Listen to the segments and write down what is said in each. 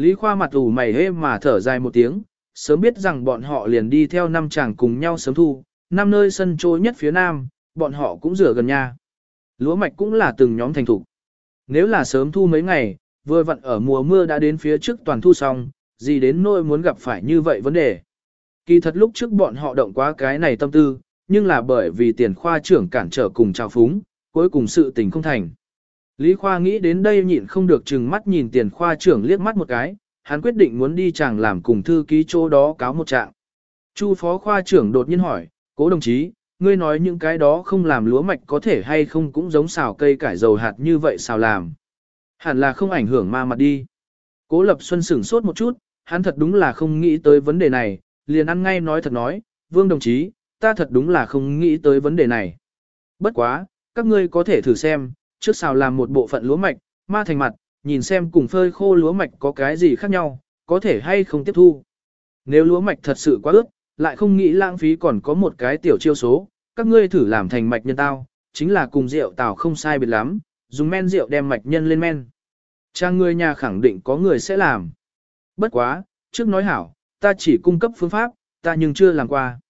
Lý Khoa mặt ủ mày hê mà thở dài một tiếng, sớm biết rằng bọn họ liền đi theo năm chàng cùng nhau sớm thu, năm nơi sân trôi nhất phía nam, bọn họ cũng rửa gần nhà. Lúa mạch cũng là từng nhóm thành thủ. Nếu là sớm thu mấy ngày, vừa vặn ở mùa mưa đã đến phía trước toàn thu xong, gì đến nỗi muốn gặp phải như vậy vấn đề. Kỳ thật lúc trước bọn họ động quá cái này tâm tư, nhưng là bởi vì tiền khoa trưởng cản trở cùng trào phúng, cuối cùng sự tình không thành. Lý Khoa nghĩ đến đây nhịn không được chừng mắt nhìn tiền khoa trưởng liếc mắt một cái, hắn quyết định muốn đi chàng làm cùng thư ký chỗ đó cáo một trạng. Chu phó khoa trưởng đột nhiên hỏi, cố đồng chí, ngươi nói những cái đó không làm lúa mạch có thể hay không cũng giống xào cây cải dầu hạt như vậy xào làm. Hẳn là không ảnh hưởng ma mặt đi. Cố Lập Xuân sửng sốt một chút, hắn thật đúng là không nghĩ tới vấn đề này, liền ăn ngay nói thật nói, vương đồng chí, ta thật đúng là không nghĩ tới vấn đề này. Bất quá, các ngươi có thể thử xem, trước xào làm một bộ phận lúa mạch, ma thành mặt, nhìn xem cùng phơi khô lúa mạch có cái gì khác nhau, có thể hay không tiếp thu. Nếu lúa mạch thật sự quá ướt, lại không nghĩ lãng phí còn có một cái tiểu chiêu số, các ngươi thử làm thành mạch nhân tao, chính là cùng rượu tảo không sai biệt lắm, dùng men rượu đem mạch nhân lên men. Trang người nhà khẳng định có người sẽ làm. Bất quá, trước nói hảo, ta chỉ cung cấp phương pháp, ta nhưng chưa làm qua.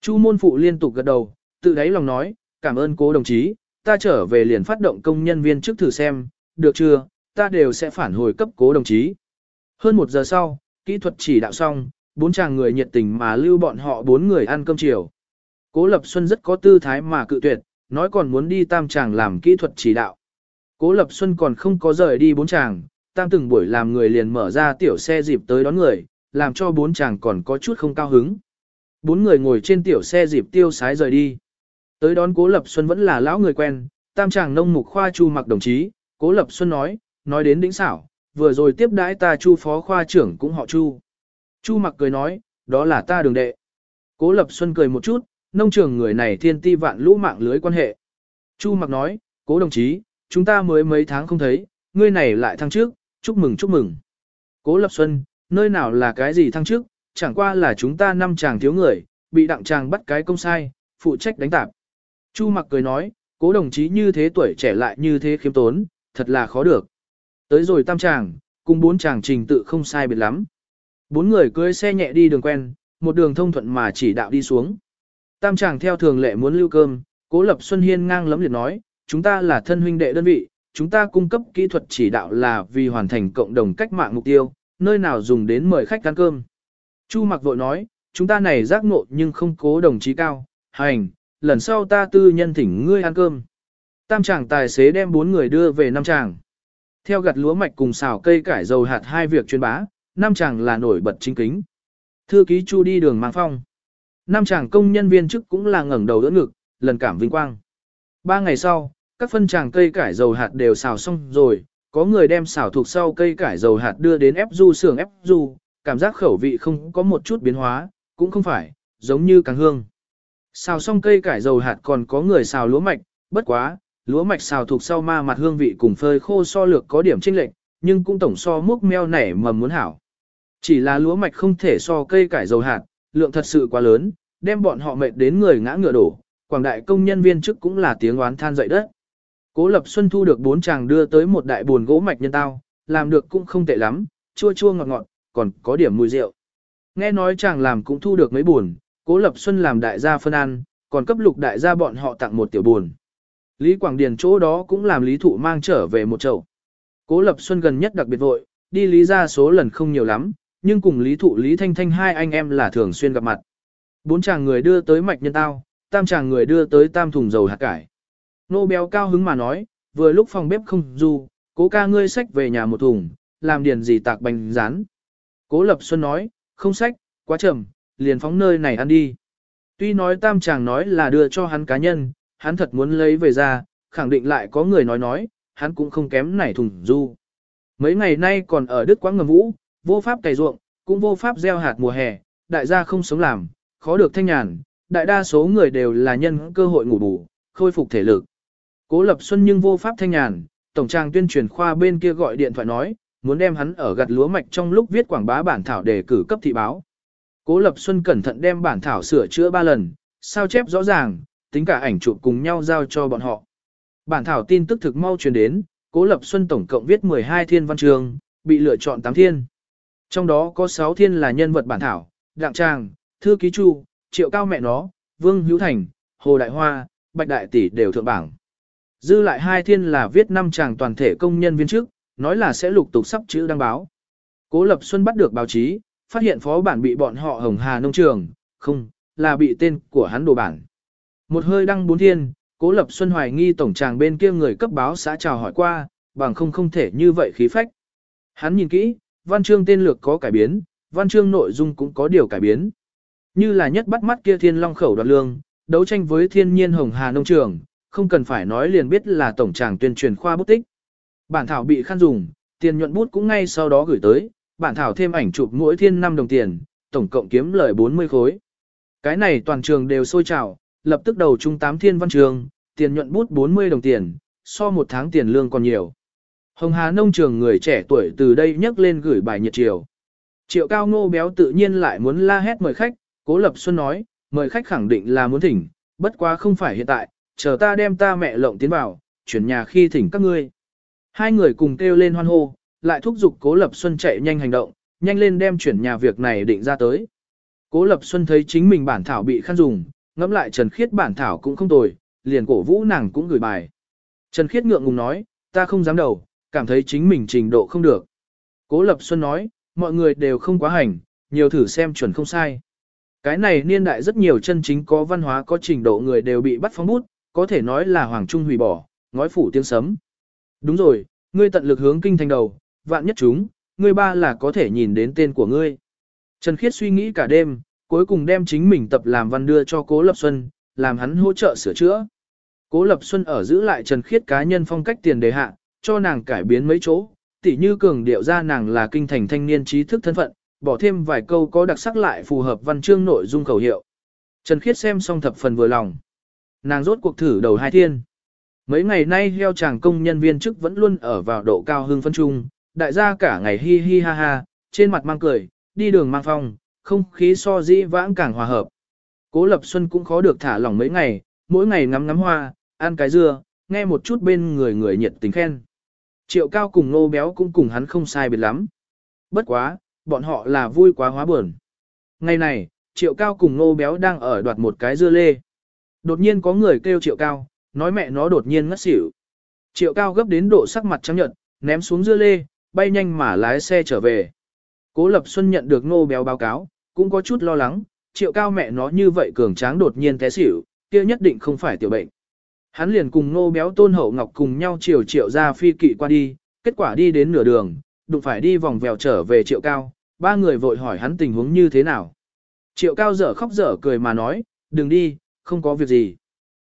Chu môn phụ liên tục gật đầu, tự đáy lòng nói, cảm ơn cố đồng chí, ta trở về liền phát động công nhân viên trước thử xem, được chưa, ta đều sẽ phản hồi cấp cố đồng chí. Hơn một giờ sau, kỹ thuật chỉ đạo xong, bốn chàng người nhiệt tình mà lưu bọn họ bốn người ăn cơm chiều. Cố Lập Xuân rất có tư thái mà cự tuyệt, nói còn muốn đi tam chàng làm kỹ thuật chỉ đạo. Cố Lập Xuân còn không có rời đi bốn chàng, tam từng buổi làm người liền mở ra tiểu xe dịp tới đón người, làm cho bốn chàng còn có chút không cao hứng. Bốn người ngồi trên tiểu xe dịp tiêu sái rời đi. Tới đón Cố Lập Xuân vẫn là lão người quen, tam chàng nông mục khoa chu mặc đồng chí, Cố Lập Xuân nói, nói đến đỉnh xảo, vừa rồi tiếp đãi ta chu phó khoa trưởng cũng họ chu. Chu mặc cười nói, đó là ta đường đệ. Cố Lập Xuân cười một chút, nông trường người này thiên ti vạn lũ mạng lưới quan hệ. Chu mặc nói, cố đồng chí, chúng ta mới mấy tháng không thấy, ngươi này lại thăng trước, chúc mừng chúc mừng. Cố Lập Xuân, nơi nào là cái gì thăng trước, chẳng qua là chúng ta năm chàng thiếu người, bị đặng chàng bắt cái công sai, phụ trách đánh tạp. Chu mặc cười nói, cố đồng chí như thế tuổi trẻ lại như thế khiêm tốn, thật là khó được. Tới rồi tam chàng, cùng bốn chàng trình tự không sai biệt lắm. Bốn người cưỡi xe nhẹ đi đường quen, một đường thông thuận mà chỉ đạo đi xuống. Tam chàng theo thường lệ muốn lưu cơm, Cố Lập Xuân Hiên ngang lấm liệt nói, chúng ta là thân huynh đệ đơn vị, chúng ta cung cấp kỹ thuật chỉ đạo là vì hoàn thành cộng đồng cách mạng mục tiêu, nơi nào dùng đến mời khách ăn cơm. Chu mặc vội nói, chúng ta này giác ngộ nhưng không cố đồng chí cao, hành, lần sau ta tư nhân thỉnh ngươi ăn cơm. Tam chàng tài xế đem bốn người đưa về năm chàng. Theo gặt lúa mạch cùng xào cây cải dầu hạt hai việc chuyên bá, năm chàng là nổi bật chính kính. Thư ký Chu đi đường mang phong. Năm chàng công nhân viên chức cũng là ngẩng đầu đỡ ngực, lần cảm vinh quang. Ba ngày sau, các phân chàng cây cải dầu hạt đều xào xong rồi, có người đem xào thuộc sau cây cải dầu hạt đưa đến ép du xưởng ép du, cảm giác khẩu vị không có một chút biến hóa, cũng không phải, giống như càng hương. Xào xong cây cải dầu hạt còn có người xào lúa mạch, bất quá, lúa mạch xào thuộc sau ma mặt hương vị cùng phơi khô so lược có điểm chênh lệch, nhưng cũng tổng so múc meo nảy mầm muốn hảo. Chỉ là lúa mạch không thể so cây cải dầu hạt, lượng thật sự quá lớn, đem bọn họ mệt đến người ngã ngựa đổ, quảng đại công nhân viên chức cũng là tiếng oán than dậy đất. Cố Lập Xuân thu được bốn chàng đưa tới một đại buồn gỗ mạch nhân tao, làm được cũng không tệ lắm, chua chua ngọt ngọt, còn có điểm mùi rượu. Nghe nói chàng làm cũng thu được mấy buồn, Cố Lập Xuân làm đại gia phân ăn, còn cấp lục đại gia bọn họ tặng một tiểu buồn. Lý Quảng Điền chỗ đó cũng làm Lý Thụ mang trở về một chậu. Cố Lập Xuân gần nhất đặc biệt vội, đi Lý ra số lần không nhiều lắm, nhưng cùng Lý Thụ Lý Thanh Thanh hai anh em là thường xuyên gặp mặt. Bốn chàng người đưa tới mạch nhân tao, tam chàng người đưa tới tam thùng dầu hạt cải. Nô béo cao hứng mà nói, vừa lúc phòng bếp không du, cố ca ngươi sách về nhà một thùng, làm điền gì tạc bánh rán. Cố Lập Xuân nói, không sách, quá chậm, liền phóng nơi này ăn đi. Tuy nói tam chàng nói là đưa cho hắn cá nhân, hắn thật muốn lấy về ra, khẳng định lại có người nói nói, hắn cũng không kém nảy thùng du. Mấy ngày nay còn ở Đức Quãng ngầm vũ, vô pháp cày ruộng, cũng vô pháp gieo hạt mùa hè, đại gia không sống làm, khó được thanh nhàn, đại đa số người đều là nhân cơ hội ngủ bù, khôi phục thể lực. Cố Lập Xuân nhưng vô pháp thanh nhàn, tổng trang tuyên truyền khoa bên kia gọi điện thoại nói, muốn đem hắn ở gặt lúa mạch trong lúc viết quảng bá bản thảo để cử cấp thị báo. Cố Lập Xuân cẩn thận đem bản thảo sửa chữa ba lần, sao chép rõ ràng, tính cả ảnh chụp cùng nhau giao cho bọn họ. Bản thảo tin tức thực mau truyền đến, Cố Lập Xuân tổng cộng viết 12 thiên văn trường, bị lựa chọn 8 thiên. Trong đó có 6 thiên là nhân vật bản thảo, Đặng Trang, Thư Ký Chu, Triệu Cao mẹ nó, Vương Hữu Thành, Hồ Đại Hoa, Bạch Đại Tỷ đều thượng bảng. Dư lại hai thiên là viết năm chàng toàn thể công nhân viên chức, nói là sẽ lục tục sắp chữ đăng báo. Cố Lập Xuân bắt được báo chí, phát hiện phó bản bị bọn họ Hồng Hà Nông Trường, không, là bị tên của hắn đồ bản. Một hơi đăng bốn thiên, Cố Lập Xuân hoài nghi tổng tràng bên kia người cấp báo xã chào hỏi qua, bằng không không thể như vậy khí phách. Hắn nhìn kỹ, văn chương tên lược có cải biến, văn chương nội dung cũng có điều cải biến. Như là nhất bắt mắt kia thiên long khẩu đoạt lương, đấu tranh với thiên nhiên hồng hà nông trường, không cần phải nói liền biết là tổng tràng tuyên truyền khoa bút tích. Bản thảo bị khăn dùng, tiền nhuận bút cũng ngay sau đó gửi tới, bản thảo thêm ảnh chụp mỗi thiên 5 đồng tiền, tổng cộng kiếm lời 40 khối. Cái này toàn trường đều sôi trào, lập tức đầu trung tám thiên văn trường, tiền nhuận bút 40 đồng tiền, so một tháng tiền lương còn nhiều. Hồng Hà nông trường người trẻ tuổi từ đây nhấc lên gửi bài nhiệt chiều. Triệu cao ngô béo tự nhiên lại muốn la hét mời khách, cố lập xuân nói, mời khách khẳng định là muốn thỉnh, bất quá không phải hiện tại, chờ ta đem ta mẹ lộng tiến vào, chuyển nhà khi thỉnh các ngươi. Hai người cùng kêu lên hoan hô, lại thúc giục cố lập xuân chạy nhanh hành động, nhanh lên đem chuyển nhà việc này định ra tới. Cố lập xuân thấy chính mình bản thảo bị khăn dùng, ngẫm lại Trần Khiết bản thảo cũng không tồi, liền cổ vũ nàng cũng gửi bài. Trần Khiết ngượng ngùng nói, ta không dám đầu, cảm thấy chính mình trình độ không được. Cố Lập Xuân nói, mọi người đều không quá hành, nhiều thử xem chuẩn không sai. Cái này niên đại rất nhiều chân chính có văn hóa có trình độ người đều bị bắt phóng bút, có thể nói là Hoàng Trung hủy bỏ, ngói phủ tiếng sấm. Đúng rồi, ngươi tận lực hướng kinh thành đầu, vạn nhất chúng, ngươi ba là có thể nhìn đến tên của ngươi. Trần Khiết suy nghĩ cả đêm, cuối cùng đem chính mình tập làm văn đưa cho Cố Lập Xuân, làm hắn hỗ trợ sửa chữa. Cố Lập Xuân ở giữ lại Trần Khiết cá nhân phong cách tiền đề hạ, cho nàng cải biến mấy chỗ, tỉ như cường điệu ra nàng là kinh thành thanh niên trí thức thân phận, bỏ thêm vài câu có đặc sắc lại phù hợp văn chương nội dung khẩu hiệu. Trần Khiết xem xong thập phần vừa lòng. Nàng rốt cuộc thử đầu hai thiên. Mấy ngày nay heo chàng công nhân viên chức vẫn luôn ở vào độ cao hưng phân trung, đại gia cả ngày hi hi ha ha, trên mặt mang cười, đi đường mang phong, không khí so dĩ vãng càng hòa hợp. Cố Lập Xuân cũng khó được thả lỏng mấy ngày, mỗi ngày ngắm ngắm hoa, ăn cái dưa, nghe một chút bên người người nhiệt tình khen. Triệu cao cùng nô béo cũng cùng hắn không sai biệt lắm. Bất quá, bọn họ là vui quá hóa buồn. Ngày này, triệu cao cùng nô béo đang ở đoạt một cái dưa lê. Đột nhiên có người kêu triệu cao, nói mẹ nó đột nhiên ngất xỉu. Triệu cao gấp đến độ sắc mặt trắng nhợt, ném xuống dưa lê, bay nhanh mà lái xe trở về. Cố Lập Xuân nhận được nô béo báo cáo, cũng có chút lo lắng, triệu cao mẹ nó như vậy cường tráng đột nhiên té xỉu, kia nhất định không phải tiểu bệnh. Hắn liền cùng nô béo tôn hậu ngọc cùng nhau chiều triệu ra phi kỵ qua đi, kết quả đi đến nửa đường, đụng phải đi vòng vèo trở về triệu cao, ba người vội hỏi hắn tình huống như thế nào. Triệu cao dở khóc dở cười mà nói, đừng đi, không có việc gì.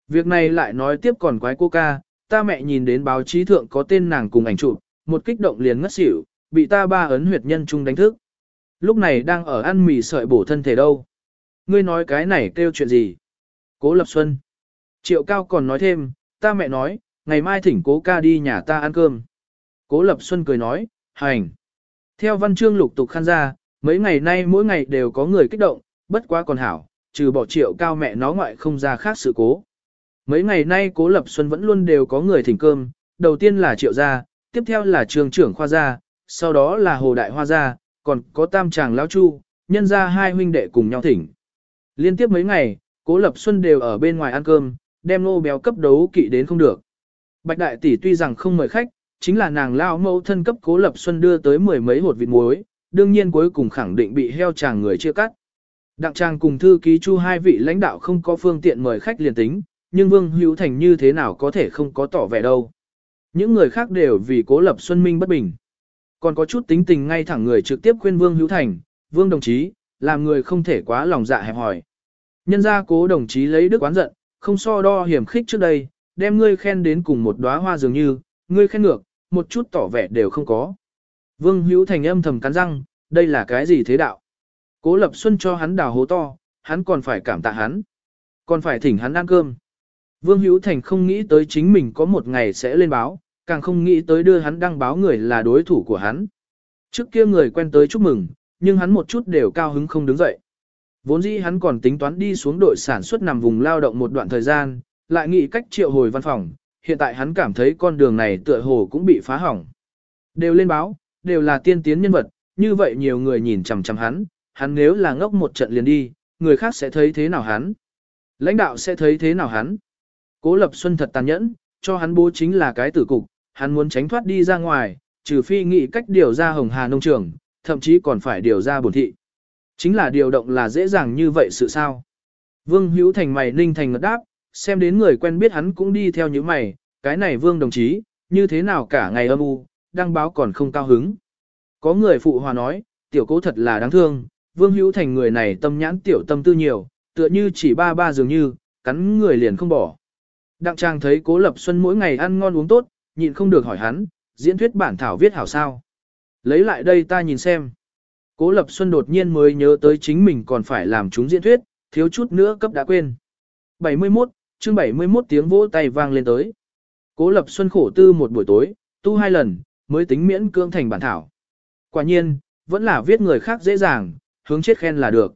Việc này lại nói tiếp còn quái cô ca, ta mẹ nhìn đến báo chí thượng có tên nàng cùng ảnh chụp, một kích động liền ngất xỉu, bị ta ba ấn huyệt nhân trung đánh thức. Lúc này đang ở ăn mì sợi bổ thân thể đâu. Ngươi nói cái này kêu chuyện gì? Cố Lập Xuân. Triệu Cao còn nói thêm, ta mẹ nói, ngày mai thỉnh cố ca đi nhà ta ăn cơm. Cố Lập Xuân cười nói, hành. Theo văn chương lục tục khăn ra, mấy ngày nay mỗi ngày đều có người kích động, bất quá còn hảo, trừ bỏ triệu cao mẹ nó ngoại không ra khác sự cố. Mấy ngày nay cố Lập Xuân vẫn luôn đều có người thỉnh cơm, đầu tiên là triệu gia, tiếp theo là trường trưởng khoa gia, sau đó là hồ đại hoa gia, còn có tam tràng lão chu, nhân ra hai huynh đệ cùng nhau thỉnh. Liên tiếp mấy ngày, cố Lập Xuân đều ở bên ngoài ăn cơm, đem nô béo cấp đấu kỵ đến không được. Bạch đại tỷ tuy rằng không mời khách, chính là nàng lao mẫu thân cấp cố lập xuân đưa tới mười mấy hột vịt muối, đương nhiên cuối cùng khẳng định bị heo chàng người chia cắt. Đặng trang cùng thư ký chu hai vị lãnh đạo không có phương tiện mời khách liền tính, nhưng Vương Hữu Thành như thế nào có thể không có tỏ vẻ đâu. Những người khác đều vì cố lập xuân minh bất bình. Còn có chút tính tình ngay thẳng người trực tiếp khuyên Vương Hữu Thành, Vương đồng chí, làm người không thể quá lòng dạ hẹp hỏi. Nhân ra cố đồng chí lấy đức quán giận, không so đo hiểm khích trước đây, đem ngươi khen đến cùng một đóa hoa dường như, ngươi khen ngược, một chút tỏ vẻ đều không có. Vương Hữu Thành âm thầm cắn răng, đây là cái gì thế đạo? Cố Lập Xuân cho hắn đào hố to, hắn còn phải cảm tạ hắn, còn phải thỉnh hắn ăn cơm. Vương Hữu Thành không nghĩ tới chính mình có một ngày sẽ lên báo, càng không nghĩ tới đưa hắn đăng báo người là đối thủ của hắn. Trước kia người quen tới chúc mừng, nhưng hắn một chút đều cao hứng không đứng dậy. Vốn dĩ hắn còn tính toán đi xuống đội sản xuất nằm vùng lao động một đoạn thời gian, lại nghĩ cách triệu hồi văn phòng, hiện tại hắn cảm thấy con đường này tựa hồ cũng bị phá hỏng. Đều lên báo, đều là tiên tiến nhân vật, như vậy nhiều người nhìn chằm chằm hắn, hắn nếu là ngốc một trận liền đi, người khác sẽ thấy thế nào hắn? Lãnh đạo sẽ thấy thế nào hắn? Cố Lập Xuân thật tàn nhẫn, cho hắn bố chính là cái tử cục, hắn muốn tránh thoát đi ra ngoài, trừ phi nghĩ cách điều ra Hồng Hà nông trường, thậm chí còn phải điều ra bổn thị. Chính là điều động là dễ dàng như vậy sự sao? Vương Hữu Thành mày ninh thành ngật đáp, xem đến người quen biết hắn cũng đi theo những mày, cái này Vương đồng chí, như thế nào cả ngày âm u, đăng báo còn không cao hứng. Có người phụ hòa nói, tiểu cố thật là đáng thương, Vương Hữu Thành người này tâm nhãn tiểu tâm tư nhiều, tựa như chỉ ba ba dường như, cắn người liền không bỏ. Đặng Trang thấy Cố Lập Xuân mỗi ngày ăn ngon uống tốt, nhịn không được hỏi hắn, diễn thuyết bản thảo viết hảo sao. Lấy lại đây ta nhìn xem. Cố Lập Xuân đột nhiên mới nhớ tới chính mình còn phải làm chúng diễn thuyết, thiếu chút nữa cấp đã quên. 71, chương 71 tiếng vỗ tay vang lên tới. Cố Lập Xuân khổ tư một buổi tối, tu hai lần, mới tính miễn cưỡng thành bản thảo. Quả nhiên, vẫn là viết người khác dễ dàng, hướng chết khen là được.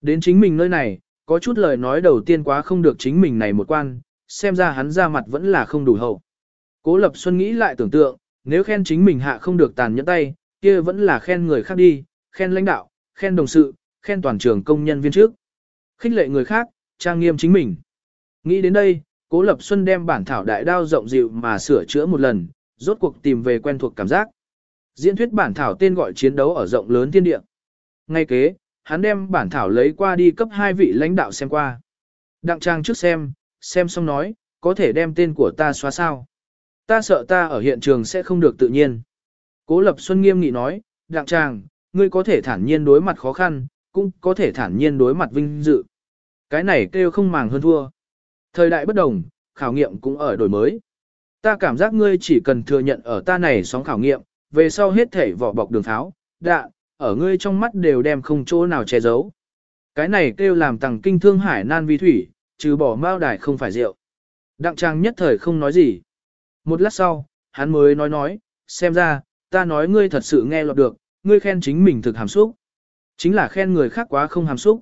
Đến chính mình nơi này, có chút lời nói đầu tiên quá không được chính mình này một quan, xem ra hắn ra mặt vẫn là không đủ hậu. Cố Lập Xuân nghĩ lại tưởng tượng, nếu khen chính mình hạ không được tàn nhẫn tay, kia vẫn là khen người khác đi, khen lãnh đạo, khen đồng sự, khen toàn trường công nhân viên trước. Khích lệ người khác, trang nghiêm chính mình. Nghĩ đến đây, Cố Lập Xuân đem bản thảo đại đao rộng dịu mà sửa chữa một lần, rốt cuộc tìm về quen thuộc cảm giác. Diễn thuyết bản thảo tên gọi chiến đấu ở rộng lớn thiên địa. Ngay kế, hắn đem bản thảo lấy qua đi cấp hai vị lãnh đạo xem qua. Đặng trang trước xem, xem xong nói, có thể đem tên của ta xóa sao. Ta sợ ta ở hiện trường sẽ không được tự nhiên. Cố Lập Xuân nghiêm nghị nói, Đặng Tràng, ngươi có thể thản nhiên đối mặt khó khăn, cũng có thể thản nhiên đối mặt vinh dự. Cái này kêu không màng hơn thua. Thời đại bất đồng, khảo nghiệm cũng ở đổi mới. Ta cảm giác ngươi chỉ cần thừa nhận ở ta này sóng khảo nghiệm, về sau hết thể vỏ bọc đường tháo, đạ, ở ngươi trong mắt đều đem không chỗ nào che giấu. Cái này kêu làm tàng kinh thương hải nan vi thủy, trừ bỏ mao đài không phải rượu. Đặng trang nhất thời không nói gì. Một lát sau, hắn mới nói nói, xem ra, ta nói ngươi thật sự nghe lọt được, ngươi khen chính mình thực hàm xúc. Chính là khen người khác quá không hàm xúc.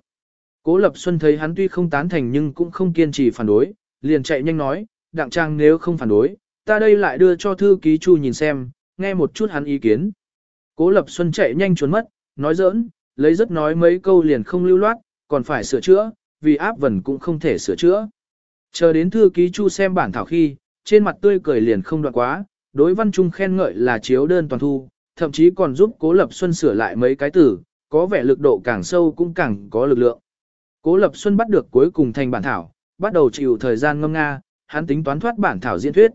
Cố Lập Xuân thấy hắn tuy không tán thành nhưng cũng không kiên trì phản đối, liền chạy nhanh nói, đặng trang nếu không phản đối, ta đây lại đưa cho thư ký chu nhìn xem, nghe một chút hắn ý kiến. Cố Lập Xuân chạy nhanh trốn mất, nói giỡn, lấy rất nói mấy câu liền không lưu loát, còn phải sửa chữa, vì áp vần cũng không thể sửa chữa. Chờ đến thư ký chu xem bản thảo khi, trên mặt tươi cười liền không đoạn quá, đối văn trung khen ngợi là chiếu đơn toàn thu, thậm chí còn giúp Cố Lập Xuân sửa lại mấy cái từ, có vẻ lực độ càng sâu cũng càng có lực lượng. Cố Lập Xuân bắt được cuối cùng thành bản thảo, bắt đầu chịu thời gian ngâm nga, hắn tính toán thoát bản thảo diễn thuyết.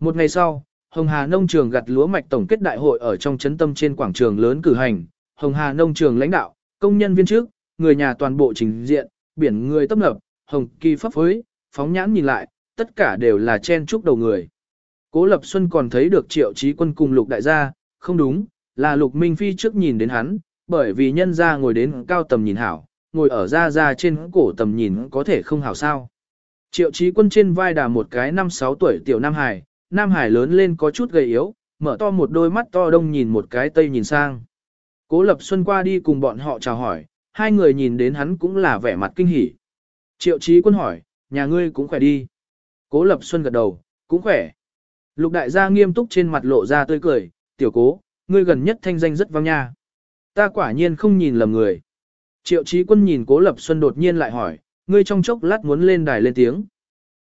Một ngày sau, Hồng Hà nông trường gặt lúa mạch tổng kết đại hội ở trong trấn tâm trên quảng trường lớn cử hành, Hồng Hà nông trường lãnh đạo, công nhân viên chức, người nhà toàn bộ trình diện, biển người tấp nập, hồng kỳ pháp phối, phóng nhãn nhìn lại, tất cả đều là chen chúc đầu người. Cố Lập Xuân còn thấy được triệu trí quân cùng lục đại gia, không đúng, là lục minh phi trước nhìn đến hắn, bởi vì nhân gia ngồi đến cao tầm nhìn hảo, ngồi ở ra ra trên cổ tầm nhìn có thể không hảo sao. Triệu trí quân trên vai đà một cái năm sáu tuổi tiểu Nam Hải, Nam Hải lớn lên có chút gầy yếu, mở to một đôi mắt to đông nhìn một cái tây nhìn sang. Cố Lập Xuân qua đi cùng bọn họ chào hỏi, hai người nhìn đến hắn cũng là vẻ mặt kinh hỉ. Triệu trí quân hỏi, nhà ngươi cũng khỏe đi. Cố Lập Xuân gật đầu, cũng khỏe. Lục đại gia nghiêm túc trên mặt lộ ra tươi cười, tiểu cố, ngươi gần nhất thanh danh rất vang nha. Ta quả nhiên không nhìn lầm người. Triệu trí quân nhìn Cố Lập Xuân đột nhiên lại hỏi, ngươi trong chốc lát muốn lên đài lên tiếng.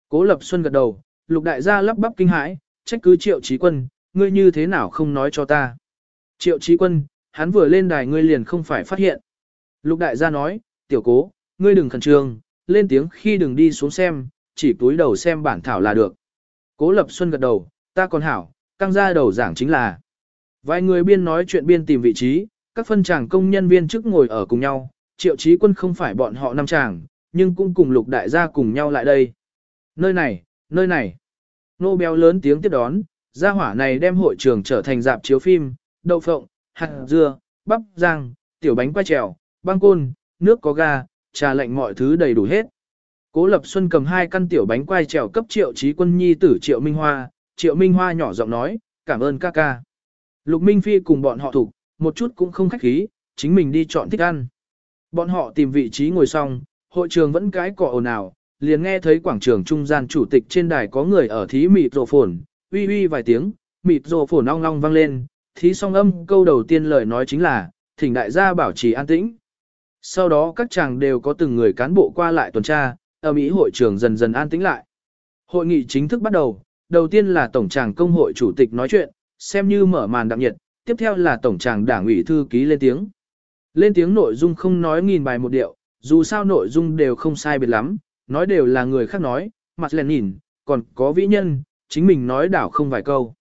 Cố Lập Xuân gật đầu, lục đại gia lắp bắp kinh hãi, trách cứ triệu trí quân, ngươi như thế nào không nói cho ta. Triệu trí quân, hắn vừa lên đài ngươi liền không phải phát hiện. Lục đại gia nói, tiểu cố, ngươi đừng khẩn trương, lên tiếng khi đừng đi xuống xem, chỉ túi đầu xem bản thảo là được. Cố Lập Xuân gật đầu, ta còn hảo, căng ra đầu giảng chính là. Vài người biên nói chuyện biên tìm vị trí, các phân tràng công nhân viên chức ngồi ở cùng nhau, triệu trí quân không phải bọn họ năm tràng, nhưng cũng cùng lục đại gia cùng nhau lại đây. Nơi này, nơi này. Nô béo lớn tiếng tiếp đón, gia hỏa này đem hội trường trở thành dạp chiếu phim, đậu phộng, hạt dưa, bắp, rang, tiểu bánh quay trèo, băng côn, nước có ga, trà lạnh mọi thứ đầy đủ hết. Cố Lập Xuân cầm hai căn tiểu bánh quay trèo cấp triệu trí quân nhi tử triệu Minh Hoa, triệu Minh Hoa nhỏ giọng nói, cảm ơn ca ca. Lục Minh Phi cùng bọn họ thủ, một chút cũng không khách khí, chính mình đi chọn thích ăn. Bọn họ tìm vị trí ngồi xong, hội trường vẫn cái cọ ồn ào, liền nghe thấy quảng trường trung gian chủ tịch trên đài có người ở thí mịt rộ phồn, uy uy vài tiếng, mịt rộ phồn long long vang lên, thí song âm câu đầu tiên lời nói chính là, thỉnh đại gia bảo trì an tĩnh. Sau đó các chàng đều có từng người cán bộ qua lại tuần tra, âm Mỹ hội trường dần dần an tĩnh lại. Hội nghị chính thức bắt đầu, đầu tiên là tổng tràng công hội chủ tịch nói chuyện, xem như mở màn đặc nhiệt, tiếp theo là tổng tràng đảng ủy thư ký lên tiếng. Lên tiếng nội dung không nói nghìn bài một điệu, dù sao nội dung đều không sai biệt lắm, nói đều là người khác nói, mặt lèn nhìn, còn có vĩ nhân, chính mình nói đảo không vài câu.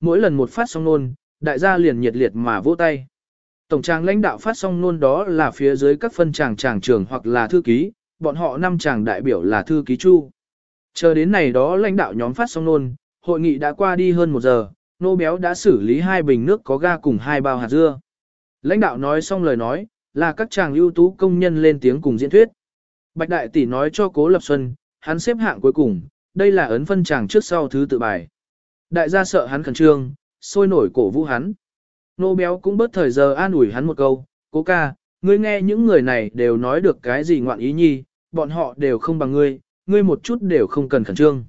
Mỗi lần một phát xong nôn, đại gia liền nhiệt liệt mà vỗ tay. Tổng tràng lãnh đạo phát xong nôn đó là phía dưới các phân tràng tràng trưởng hoặc là thư ký, bọn họ năm chàng đại biểu là thư ký chu. Chờ đến này đó lãnh đạo nhóm phát xong nôn, hội nghị đã qua đi hơn một giờ, nô béo đã xử lý hai bình nước có ga cùng hai bao hạt dưa. Lãnh đạo nói xong lời nói, là các chàng ưu tú công nhân lên tiếng cùng diễn thuyết. Bạch Đại Tỷ nói cho Cố Lập Xuân, hắn xếp hạng cuối cùng, đây là ấn phân chàng trước sau thứ tự bài. Đại gia sợ hắn khẩn trương, sôi nổi cổ vũ hắn. Nô béo cũng bớt thời giờ an ủi hắn một câu, cố ca, ngươi nghe những người này đều nói được cái gì ngoạn ý nhi, bọn họ đều không bằng ngươi, ngươi một chút đều không cần khẩn trương.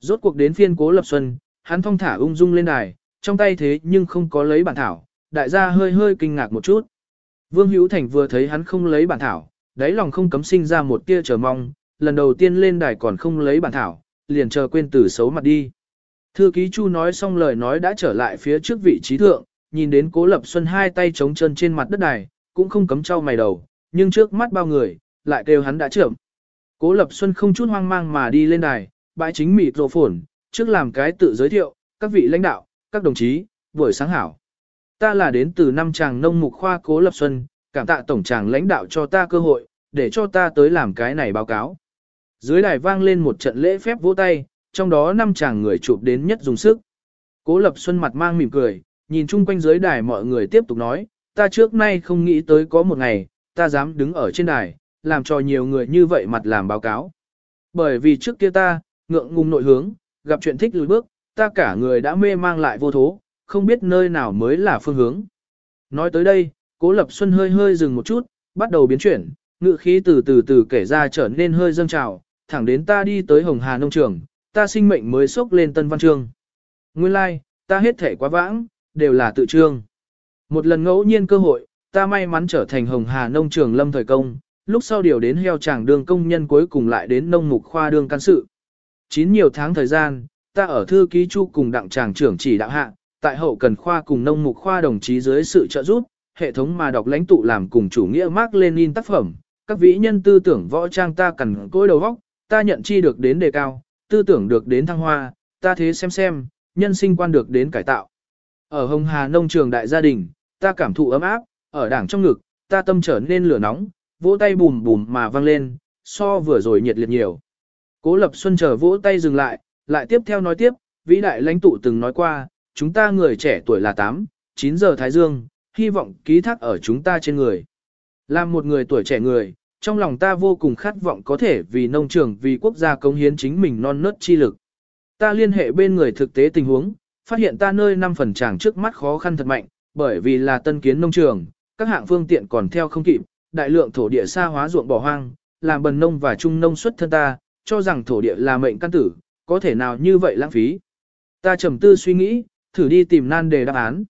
Rốt cuộc đến phiên cố lập xuân, hắn thong thả ung dung lên đài, trong tay thế nhưng không có lấy bản thảo, đại gia hơi hơi kinh ngạc một chút. Vương Hữu Thành vừa thấy hắn không lấy bản thảo, đáy lòng không cấm sinh ra một tia chờ mong, lần đầu tiên lên đài còn không lấy bản thảo, liền chờ quên từ xấu mặt đi. Thư ký Chu nói xong lời nói đã trở lại phía trước vị trí thượng, nhìn đến Cố Lập Xuân hai tay chống chân trên mặt đất đài, cũng không cấm trao mày đầu, nhưng trước mắt bao người, lại kêu hắn đã trưởng. Cố Lập Xuân không chút hoang mang mà đi lên đài, bãi chính mịt rộ phổn, trước làm cái tự giới thiệu, các vị lãnh đạo, các đồng chí, buổi sáng hảo. Ta là đến từ năm chàng nông mục khoa Cố Lập Xuân, cảm tạ tổng chàng lãnh đạo cho ta cơ hội, để cho ta tới làm cái này báo cáo. Dưới đài vang lên một trận lễ phép vỗ tay, trong đó năm chàng người chụp đến nhất dùng sức. Cố Lập Xuân mặt mang mỉm cười, nhìn chung quanh dưới đài mọi người tiếp tục nói, ta trước nay không nghĩ tới có một ngày, ta dám đứng ở trên đài, làm cho nhiều người như vậy mặt làm báo cáo. Bởi vì trước kia ta, ngượng ngùng nội hướng, gặp chuyện thích lùi bước, ta cả người đã mê mang lại vô thố, không biết nơi nào mới là phương hướng. Nói tới đây, Cố Lập Xuân hơi hơi dừng một chút, bắt đầu biến chuyển, ngự khí từ từ từ kể ra trở nên hơi dâng trào, thẳng đến ta đi tới Hồng Hà nông trường, ta sinh mệnh mới sốc lên tân văn Trường. Nguyên lai, like, ta hết thể quá vãng, đều là tự trương. Một lần ngẫu nhiên cơ hội, ta may mắn trở thành Hồng Hà nông trường lâm thời công, lúc sau điều đến heo chàng đường công nhân cuối cùng lại đến nông mục khoa đương can sự. Chín nhiều tháng thời gian, ta ở thư ký chu cùng đặng tràng trưởng chỉ đạo hạ, tại hậu cần khoa cùng nông mục khoa đồng chí dưới sự trợ giúp, hệ thống mà đọc lãnh tụ làm cùng chủ nghĩa Mark Lenin tác phẩm, các vĩ nhân tư tưởng võ trang ta cần cối đầu góc, ta nhận chi được đến đề cao, tư tưởng được đến thăng hoa, ta thế xem xem, nhân sinh quan được đến cải tạo. Ở Hồng Hà nông trường đại gia đình, ta cảm thụ ấm áp, ở đảng trong ngực, ta tâm trở nên lửa nóng, vỗ tay bùm bùm mà vang lên, so vừa rồi nhiệt liệt nhiều. Cố Lập Xuân chờ vỗ tay dừng lại, lại tiếp theo nói tiếp, vĩ đại lãnh tụ từng nói qua, chúng ta người trẻ tuổi là 8, 9 giờ Thái Dương, hy vọng ký thác ở chúng ta trên người. Làm một người tuổi trẻ người, trong lòng ta vô cùng khát vọng có thể vì nông trường vì quốc gia cống hiến chính mình non nớt chi lực. Ta liên hệ bên người thực tế tình huống, phát hiện ta nơi năm phần tràng trước mắt khó khăn thật mạnh, bởi vì là tân kiến nông trường, các hạng phương tiện còn theo không kịp, đại lượng thổ địa xa hóa ruộng bỏ hoang, làm bần nông và trung nông xuất thân ta, cho rằng thổ địa là mệnh căn tử, có thể nào như vậy lãng phí. Ta trầm tư suy nghĩ, thử đi tìm nan đề đáp án.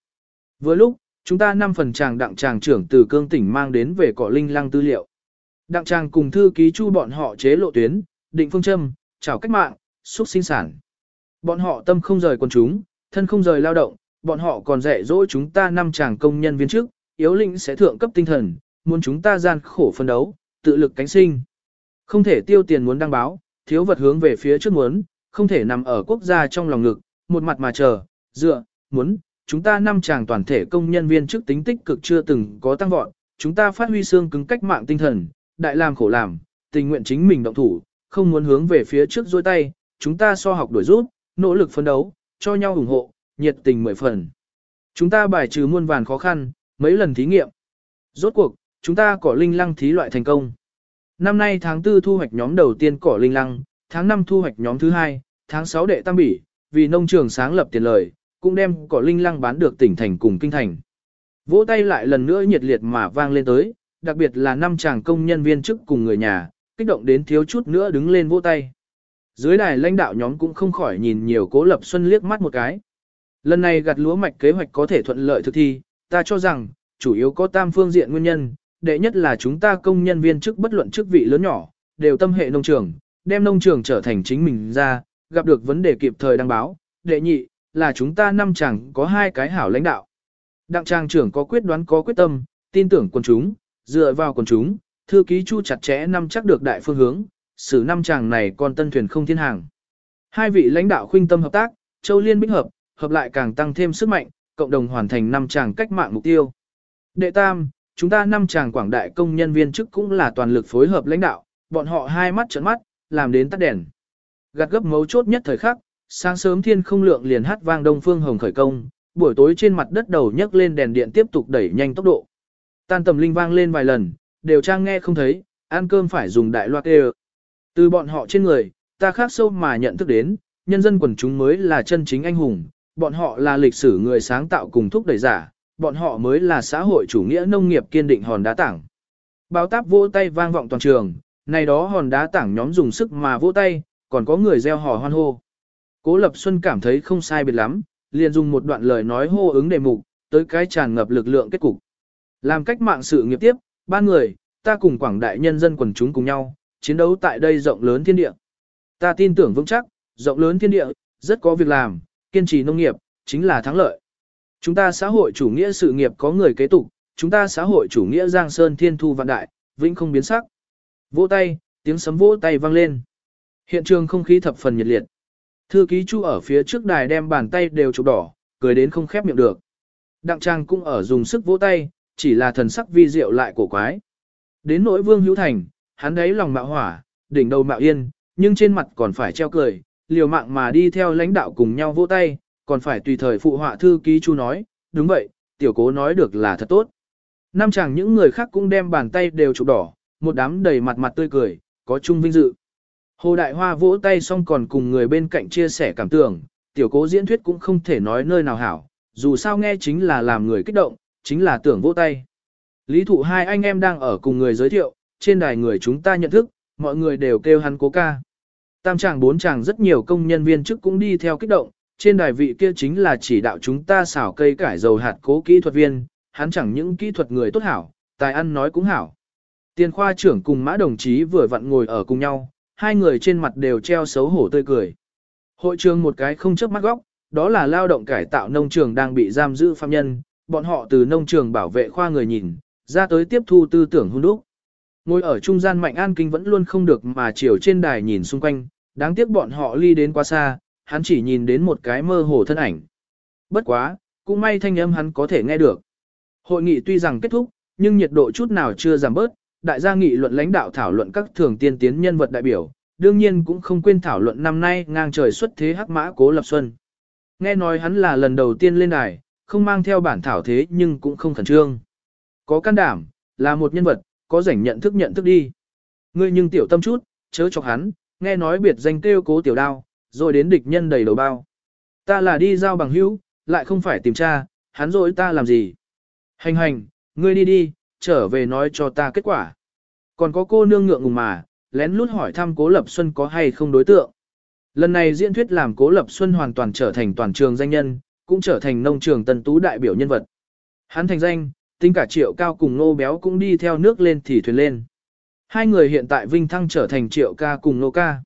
Vừa lúc, chúng ta năm phần chàng đặng chàng trưởng từ cương tỉnh mang đến về cỏ linh lăng tư liệu. Đặng chàng cùng thư ký chu bọn họ chế lộ tuyến, định phương châm, chào cách mạng, xúc sinh sản. Bọn họ tâm không rời quần chúng, thân không rời lao động, bọn họ còn dạy dỗ chúng ta năm chàng công nhân viên chức, yếu lĩnh sẽ thượng cấp tinh thần, muốn chúng ta gian khổ phân đấu, tự lực cánh sinh. Không thể tiêu tiền muốn đăng báo, thiếu vật hướng về phía trước muốn, không thể nằm ở quốc gia trong lòng ngực, một mặt mà chờ, dựa, muốn, chúng ta năm chàng toàn thể công nhân viên chức tính tích cực chưa từng có tăng vọt, chúng ta phát huy xương cứng cách mạng tinh thần, đại làm khổ làm, tình nguyện chính mình động thủ, không muốn hướng về phía trước dôi tay, chúng ta so học đổi rút, nỗ lực phấn đấu, cho nhau ủng hộ, nhiệt tình mười phần. Chúng ta bài trừ muôn vàn khó khăn, mấy lần thí nghiệm. Rốt cuộc, chúng ta cỏ linh lăng thí loại thành công. Năm nay tháng 4 thu hoạch nhóm đầu tiên cỏ linh lăng, tháng 5 thu hoạch nhóm thứ hai, tháng 6 đệ tam bỉ, vì nông trường sáng lập tiền lời, cũng đem cỏ linh lăng bán được tỉnh thành cùng kinh thành. Vỗ tay lại lần nữa nhiệt liệt mà vang lên tới, đặc biệt là năm chàng công nhân viên chức cùng người nhà, kích động đến thiếu chút nữa đứng lên vỗ tay. Dưới đài lãnh đạo nhóm cũng không khỏi nhìn nhiều cố lập xuân liếc mắt một cái. Lần này gặt lúa mạch kế hoạch có thể thuận lợi thực thi, ta cho rằng, chủ yếu có tam phương diện nguyên nhân, đệ nhất là chúng ta công nhân viên chức bất luận chức vị lớn nhỏ, đều tâm hệ nông trường, đem nông trường trở thành chính mình ra, gặp được vấn đề kịp thời đăng báo. Đệ nhị, là chúng ta năm chẳng có hai cái hảo lãnh đạo. Đặng trang trưởng có quyết đoán có quyết tâm, tin tưởng quần chúng, dựa vào quần chúng, thư ký chu chặt chẽ năm chắc được đại phương hướng, xử năm chàng này còn tân thuyền không thiên hàng. Hai vị lãnh đạo khuynh tâm hợp tác, châu liên bích hợp, hợp lại càng tăng thêm sức mạnh, cộng đồng hoàn thành năm chàng cách mạng mục tiêu. Đệ tam, chúng ta năm chàng quảng đại công nhân viên chức cũng là toàn lực phối hợp lãnh đạo, bọn họ hai mắt trợn mắt, làm đến tắt đèn. Gạt gấp mấu chốt nhất thời khắc, sáng sớm thiên không lượng liền hát vang đông phương hồng khởi công, buổi tối trên mặt đất đầu nhấc lên đèn điện tiếp tục đẩy nhanh tốc độ. Tan tầm linh vang lên vài lần, đều trang nghe không thấy, ăn cơm phải dùng đại loa kê Từ bọn họ trên người, ta khác sâu mà nhận thức đến, nhân dân quần chúng mới là chân chính anh hùng, bọn họ là lịch sử người sáng tạo cùng thúc đẩy giả, bọn họ mới là xã hội chủ nghĩa nông nghiệp kiên định hòn đá tảng. Báo táp vỗ tay vang vọng toàn trường, này đó hòn đá tảng nhóm dùng sức mà vỗ tay, còn có người gieo hò hoan hô. Cố Lập Xuân cảm thấy không sai biệt lắm, liền dùng một đoạn lời nói hô ứng đề mục, tới cái tràn ngập lực lượng kết cục. Làm cách mạng sự nghiệp tiếp, ba người, ta cùng quảng đại nhân dân quần chúng cùng nhau, chiến đấu tại đây rộng lớn thiên địa. Ta tin tưởng vững chắc, rộng lớn thiên địa, rất có việc làm, kiên trì nông nghiệp, chính là thắng lợi. Chúng ta xã hội chủ nghĩa sự nghiệp có người kế tục, chúng ta xã hội chủ nghĩa giang sơn thiên thu vạn đại, vĩnh không biến sắc. Vỗ tay, tiếng sấm vỗ tay vang lên. Hiện trường không khí thập phần nhiệt liệt. Thư ký Chu ở phía trước đài đem bàn tay đều chụp đỏ, cười đến không khép miệng được. Đặng Trang cũng ở dùng sức vỗ tay, chỉ là thần sắc vi diệu lại cổ quái. Đến nỗi Vương Hữu Thành, hắn đấy lòng mạo hỏa, đỉnh đầu mạo yên, nhưng trên mặt còn phải treo cười, liều mạng mà đi theo lãnh đạo cùng nhau vỗ tay, còn phải tùy thời phụ họa thư ký Chu nói, đúng vậy, tiểu cố nói được là thật tốt. Năm chàng những người khác cũng đem bàn tay đều chụp đỏ, một đám đầy mặt mặt tươi cười, có chung vinh dự. Hồ Đại Hoa vỗ tay xong còn cùng người bên cạnh chia sẻ cảm tưởng, tiểu cố diễn thuyết cũng không thể nói nơi nào hảo, dù sao nghe chính là làm người kích động, chính là tưởng vỗ tay. Lý thụ hai anh em đang ở cùng người giới thiệu, trên đài người chúng ta nhận thức, mọi người đều kêu hắn cố ca. Tam chàng bốn chàng rất nhiều công nhân viên chức cũng đi theo kích động, trên đài vị kia chính là chỉ đạo chúng ta xảo cây cải dầu hạt cố kỹ thuật viên, hắn chẳng những kỹ thuật người tốt hảo, tài ăn nói cũng hảo. Tiền khoa trưởng cùng mã đồng chí vừa vặn ngồi ở cùng nhau, hai người trên mặt đều treo xấu hổ tươi cười. Hội trường một cái không chấp mắt góc, đó là lao động cải tạo nông trường đang bị giam giữ phạm nhân, bọn họ từ nông trường bảo vệ khoa người nhìn, ra tới tiếp thu tư tưởng hôn đúc. Ngồi ở trung gian Mạnh An Kinh vẫn luôn không được mà chiều trên đài nhìn xung quanh, đáng tiếc bọn họ ly đến quá xa, hắn chỉ nhìn đến một cái mơ hồ thân ảnh. Bất quá, cũng may thanh âm hắn có thể nghe được. Hội nghị tuy rằng kết thúc, nhưng nhiệt độ chút nào chưa giảm bớt, đại gia nghị luận lãnh đạo thảo luận các thường tiên tiến nhân vật đại biểu, đương nhiên cũng không quên thảo luận năm nay ngang trời xuất thế hắc mã cố lập xuân. Nghe nói hắn là lần đầu tiên lên đài, không mang theo bản thảo thế nhưng cũng không khẩn trương. Có can đảm, là một nhân vật, có rảnh nhận thức nhận thức đi. Ngươi nhưng tiểu tâm chút, chớ chọc hắn, nghe nói biệt danh kêu cố tiểu đao, rồi đến địch nhân đầy đầu bao. Ta là đi giao bằng hữu, lại không phải tìm tra, hắn rồi ta làm gì. Hành hành, ngươi đi đi, trở về nói cho ta kết quả. Còn có cô nương ngượng ngùng mà, lén lút hỏi thăm Cố Lập Xuân có hay không đối tượng. Lần này diễn thuyết làm Cố Lập Xuân hoàn toàn trở thành toàn trường danh nhân, cũng trở thành nông trường tân tú đại biểu nhân vật. Hắn thành danh, tính cả triệu cao cùng nô béo cũng đi theo nước lên thì thuyền lên. Hai người hiện tại vinh thăng trở thành triệu ca cùng nô ca.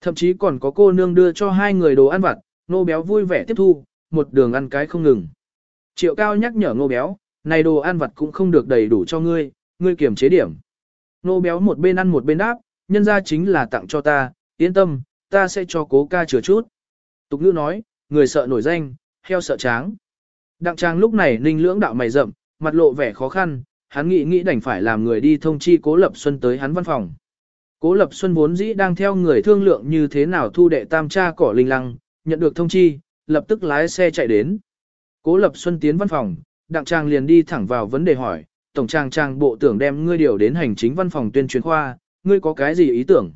Thậm chí còn có cô nương đưa cho hai người đồ ăn vặt, nô béo vui vẻ tiếp thu, một đường ăn cái không ngừng. Triệu cao nhắc nhở nô béo, này đồ ăn vặt cũng không được đầy đủ cho ngươi, ngươi kiểm chế điểm. Nô béo một bên ăn một bên đáp, nhân ra chính là tặng cho ta, yên tâm, ta sẽ cho cố ca chừa chút. Tục ngữ nói, người sợ nổi danh, heo sợ tráng. Đặng trang lúc này ninh lưỡng đạo mày rậm, mặt lộ vẻ khó khăn, hắn nghĩ nghĩ đành phải làm người đi thông chi cố lập xuân tới hắn văn phòng. Cố lập xuân vốn dĩ đang theo người thương lượng như thế nào thu đệ tam cha cỏ linh lăng, nhận được thông chi, lập tức lái xe chạy đến. Cố lập xuân tiến văn phòng, đặng trang liền đi thẳng vào vấn đề hỏi, tổng trang trang bộ tưởng đem ngươi điều đến hành chính văn phòng tuyên truyền khoa, ngươi có cái gì ý tưởng?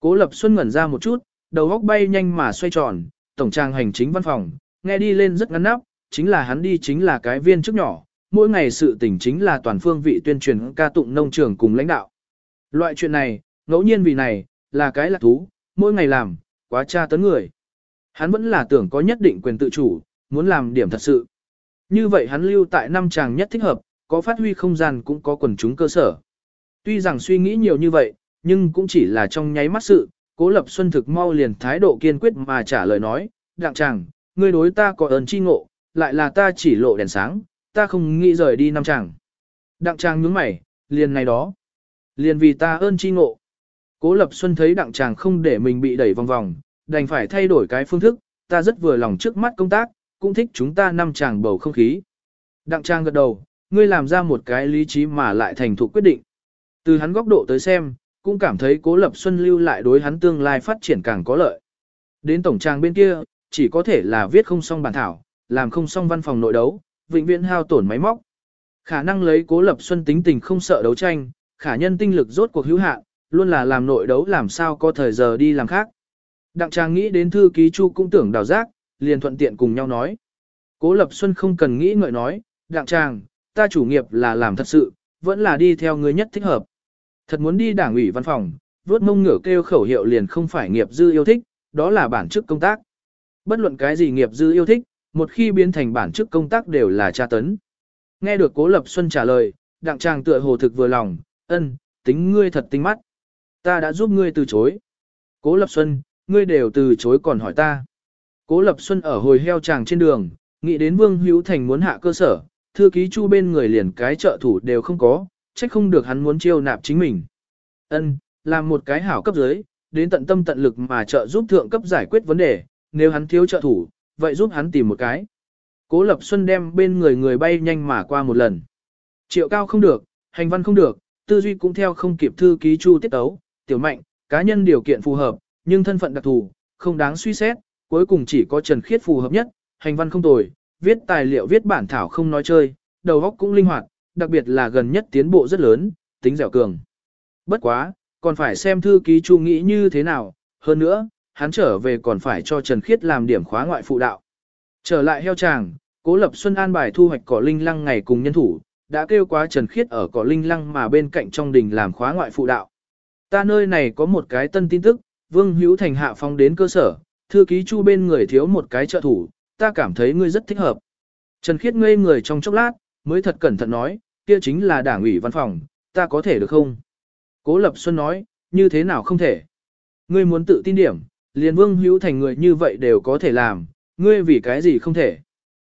Cố Lập Xuân ngẩn ra một chút, đầu góc bay nhanh mà xoay tròn, tổng trang hành chính văn phòng, nghe đi lên rất ngắn nắp, chính là hắn đi chính là cái viên chức nhỏ, mỗi ngày sự tình chính là toàn phương vị tuyên truyền ca tụng nông trường cùng lãnh đạo. Loại chuyện này, ngẫu nhiên vì này, là cái lạc thú, mỗi ngày làm, quá tra tấn người. Hắn vẫn là tưởng có nhất định quyền tự chủ, muốn làm điểm thật sự. Như vậy hắn lưu tại năm chàng nhất thích hợp, có phát huy không gian cũng có quần chúng cơ sở. Tuy rằng suy nghĩ nhiều như vậy, nhưng cũng chỉ là trong nháy mắt sự, Cố Lập Xuân thực mau liền thái độ kiên quyết mà trả lời nói, đặng chàng, ngươi đối ta có ơn chi ngộ, lại là ta chỉ lộ đèn sáng, ta không nghĩ rời đi năm chàng. Đặng chàng nhướng mày, liền này đó. Liền vì ta ơn chi ngộ. Cố Lập Xuân thấy đặng chàng không để mình bị đẩy vòng vòng, đành phải thay đổi cái phương thức, ta rất vừa lòng trước mắt công tác, cũng thích chúng ta năm chàng bầu không khí. Đặng chàng gật đầu, ngươi làm ra một cái lý trí mà lại thành thục quyết định. Từ hắn góc độ tới xem, cũng cảm thấy Cố Lập Xuân lưu lại đối hắn tương lai phát triển càng có lợi. Đến tổng trang bên kia, chỉ có thể là viết không xong bản thảo, làm không xong văn phòng nội đấu, vĩnh viễn hao tổn máy móc. Khả năng lấy Cố Lập Xuân tính tình không sợ đấu tranh, khả nhân tinh lực rốt cuộc hữu hạn, luôn là làm nội đấu làm sao có thời giờ đi làm khác. Đặng trang nghĩ đến thư ký chu cũng tưởng đào giác, liền thuận tiện cùng nhau nói. Cố Lập Xuân không cần nghĩ ngợi nói, đặng trang, ta chủ nghiệp là làm thật sự, vẫn là đi theo người nhất thích hợp. Thật muốn đi đảng ủy văn phòng, vớt mông ngửa kêu khẩu hiệu liền không phải nghiệp dư yêu thích, đó là bản chức công tác. Bất luận cái gì nghiệp dư yêu thích, một khi biến thành bản chức công tác đều là tra tấn. Nghe được Cố Lập Xuân trả lời, đặng trang tựa hồ thực vừa lòng, ân, tính ngươi thật tinh mắt. Ta đã giúp ngươi từ chối. Cố Lập Xuân, ngươi đều từ chối còn hỏi ta. Cố Lập Xuân ở hồi heo chàng trên đường, nghĩ đến Vương Hữu Thành muốn hạ cơ sở, thư ký chu bên người liền cái trợ thủ đều không có, trách không được hắn muốn chiêu nạp chính mình. Ân, làm một cái hảo cấp dưới, đến tận tâm tận lực mà trợ giúp thượng cấp giải quyết vấn đề, nếu hắn thiếu trợ thủ, vậy giúp hắn tìm một cái. Cố Lập Xuân đem bên người người bay nhanh mà qua một lần. Triệu cao không được, hành văn không được, tư duy cũng theo không kịp thư ký chu tiết tấu, tiểu mạnh, cá nhân điều kiện phù hợp, nhưng thân phận đặc thù, không đáng suy xét, cuối cùng chỉ có Trần Khiết phù hợp nhất, hành văn không tồi, viết tài liệu viết bản thảo không nói chơi, đầu óc cũng linh hoạt, đặc biệt là gần nhất tiến bộ rất lớn, tính dẻo cường. Bất quá, còn phải xem thư ký Chu nghĩ như thế nào, hơn nữa, hắn trở về còn phải cho Trần Khiết làm điểm khóa ngoại phụ đạo. Trở lại heo tràng, Cố Lập Xuân an bài thu hoạch cỏ linh lăng ngày cùng nhân thủ, đã kêu quá Trần Khiết ở cỏ linh lăng mà bên cạnh trong đình làm khóa ngoại phụ đạo. Ta nơi này có một cái tân tin tức, Vương Hữu Thành hạ phong đến cơ sở, thư ký Chu bên người thiếu một cái trợ thủ, ta cảm thấy ngươi rất thích hợp. Trần Khiết ngây người trong chốc lát, mới thật cẩn thận nói, kia chính là đảng ủy văn phòng, ta có thể được không? Cố Lập Xuân nói, như thế nào không thể? Ngươi muốn tự tin điểm, liền Vương Hữu Thành người như vậy đều có thể làm, ngươi vì cái gì không thể?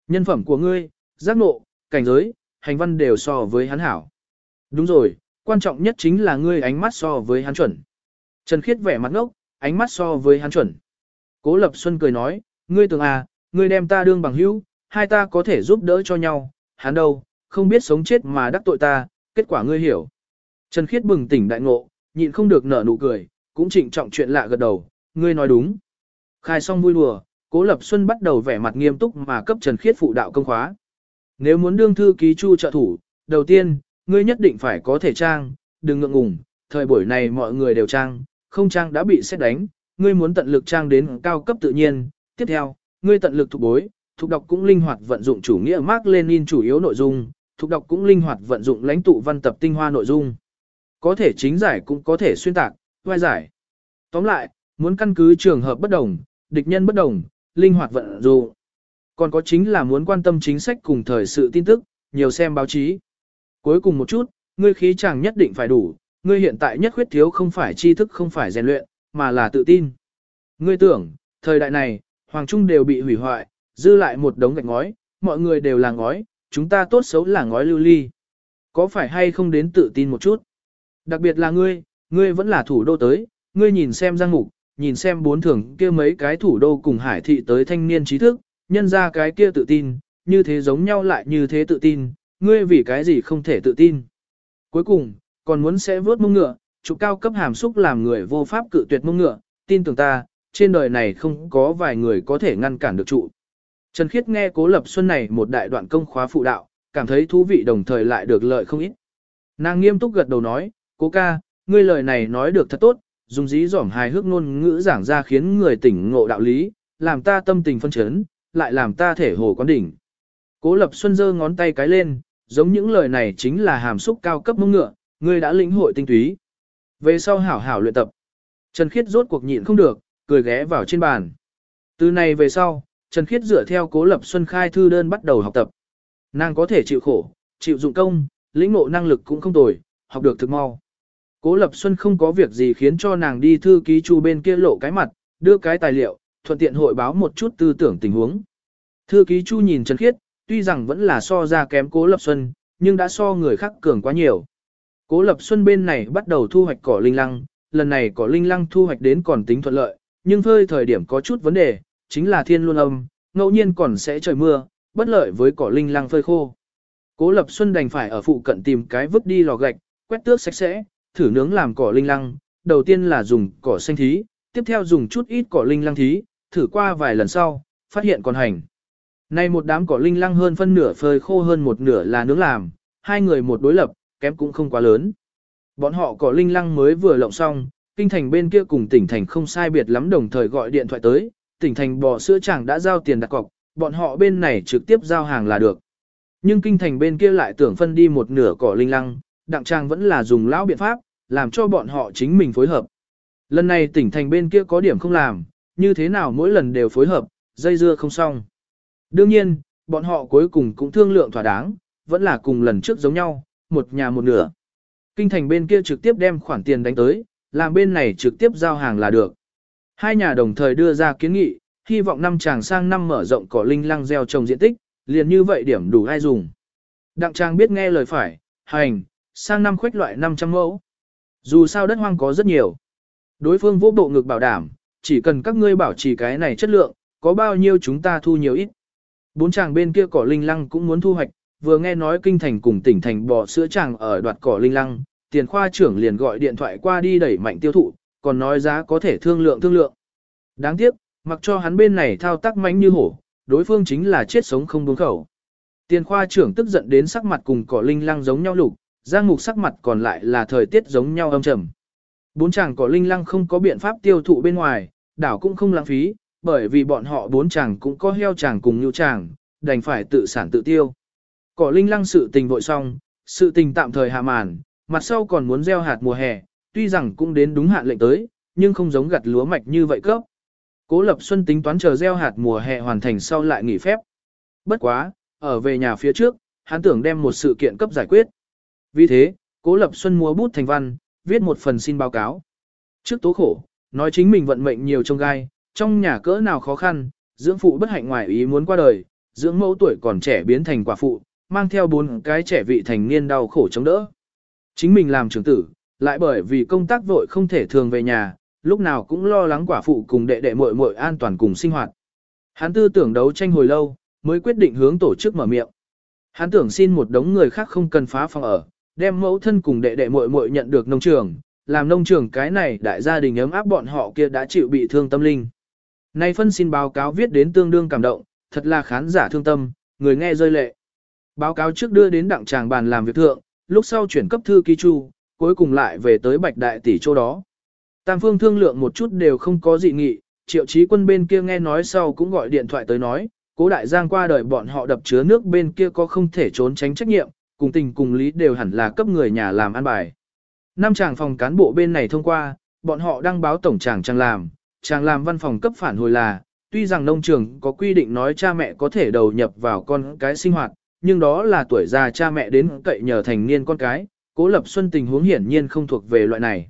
Nhân phẩm của ngươi, giác ngộ, cảnh giới, hành văn đều so với hắn hảo. Đúng rồi, quan trọng nhất chính là ngươi ánh mắt so với hắn chuẩn. Trần Khiết vẻ mặt ngốc, ánh mắt so với hắn chuẩn. Cố Lập Xuân cười nói, ngươi tưởng à, ngươi đem ta đương bằng hữu, hai ta có thể giúp đỡ cho nhau, hắn đâu, không biết sống chết mà đắc tội ta, kết quả ngươi hiểu. Trần Khiết bừng tỉnh đại ngộ, nhịn không được nở nụ cười, cũng trịnh trọng chuyện lạ gật đầu, ngươi nói đúng. Khai xong vui đùa, Cố Lập Xuân bắt đầu vẻ mặt nghiêm túc mà cấp Trần Khiết phụ đạo công khóa. Nếu muốn đương thư ký chu trợ thủ, đầu tiên, ngươi nhất định phải có thể trang, đừng ngượng ngùng, thời buổi này mọi người đều trang, không trang đã bị xét đánh, ngươi muốn tận lực trang đến cao cấp tự nhiên. Tiếp theo, ngươi tận lực thuộc bối, thuộc đọc cũng linh hoạt vận dụng chủ nghĩa Mark Lenin chủ yếu nội dung, thuộc đọc cũng linh hoạt vận dụng lãnh tụ văn tập tinh hoa nội dung. Có thể chính giải cũng có thể xuyên tạc, vai giải. Tóm lại, muốn căn cứ trường hợp bất đồng, địch nhân bất đồng, linh hoạt vận dụng. Còn có chính là muốn quan tâm chính sách cùng thời sự tin tức, nhiều xem báo chí. Cuối cùng một chút, ngươi khí chàng nhất định phải đủ, ngươi hiện tại nhất khuyết thiếu không phải tri thức không phải rèn luyện, mà là tự tin. Ngươi tưởng, thời đại này, Hoàng Trung đều bị hủy hoại, dư lại một đống gạch ngói, mọi người đều là ngói, chúng ta tốt xấu là ngói lưu ly. Có phải hay không đến tự tin một chút? Đặc biệt là ngươi, ngươi vẫn là thủ đô tới, ngươi nhìn xem giang mục, nhìn xem bốn thường kia mấy cái thủ đô cùng hải thị tới thanh niên trí thức, nhân ra cái kia tự tin, như thế giống nhau lại như thế tự tin, ngươi vì cái gì không thể tự tin. Cuối cùng, còn muốn sẽ vớt mông ngựa, trục cao cấp hàm xúc làm người vô pháp cự tuyệt mông ngựa, tin tưởng ta, trên đời này không có vài người có thể ngăn cản được trụ. Trần Khiết nghe Cố Lập Xuân này một đại đoạn công khóa phụ đạo, cảm thấy thú vị đồng thời lại được lợi không ít. Nàng nghiêm túc gật đầu nói, Cố ca, ngươi lời này nói được thật tốt, dùng dí dỏm hài hước ngôn ngữ giảng ra khiến người tỉnh ngộ đạo lý, làm ta tâm tình phân chấn, lại làm ta thể hồ quán đỉnh. Cố Lập Xuân giơ ngón tay cái lên, giống những lời này chính là hàm xúc cao cấp mông ngựa, ngươi đã lĩnh hội tinh túy. Về sau hảo hảo luyện tập. Trần Khiết rốt cuộc nhịn không được, cười ghé vào trên bàn. Từ này về sau, Trần Khiết dựa theo Cố Lập Xuân khai thư đơn bắt đầu học tập. Nàng có thể chịu khổ, chịu dụng công, lĩnh ngộ năng lực cũng không tồi, học được thực mau. Cố Lập Xuân không có việc gì khiến cho nàng đi thư ký chu bên kia lộ cái mặt, đưa cái tài liệu, thuận tiện hội báo một chút tư tưởng tình huống. Thư ký chu nhìn Trần Khiết, tuy rằng vẫn là so ra kém Cố Lập Xuân, nhưng đã so người khác cường quá nhiều. Cố Lập Xuân bên này bắt đầu thu hoạch cỏ linh lăng, lần này cỏ linh lăng thu hoạch đến còn tính thuận lợi, nhưng phơi thời điểm có chút vấn đề, chính là thiên luôn âm, ngẫu nhiên còn sẽ trời mưa, bất lợi với cỏ linh lăng phơi khô. Cố Lập Xuân đành phải ở phụ cận tìm cái vứt đi lò gạch, quét tước sạch sẽ, thử nướng làm cỏ linh lăng, đầu tiên là dùng cỏ xanh thí, tiếp theo dùng chút ít cỏ linh lăng thí, thử qua vài lần sau, phát hiện còn hành. Này một đám cỏ linh lăng hơn phân nửa phơi khô hơn một nửa là nướng làm, hai người một đối lập, kém cũng không quá lớn. Bọn họ cỏ linh lăng mới vừa lộng xong, kinh thành bên kia cùng tỉnh thành không sai biệt lắm đồng thời gọi điện thoại tới, tỉnh thành bò sữa chẳng đã giao tiền đặt cọc, bọn họ bên này trực tiếp giao hàng là được. Nhưng kinh thành bên kia lại tưởng phân đi một nửa cỏ linh lăng, đặng trang vẫn là dùng lão biện pháp, làm cho bọn họ chính mình phối hợp. Lần này tỉnh thành bên kia có điểm không làm, như thế nào mỗi lần đều phối hợp, dây dưa không xong. Đương nhiên, bọn họ cuối cùng cũng thương lượng thỏa đáng, vẫn là cùng lần trước giống nhau, một nhà một nửa. Kinh thành bên kia trực tiếp đem khoản tiền đánh tới, làm bên này trực tiếp giao hàng là được. Hai nhà đồng thời đưa ra kiến nghị, hy vọng năm chàng sang năm mở rộng cỏ linh lăng gieo trồng diện tích, liền như vậy điểm đủ ai dùng. Đặng trang biết nghe lời phải, hành, sang năm khuếch loại 500 mẫu. Dù sao đất hoang có rất nhiều. Đối phương vô bộ ngực bảo đảm, chỉ cần các ngươi bảo trì cái này chất lượng, có bao nhiêu chúng ta thu nhiều ít. Bốn chàng bên kia cỏ linh lăng cũng muốn thu hoạch, vừa nghe nói kinh thành cùng tỉnh thành bò sữa chàng ở đoạt cỏ linh lăng, tiền khoa trưởng liền gọi điện thoại qua đi đẩy mạnh tiêu thụ, còn nói giá có thể thương lượng thương lượng. Đáng tiếc, mặc cho hắn bên này thao tác mánh như hổ, đối phương chính là chết sống không buông khẩu. Tiền khoa trưởng tức giận đến sắc mặt cùng cỏ linh lăng giống nhau lục, giang mục sắc mặt còn lại là thời tiết giống nhau âm trầm. Bốn chàng cỏ linh lăng không có biện pháp tiêu thụ bên ngoài, đảo cũng không lãng phí, bởi vì bọn họ bốn chàng cũng có heo chàng cùng nhu chàng, đành phải tự sản tự tiêu. Cỏ linh lăng sự tình vội xong, sự tình tạm thời hạ màn, mặt sau còn muốn gieo hạt mùa hè, tuy rằng cũng đến đúng hạn lệnh tới, nhưng không giống gặt lúa mạch như vậy cấp. Cố Lập Xuân tính toán chờ gieo hạt mùa hè hoàn thành sau lại nghỉ phép. Bất quá, ở về nhà phía trước, hắn tưởng đem một sự kiện cấp giải quyết. Vì thế, Cố Lập Xuân mua bút thành văn, viết một phần xin báo cáo. Trước tố khổ, nói chính mình vận mệnh nhiều trong gai, trong nhà cỡ nào khó khăn, dưỡng phụ bất hạnh ngoài ý muốn qua đời, dưỡng mẫu tuổi còn trẻ biến thành quả phụ, mang theo bốn cái trẻ vị thành niên đau khổ chống đỡ. Chính mình làm trưởng tử, lại bởi vì công tác vội không thể thường về nhà, lúc nào cũng lo lắng quả phụ cùng đệ đệ muội muội an toàn cùng sinh hoạt. Hắn tư tưởng đấu tranh hồi lâu, mới quyết định hướng tổ chức mở miệng. Hắn tưởng xin một đống người khác không cần phá phòng ở, đem mẫu thân cùng đệ đệ muội muội nhận được nông trường, làm nông trường cái này đại gia đình ấm áp bọn họ kia đã chịu bị thương tâm linh. Nay phân xin báo cáo viết đến tương đương cảm động, thật là khán giả thương tâm, người nghe rơi lệ. Báo cáo trước đưa đến đặng tràng bàn làm việc thượng, lúc sau chuyển cấp thư ký chu, cuối cùng lại về tới bạch đại tỷ chỗ đó. Tam phương thương lượng một chút đều không có dị nghị, triệu chí quân bên kia nghe nói sau cũng gọi điện thoại tới nói, cố đại giang qua đời bọn họ đập chứa nước bên kia có không thể trốn tránh trách nhiệm, cùng tình cùng lý đều hẳn là cấp người nhà làm ăn bài. Năm chàng phòng cán bộ bên này thông qua, bọn họ đăng báo tổng chàng chàng làm, chàng làm văn phòng cấp phản hồi là, tuy rằng nông trường có quy định nói cha mẹ có thể đầu nhập vào con cái sinh hoạt, nhưng đó là tuổi già cha mẹ đến cậy nhờ thành niên con cái, cố lập xuân tình huống hiển nhiên không thuộc về loại này.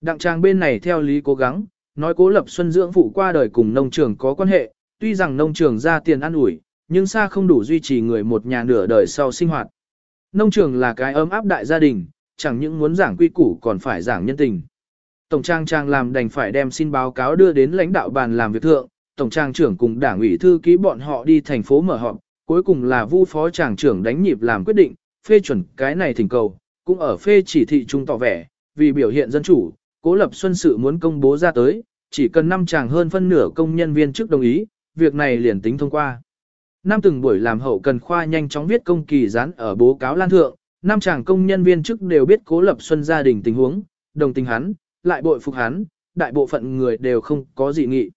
Đặng trang bên này theo lý cố gắng, nói cố lập xuân dưỡng phụ qua đời cùng nông trường có quan hệ, tuy rằng nông trường ra tiền ăn ủi, nhưng xa không đủ duy trì người một nhà nửa đời sau sinh hoạt. Nông trường là cái ấm áp đại gia đình, chẳng những muốn giảng quy củ còn phải giảng nhân tình. Tổng trang trang làm đành phải đem xin báo cáo đưa đến lãnh đạo bàn làm việc thượng, tổng trang trưởng cùng đảng ủy thư ký bọn họ đi thành phố mở họp, cuối cùng là vu phó tràng trưởng đánh nhịp làm quyết định, phê chuẩn cái này thỉnh cầu, cũng ở phê chỉ thị trung tỏ vẻ, vì biểu hiện dân chủ, cố lập xuân sự muốn công bố ra tới, chỉ cần năm chàng hơn phân nửa công nhân viên trước đồng ý, việc này liền tính thông qua. Năm từng buổi làm hậu cần khoa nhanh chóng viết công kỳ dán ở bố cáo lan thượng, năm chàng công nhân viên chức đều biết cố lập xuân gia đình tình huống, đồng tình hắn, lại bội phục hắn, đại bộ phận người đều không có gì nghị.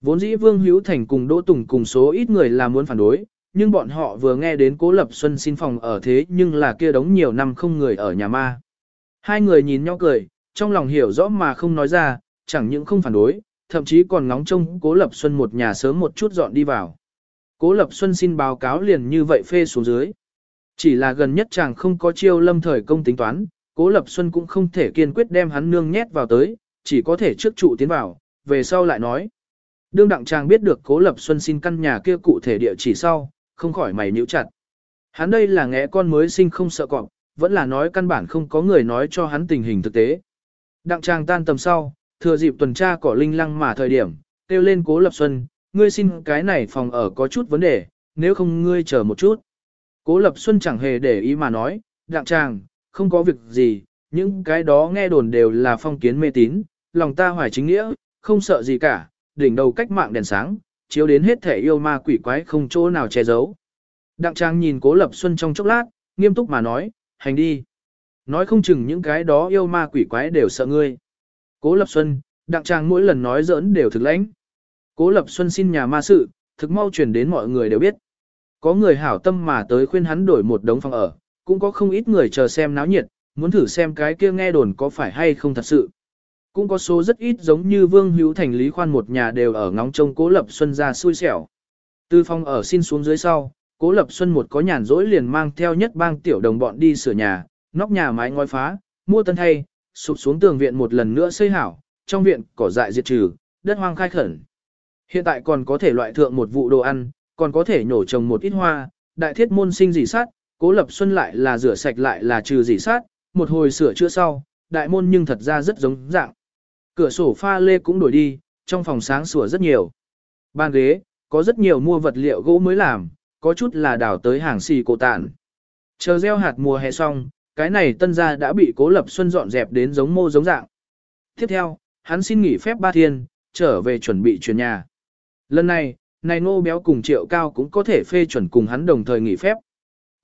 Vốn dĩ Vương Hữu Thành cùng Đỗ Tùng cùng số ít người là muốn phản đối, nhưng bọn họ vừa nghe đến Cố Lập Xuân xin phòng ở thế nhưng là kia đống nhiều năm không người ở nhà ma. Hai người nhìn nhau cười, trong lòng hiểu rõ mà không nói ra, chẳng những không phản đối, thậm chí còn ngóng trông Cố Lập Xuân một nhà sớm một chút dọn đi vào. Cố Lập Xuân xin báo cáo liền như vậy phê xuống dưới. Chỉ là gần nhất chàng không có chiêu lâm thời công tính toán, Cố Lập Xuân cũng không thể kiên quyết đem hắn nương nhét vào tới, chỉ có thể trước trụ tiến vào, về sau lại nói. Đương đặng Trang biết được Cố Lập Xuân xin căn nhà kia cụ thể địa chỉ sau, không khỏi mày nhíu chặt. Hắn đây là ngẽ con mới sinh không sợ cọp, vẫn là nói căn bản không có người nói cho hắn tình hình thực tế. Đặng Trang tan tầm sau, thừa dịp tuần tra cỏ linh lăng mà thời điểm, kêu lên Cố Lập Xuân, ngươi xin cái này phòng ở có chút vấn đề, nếu không ngươi chờ một chút. Cố Lập Xuân chẳng hề để ý mà nói, đặng Trang không có việc gì, những cái đó nghe đồn đều là phong kiến mê tín, lòng ta hoài chính nghĩa, không sợ gì cả, đỉnh đầu cách mạng đèn sáng, chiếu đến hết thể yêu ma quỷ quái không chỗ nào che giấu. Đặng Trang nhìn Cố Lập Xuân trong chốc lát, nghiêm túc mà nói, hành đi. Nói không chừng những cái đó yêu ma quỷ quái đều sợ ngươi. Cố Lập Xuân, Đặng Trang mỗi lần nói giỡn đều thực lãnh. Cố Lập Xuân xin nhà ma sự, thực mau truyền đến mọi người đều biết. Có người hảo tâm mà tới khuyên hắn đổi một đống phòng ở, cũng có không ít người chờ xem náo nhiệt, muốn thử xem cái kia nghe đồn có phải hay không thật sự. Cũng có số rất ít giống như Vương Hữu Thành Lý Khoan một nhà đều ở ngóng trông Cố Lập Xuân ra xui xẻo. Tư phong ở xin xuống dưới sau, Cố Lập Xuân một có nhàn rỗi liền mang theo nhất bang tiểu đồng bọn đi sửa nhà, nóc nhà mái ngói phá, mua tân thay, sụp xuống tường viện một lần nữa xây hảo, trong viện cỏ dại diệt trừ, đất hoang khai khẩn. Hiện tại còn có thể loại thượng một vụ đồ ăn, còn có thể nhổ trồng một ít hoa, đại thiết môn sinh dị sát, Cố Lập Xuân lại là rửa sạch lại là trừ dị sát, một hồi sửa chữa sau, đại môn nhưng thật ra rất giống dạng. Cửa sổ pha lê cũng đổi đi, trong phòng sáng sủa rất nhiều. Bàn ghế, có rất nhiều mua vật liệu gỗ mới làm, có chút là đảo tới hàng xì cổ tản. Chờ gieo hạt mùa hè xong, cái này tân gia đã bị cố lập xuân dọn dẹp đến giống mô giống dạng. Tiếp theo, hắn xin nghỉ phép ba thiên, trở về chuẩn bị chuyển nhà. Lần này, này nô béo cùng triệu cao cũng có thể phê chuẩn cùng hắn đồng thời nghỉ phép.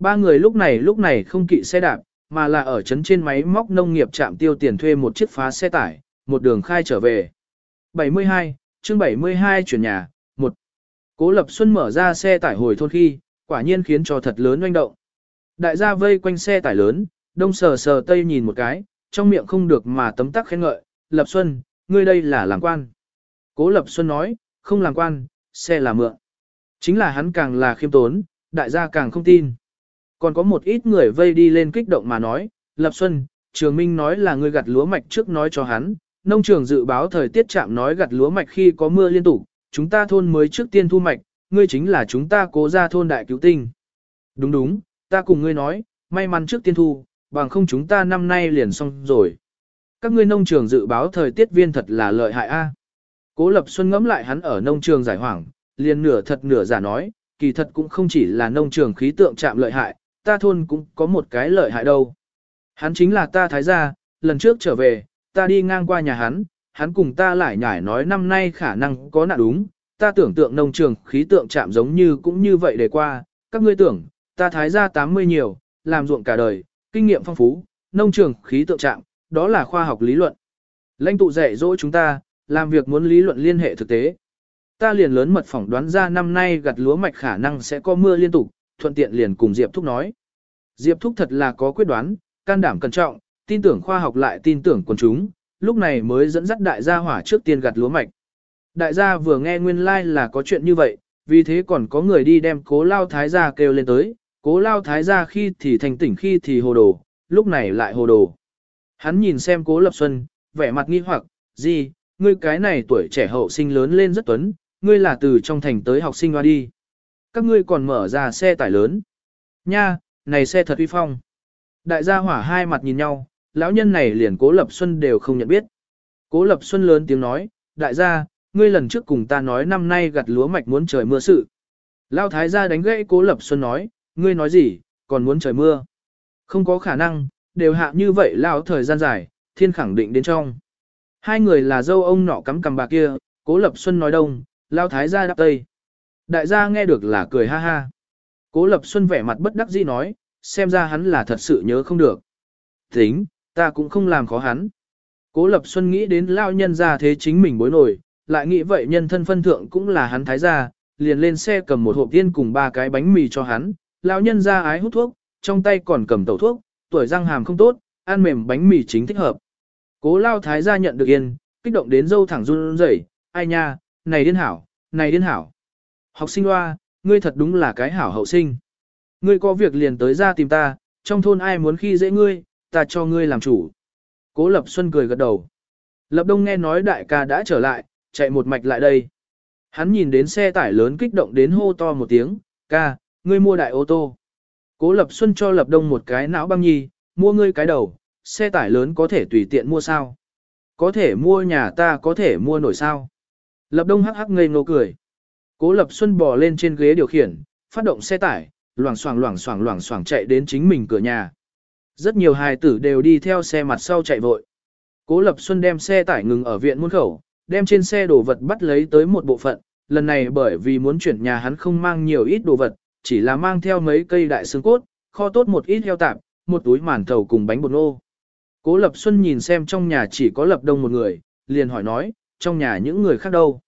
Ba người lúc này lúc này không kỵ xe đạp, mà là ở trấn trên máy móc nông nghiệp trạm tiêu tiền thuê một chiếc phá xe tải, một đường khai trở về. 72, chương 72 chuyển nhà, một Cố Lập Xuân mở ra xe tải hồi thôn khi, quả nhiên khiến cho thật lớn oanh động. Đại gia vây quanh xe tải lớn, đông sờ sờ tây nhìn một cái, trong miệng không được mà tấm tắc khen ngợi, Lập Xuân, ngươi đây là làm quan. Cố Lập Xuân nói, không làm quan, xe là mượn. Chính là hắn càng là khiêm tốn, đại gia càng không tin. Còn có một ít người vây đi lên kích động mà nói, Lập Xuân, Trường Minh nói là ngươi gặt lúa mạch trước nói cho hắn, nông trường dự báo thời tiết chạm nói gặt lúa mạch khi có mưa liên tục, chúng ta thôn mới trước tiên thu mạch, ngươi chính là chúng ta cố ra thôn đại cứu tinh. Đúng đúng, ta cùng ngươi nói, may mắn trước tiên thu, bằng không chúng ta năm nay liền xong rồi. Các ngươi nông trường dự báo thời tiết viên thật là lợi hại a. Cố Lập Xuân ngẫm lại hắn ở nông trường giải hoảng, liền nửa thật nửa giả nói, kỳ thật cũng không chỉ là nông trường khí tượng chạm lợi hại, ta thôn cũng có một cái lợi hại đâu. Hắn chính là ta thái gia, lần trước trở về, ta đi ngang qua nhà hắn, hắn cùng ta lại nhải nói năm nay khả năng có nạn đúng, ta tưởng tượng nông trường khí tượng chạm giống như cũng như vậy để qua, các ngươi tưởng, ta thái gia 80 nhiều, làm ruộng cả đời, kinh nghiệm phong phú, nông trường khí tượng chạm, đó là khoa học lý luận. Lãnh tụ dạy dỗ chúng ta, làm việc muốn lý luận liên hệ thực tế. Ta liền lớn mật phỏng đoán ra năm nay gặt lúa mạch khả năng sẽ có mưa liên tục, thuận tiện liền cùng Diệp Thúc nói. Diệp Thúc thật là có quyết đoán, can đảm cẩn trọng, tin tưởng khoa học lại tin tưởng quần chúng, lúc này mới dẫn dắt đại gia hỏa trước tiên gặt lúa mạch. Đại gia vừa nghe nguyên lai like là có chuyện như vậy, vì thế còn có người đi đem cố lao thái gia kêu lên tới, cố lao thái gia khi thì thành tỉnh khi thì hồ đồ, lúc này lại hồ đồ. Hắn nhìn xem cố lập xuân, vẻ mặt nghi hoặc, gì, ngươi cái này tuổi trẻ hậu sinh lớn lên rất tuấn, ngươi là từ trong thành tới học sinh hoa đi. Các ngươi còn mở ra xe tải lớn. Nha, này xe thật uy phong. Đại gia hỏa hai mặt nhìn nhau, lão nhân này liền Cố Lập Xuân đều không nhận biết. Cố Lập Xuân lớn tiếng nói, đại gia, ngươi lần trước cùng ta nói năm nay gặt lúa mạch muốn trời mưa sự. Lão thái gia đánh gãy Cố Lập Xuân nói, ngươi nói gì, còn muốn trời mưa. Không có khả năng, đều hạ như vậy lão thời gian dài, thiên khẳng định đến trong. Hai người là dâu ông nọ cắm cầm bà kia, Cố Lập Xuân nói đông, Lão thái gia đáp tây. Đại gia nghe được là cười ha ha. Cố Lập Xuân vẻ mặt bất đắc dĩ nói, xem ra hắn là thật sự nhớ không được. Tính, Ta cũng không làm khó hắn. Cố Lập Xuân nghĩ đến lao nhân ra thế chính mình bối nổi, lại nghĩ vậy nhân thân phân thượng cũng là hắn thái gia, liền lên xe cầm một hộp tiên cùng ba cái bánh mì cho hắn, lao nhân ra ái hút thuốc, trong tay còn cầm tẩu thuốc, tuổi răng hàm không tốt, ăn mềm bánh mì chính thích hợp. Cố lao thái gia nhận được yên, kích động đến dâu thẳng run rẩy, ai nha, này điên hảo, này điên hảo. Học sinh hoa, ngươi thật đúng là cái hảo hậu sinh. Ngươi có việc liền tới ra tìm ta, trong thôn ai muốn khi dễ ngươi, ta cho ngươi làm chủ. Cố Lập Xuân cười gật đầu. Lập Đông nghe nói đại ca đã trở lại, chạy một mạch lại đây. Hắn nhìn đến xe tải lớn kích động đến hô to một tiếng, ca, ngươi mua đại ô tô. Cố Lập Xuân cho Lập Đông một cái não băng nhi, mua ngươi cái đầu, xe tải lớn có thể tùy tiện mua sao. Có thể mua nhà ta có thể mua nổi sao. Lập Đông hắc hắc ngây ngô cười. Cố Lập Xuân bò lên trên ghế điều khiển, phát động xe tải, loảng xoảng loảng xoảng loảng xoảng chạy đến chính mình cửa nhà. Rất nhiều hài tử đều đi theo xe mặt sau chạy vội. Cố Lập Xuân đem xe tải ngừng ở viện muôn khẩu, đem trên xe đồ vật bắt lấy tới một bộ phận, lần này bởi vì muốn chuyển nhà hắn không mang nhiều ít đồ vật, chỉ là mang theo mấy cây đại xương cốt, kho tốt một ít heo tạp, một túi màn thầu cùng bánh bột nô. Cố Lập Xuân nhìn xem trong nhà chỉ có Lập Đông một người, liền hỏi nói, trong nhà những người khác đâu.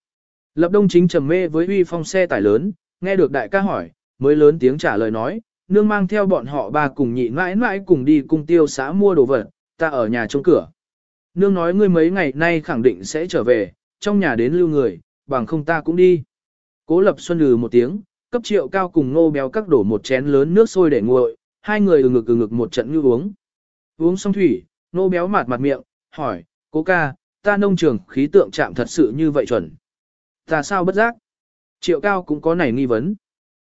Lập Đông chính trầm mê với uy phong xe tải lớn, nghe được đại ca hỏi, mới lớn tiếng trả lời nói, nương mang theo bọn họ ba cùng nhị mãi mãi cùng đi cung tiêu xã mua đồ vật, ta ở nhà trong cửa. Nương nói ngươi mấy ngày nay khẳng định sẽ trở về, trong nhà đến lưu người, bằng không ta cũng đi. Cố Lập Xuân lừ một tiếng, cấp triệu cao cùng ngô béo các đổ một chén lớn nước sôi để nguội, hai người ừ ngực ừ ngực một trận như uống. Uống xong thủy, ngô béo mạt mặt miệng, hỏi, cố ca, ta nông trường khí tượng chạm thật sự như vậy chuẩn. Ta sao bất giác? Triệu cao cũng có nảy nghi vấn.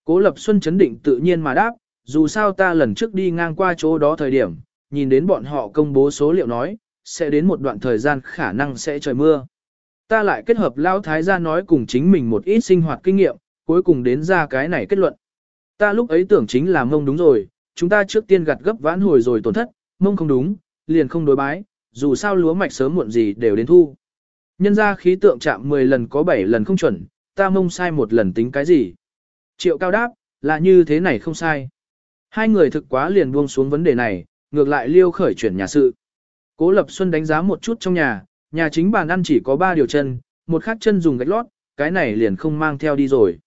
Cố Lập Xuân chấn định tự nhiên mà đáp, dù sao ta lần trước đi ngang qua chỗ đó thời điểm, nhìn đến bọn họ công bố số liệu nói, sẽ đến một đoạn thời gian khả năng sẽ trời mưa. Ta lại kết hợp Lão Thái gia nói cùng chính mình một ít sinh hoạt kinh nghiệm, cuối cùng đến ra cái này kết luận. Ta lúc ấy tưởng chính là mông đúng rồi, chúng ta trước tiên gặt gấp vãn hồi rồi tổn thất, mông không đúng, liền không đối bái, dù sao lúa mạch sớm muộn gì đều đến thu. Nhân ra khí tượng chạm 10 lần có 7 lần không chuẩn, ta mông sai một lần tính cái gì. Triệu cao đáp, là như thế này không sai. Hai người thực quá liền buông xuống vấn đề này, ngược lại liêu khởi chuyển nhà sự. Cố Lập Xuân đánh giá một chút trong nhà, nhà chính bàn ăn chỉ có ba điều chân, một khác chân dùng gạch lót, cái này liền không mang theo đi rồi.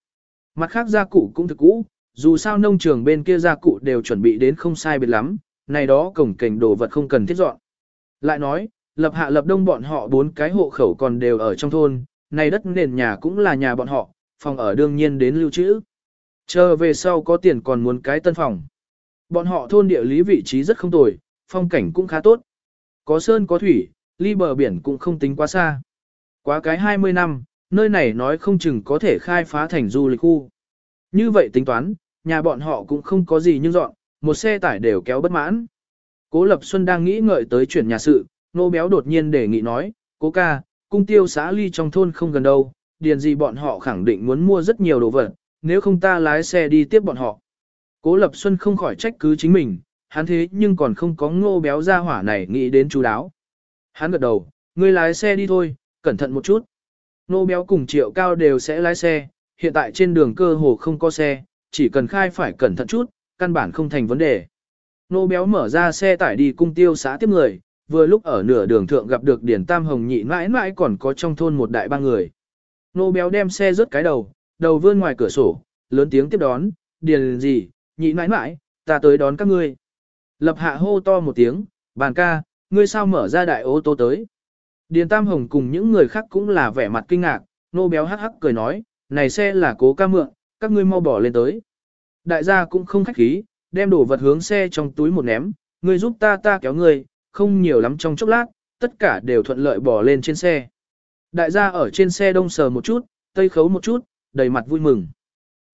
Mặt khác gia cụ cũng thực cũ, dù sao nông trường bên kia gia cụ đều chuẩn bị đến không sai biệt lắm, này đó cổng cảnh đồ vật không cần thiết dọn. Lại nói, lập hạ lập đông bọn họ bốn cái hộ khẩu còn đều ở trong thôn, này đất nền nhà cũng là nhà bọn họ, phòng ở đương nhiên đến lưu trữ. Chờ về sau có tiền còn muốn cái tân phòng. Bọn họ thôn địa lý vị trí rất không tồi, phong cảnh cũng khá tốt. Có sơn có thủy, ly bờ biển cũng không tính quá xa. Quá cái 20 năm, nơi này nói không chừng có thể khai phá thành du lịch khu. Như vậy tính toán, nhà bọn họ cũng không có gì nhưng dọn, một xe tải đều kéo bất mãn. Cố Lập Xuân đang nghĩ ngợi tới chuyển nhà sự, nô béo đột nhiên đề nghị nói, cố ca, cung tiêu xã ly trong thôn không gần đâu, điền gì bọn họ khẳng định muốn mua rất nhiều đồ vật, nếu không ta lái xe đi tiếp bọn họ. Cố Lập Xuân không khỏi trách cứ chính mình, hắn thế nhưng còn không có ngô béo ra hỏa này nghĩ đến chú đáo. Hắn gật đầu, ngươi lái xe đi thôi, cẩn thận một chút. Ngô béo cùng triệu cao đều sẽ lái xe, hiện tại trên đường cơ hồ không có xe, chỉ cần khai phải cẩn thận chút, căn bản không thành vấn đề. Nô béo mở ra xe tải đi cung tiêu xã tiếp người, vừa lúc ở nửa đường thượng gặp được Điển Tam Hồng nhị mãi mãi còn có trong thôn một đại ba người. Nô béo đem xe rớt cái đầu, đầu vươn ngoài cửa sổ, lớn tiếng tiếp đón, điền gì, nhị mãi mãi, ta tới đón các ngươi. Lập hạ hô to một tiếng, bàn ca, ngươi sao mở ra đại ô tô tới. Điền Tam Hồng cùng những người khác cũng là vẻ mặt kinh ngạc, nô béo hắc hắc cười nói, này xe là cố ca mượn, các ngươi mau bỏ lên tới. Đại gia cũng không khách khí, đem đồ vật hướng xe trong túi một ném, ngươi giúp ta ta kéo ngươi, không nhiều lắm trong chốc lát, tất cả đều thuận lợi bỏ lên trên xe. Đại gia ở trên xe đông sờ một chút, tây khấu một chút, đầy mặt vui mừng.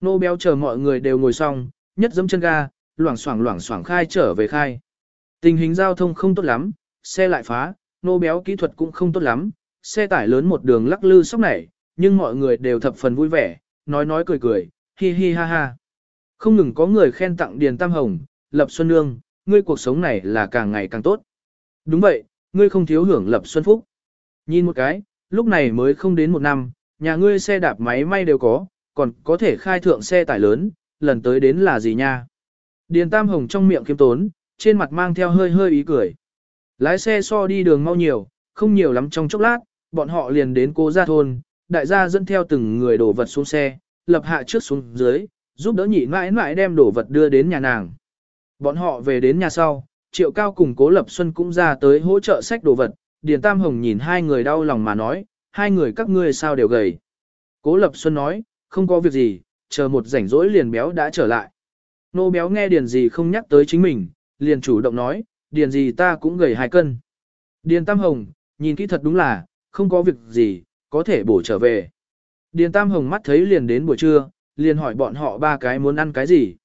Nô béo chờ mọi người đều ngồi xong, nhất dẫm chân ga, loảng xoảng loảng xoảng khai trở về khai. Tình hình giao thông không tốt lắm, xe lại phá, nô béo kỹ thuật cũng không tốt lắm, xe tải lớn một đường lắc lư sóc nảy, nhưng mọi người đều thập phần vui vẻ, nói nói cười cười, hi hi ha ha. Không ngừng có người khen tặng Điền Tam Hồng, Lập Xuân Nương, ngươi cuộc sống này là càng ngày càng tốt. Đúng vậy, ngươi không thiếu hưởng Lập Xuân Phúc. Nhìn một cái, lúc này mới không đến một năm, nhà ngươi xe đạp máy may đều có, còn có thể khai thượng xe tải lớn, lần tới đến là gì nha. Điền Tam Hồng trong miệng kiếm tốn, trên mặt mang theo hơi hơi ý cười. Lái xe so đi đường mau nhiều, không nhiều lắm trong chốc lát, bọn họ liền đến cô gia thôn, đại gia dẫn theo từng người đổ vật xuống xe, lập hạ trước xuống dưới, giúp đỡ nhị mãi mãi đem đổ vật đưa đến nhà nàng. Bọn họ về đến nhà sau, Triệu Cao cùng Cố Lập Xuân cũng ra tới hỗ trợ sách đồ vật, Điền Tam Hồng nhìn hai người đau lòng mà nói, hai người các ngươi sao đều gầy. Cố Lập Xuân nói, không có việc gì, chờ một rảnh rỗi liền béo đã trở lại. Nô béo nghe điền gì không nhắc tới chính mình, liền chủ động nói, điền gì ta cũng gầy hai cân. Điền Tam Hồng, nhìn kỹ thật đúng là, không có việc gì, có thể bổ trở về. Điền Tam Hồng mắt thấy liền đến buổi trưa, liền hỏi bọn họ ba cái muốn ăn cái gì.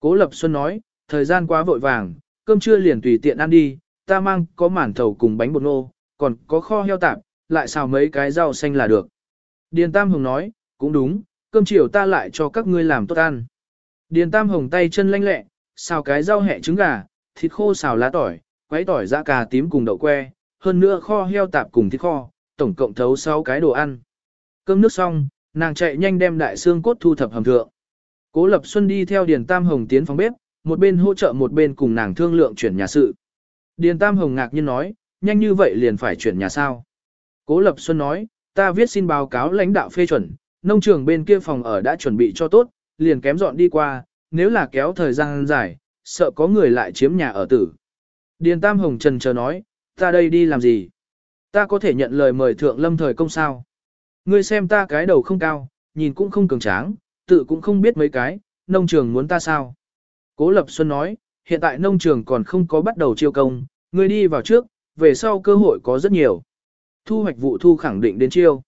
Cố Lập Xuân nói, thời gian quá vội vàng, cơm trưa liền tùy tiện ăn đi, ta mang có mản thầu cùng bánh bột nô, còn có kho heo tạp, lại xào mấy cái rau xanh là được. Điền Tam Hồng nói, cũng đúng, cơm chiều ta lại cho các ngươi làm tốt ăn. Điền Tam Hồng tay chân lanh lẹ, xào cái rau hẹ trứng gà, thịt khô xào lá tỏi, quấy tỏi dã cà tím cùng đậu que, hơn nữa kho heo tạp cùng thịt kho, tổng cộng thấu 6 cái đồ ăn. Cơm nước xong, nàng chạy nhanh đem đại xương cốt thu thập hầm thượng. Cố Lập Xuân đi theo Điền Tam Hồng tiến phòng bếp, một bên hỗ trợ một bên cùng nàng thương lượng chuyển nhà sự. Điền Tam Hồng ngạc nhiên nói, nhanh như vậy liền phải chuyển nhà sao. Cố Lập Xuân nói, ta viết xin báo cáo lãnh đạo phê chuẩn, nông trường bên kia phòng ở đã chuẩn bị cho tốt, liền kém dọn đi qua, nếu là kéo thời gian dài, sợ có người lại chiếm nhà ở tử. Điền Tam Hồng Trần chờ nói, ta đây đi làm gì? Ta có thể nhận lời mời thượng lâm thời công sao? Ngươi xem ta cái đầu không cao, nhìn cũng không cường tráng, tự cũng không biết mấy cái, nông trường muốn ta sao? Cố Lập Xuân nói, hiện tại nông trường còn không có bắt đầu chiêu công, người đi vào trước, về sau cơ hội có rất nhiều. Thu hoạch vụ thu khẳng định đến chiêu.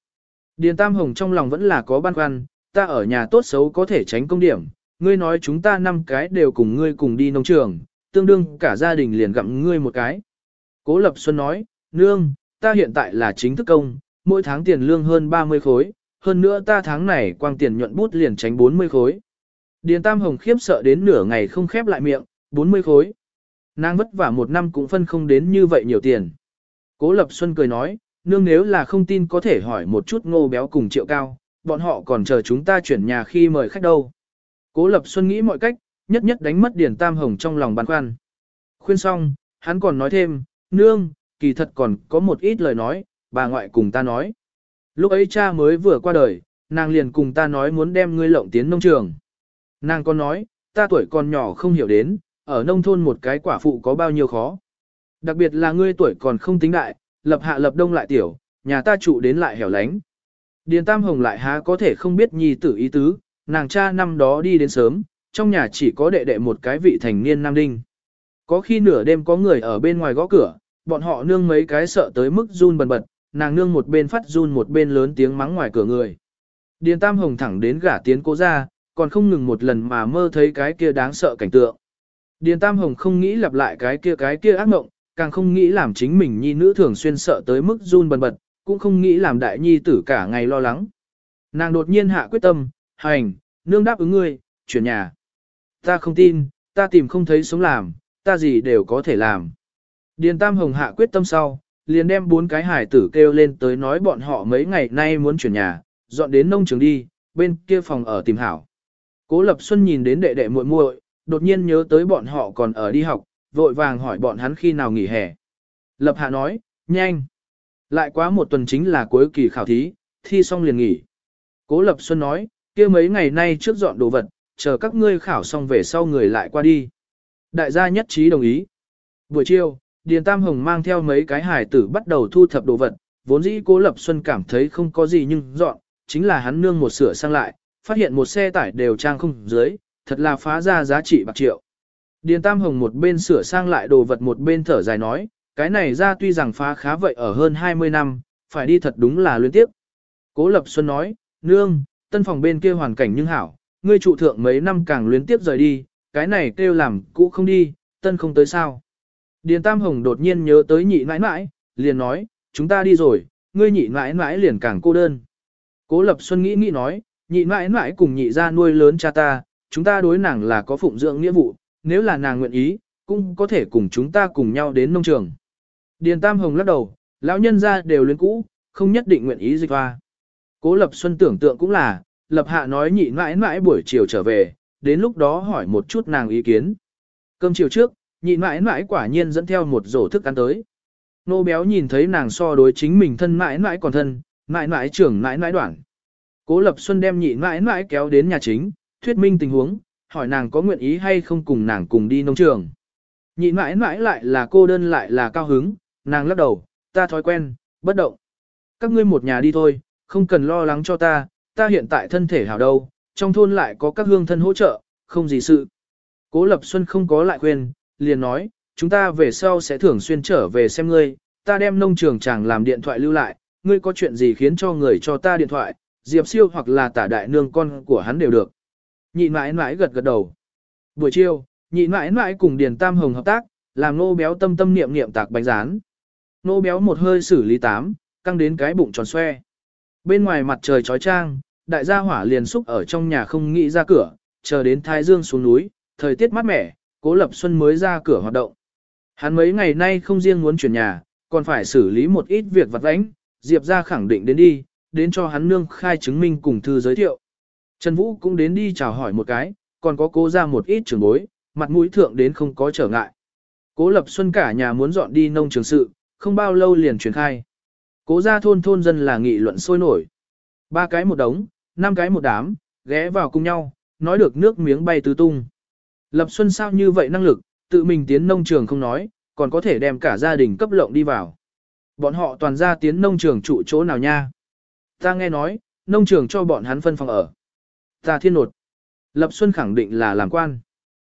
Điền Tam Hồng trong lòng vẫn là có băn khoăn, ta ở nhà tốt xấu có thể tránh công điểm, ngươi nói chúng ta năm cái đều cùng ngươi cùng đi nông trường, tương đương cả gia đình liền gặm ngươi một cái. Cố Lập Xuân nói, nương, ta hiện tại là chính thức công, mỗi tháng tiền lương hơn 30 khối, hơn nữa ta tháng này quang tiền nhuận bút liền tránh 40 khối. Điền Tam Hồng khiếp sợ đến nửa ngày không khép lại miệng, 40 khối. Nàng vất vả một năm cũng phân không đến như vậy nhiều tiền. Cố Lập Xuân cười nói, nương nếu là không tin có thể hỏi một chút ngô béo cùng triệu cao, bọn họ còn chờ chúng ta chuyển nhà khi mời khách đâu. Cố Lập Xuân nghĩ mọi cách, nhất nhất đánh mất Điền Tam Hồng trong lòng băn khoăn. Khuyên xong, hắn còn nói thêm, nương, kỳ thật còn có một ít lời nói, bà ngoại cùng ta nói. Lúc ấy cha mới vừa qua đời, nàng liền cùng ta nói muốn đem ngươi lộng tiến nông trường. Nàng còn nói, ta tuổi còn nhỏ không hiểu đến, ở nông thôn một cái quả phụ có bao nhiêu khó. Đặc biệt là ngươi tuổi còn không tính đại, lập hạ lập đông lại tiểu, nhà ta trụ đến lại hẻo lánh. Điền Tam Hồng lại há có thể không biết nhi tử ý tứ, nàng cha năm đó đi đến sớm, trong nhà chỉ có đệ đệ một cái vị thành niên nam đinh. Có khi nửa đêm có người ở bên ngoài gõ cửa, bọn họ nương mấy cái sợ tới mức run bần bật, nàng nương một bên phát run một bên lớn tiếng mắng ngoài cửa người. Điền Tam Hồng thẳng đến gả tiến cố ra, còn không ngừng một lần mà mơ thấy cái kia đáng sợ cảnh tượng. Điền Tam Hồng không nghĩ lặp lại cái kia cái kia ác mộng, càng không nghĩ làm chính mình nhi nữ thường xuyên sợ tới mức run bần bật, cũng không nghĩ làm đại nhi tử cả ngày lo lắng. Nàng đột nhiên hạ quyết tâm, hành, nương đáp ứng ngươi, chuyển nhà. Ta không tin, ta tìm không thấy sống làm, ta gì đều có thể làm. Điền Tam Hồng hạ quyết tâm sau, liền đem bốn cái hải tử kêu lên tới nói bọn họ mấy ngày nay muốn chuyển nhà, dọn đến nông trường đi, bên kia phòng ở tìm hảo. Cố Lập Xuân nhìn đến đệ đệ muội muội, đột nhiên nhớ tới bọn họ còn ở đi học, vội vàng hỏi bọn hắn khi nào nghỉ hè. Lập Hạ nói, nhanh. Lại quá một tuần chính là cuối kỳ khảo thí, thi xong liền nghỉ. Cố Lập Xuân nói, kia mấy ngày nay trước dọn đồ vật, chờ các ngươi khảo xong về sau người lại qua đi. Đại gia nhất trí đồng ý. Buổi chiều, Điền Tam Hồng mang theo mấy cái hải tử bắt đầu thu thập đồ vật, vốn dĩ Cố Lập Xuân cảm thấy không có gì nhưng dọn, chính là hắn nương một sửa sang lại, phát hiện một xe tải đều trang không dưới, thật là phá ra giá trị bạc triệu. Điền Tam Hồng một bên sửa sang lại đồ vật một bên thở dài nói, cái này ra tuy rằng phá khá vậy ở hơn 20 năm, phải đi thật đúng là luyến tiếp. Cố Lập Xuân nói, nương, tân phòng bên kia hoàn cảnh nhưng hảo, ngươi trụ thượng mấy năm càng luyến tiếp rời đi, cái này kêu làm cũ không đi, tân không tới sao. Điền Tam Hồng đột nhiên nhớ tới nhị mãi mãi, liền nói, chúng ta đi rồi, ngươi nhị mãi mãi liền càng cô đơn. Cố Lập Xuân nghĩ nghĩ nói, nhị mãi mãi cùng nhị ra nuôi lớn cha ta, chúng ta đối nàng là có phụng dưỡng nghĩa vụ, nếu là nàng nguyện ý, cũng có thể cùng chúng ta cùng nhau đến nông trường. Điền Tam Hồng lắc đầu, lão nhân ra đều luyến cũ, không nhất định nguyện ý dịch hoa. Cố Lập Xuân tưởng tượng cũng là, Lập Hạ nói nhị mãi mãi buổi chiều trở về, đến lúc đó hỏi một chút nàng ý kiến. Cơm chiều trước, nhị mãi mãi quả nhiên dẫn theo một rổ thức ăn tới. Nô béo nhìn thấy nàng so đối chính mình thân mãi mãi còn thân, mãi mãi trưởng mãi mãi đoạn. Cố Lập Xuân đem nhị mãi mãi kéo đến nhà chính, thuyết minh tình huống, hỏi nàng có nguyện ý hay không cùng nàng cùng đi nông trường. Nhị mãi mãi lại là cô đơn lại là cao hứng, nàng lắc đầu, ta thói quen, bất động. Các ngươi một nhà đi thôi, không cần lo lắng cho ta, ta hiện tại thân thể hảo đâu, trong thôn lại có các hương thân hỗ trợ, không gì sự. Cố Lập Xuân không có lại khuyên, liền nói, chúng ta về sau sẽ thường xuyên trở về xem ngươi, ta đem nông trường chàng làm điện thoại lưu lại, ngươi có chuyện gì khiến cho người cho ta điện thoại, Diệp siêu hoặc là tả đại nương con của hắn đều được. Nhị mãi mãi gật gật đầu. Buổi chiều, nhị mãi mãi cùng Điền Tam Hồng hợp tác, làm nô béo tâm tâm niệm niệm tạc bánh rán. Nô béo một hơi xử lý tám, căng đến cái bụng tròn xoe. Bên ngoài mặt trời chói trang, đại gia hỏa liền xúc ở trong nhà không nghĩ ra cửa, chờ đến Thái Dương xuống núi, thời tiết mát mẻ, Cố Lập Xuân mới ra cửa hoạt động. Hắn mấy ngày nay không riêng muốn chuyển nhà, còn phải xử lý một ít việc vặt vãnh, Diệp ra khẳng định đến đi, đến cho hắn nương khai chứng minh cùng thư giới thiệu. Trần Vũ cũng đến đi chào hỏi một cái, còn có cố ra một ít trường bối, mặt mũi thượng đến không có trở ngại. Cố Lập Xuân cả nhà muốn dọn đi nông trường sự, không bao lâu liền truyền khai. Cố ra thôn thôn dân là nghị luận sôi nổi. Ba cái một đống, năm cái một đám, ghé vào cùng nhau, nói được nước miếng bay tứ tung. Lập Xuân sao như vậy năng lực, tự mình tiến nông trường không nói, còn có thể đem cả gia đình cấp lộng đi vào. Bọn họ toàn ra tiến nông trường trụ chỗ nào nha. Ta nghe nói, nông trường cho bọn hắn phân phòng ở. Ta thiên nột. Lập Xuân khẳng định là làm quan.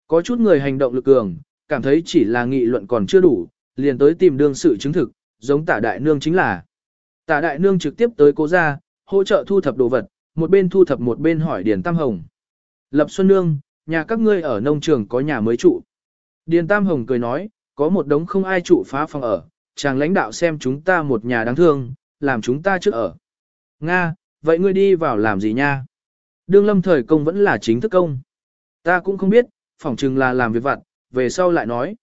Có chút người hành động lực cường, cảm thấy chỉ là nghị luận còn chưa đủ, liền tới tìm đương sự chứng thực, giống tả đại nương chính là. Tả đại nương trực tiếp tới cố gia, hỗ trợ thu thập đồ vật, một bên thu thập một bên hỏi Điền Tam Hồng. Lập Xuân Nương, nhà các ngươi ở nông trường có nhà mới trụ. Điền Tam Hồng cười nói, có một đống không ai trụ phá phòng ở, chàng lãnh đạo xem chúng ta một nhà đáng thương, làm chúng ta trước ở. Nga, vậy ngươi đi vào làm gì nha? Đương lâm thời công vẫn là chính thức công. Ta cũng không biết, phỏng chừng là làm việc vặt, về sau lại nói.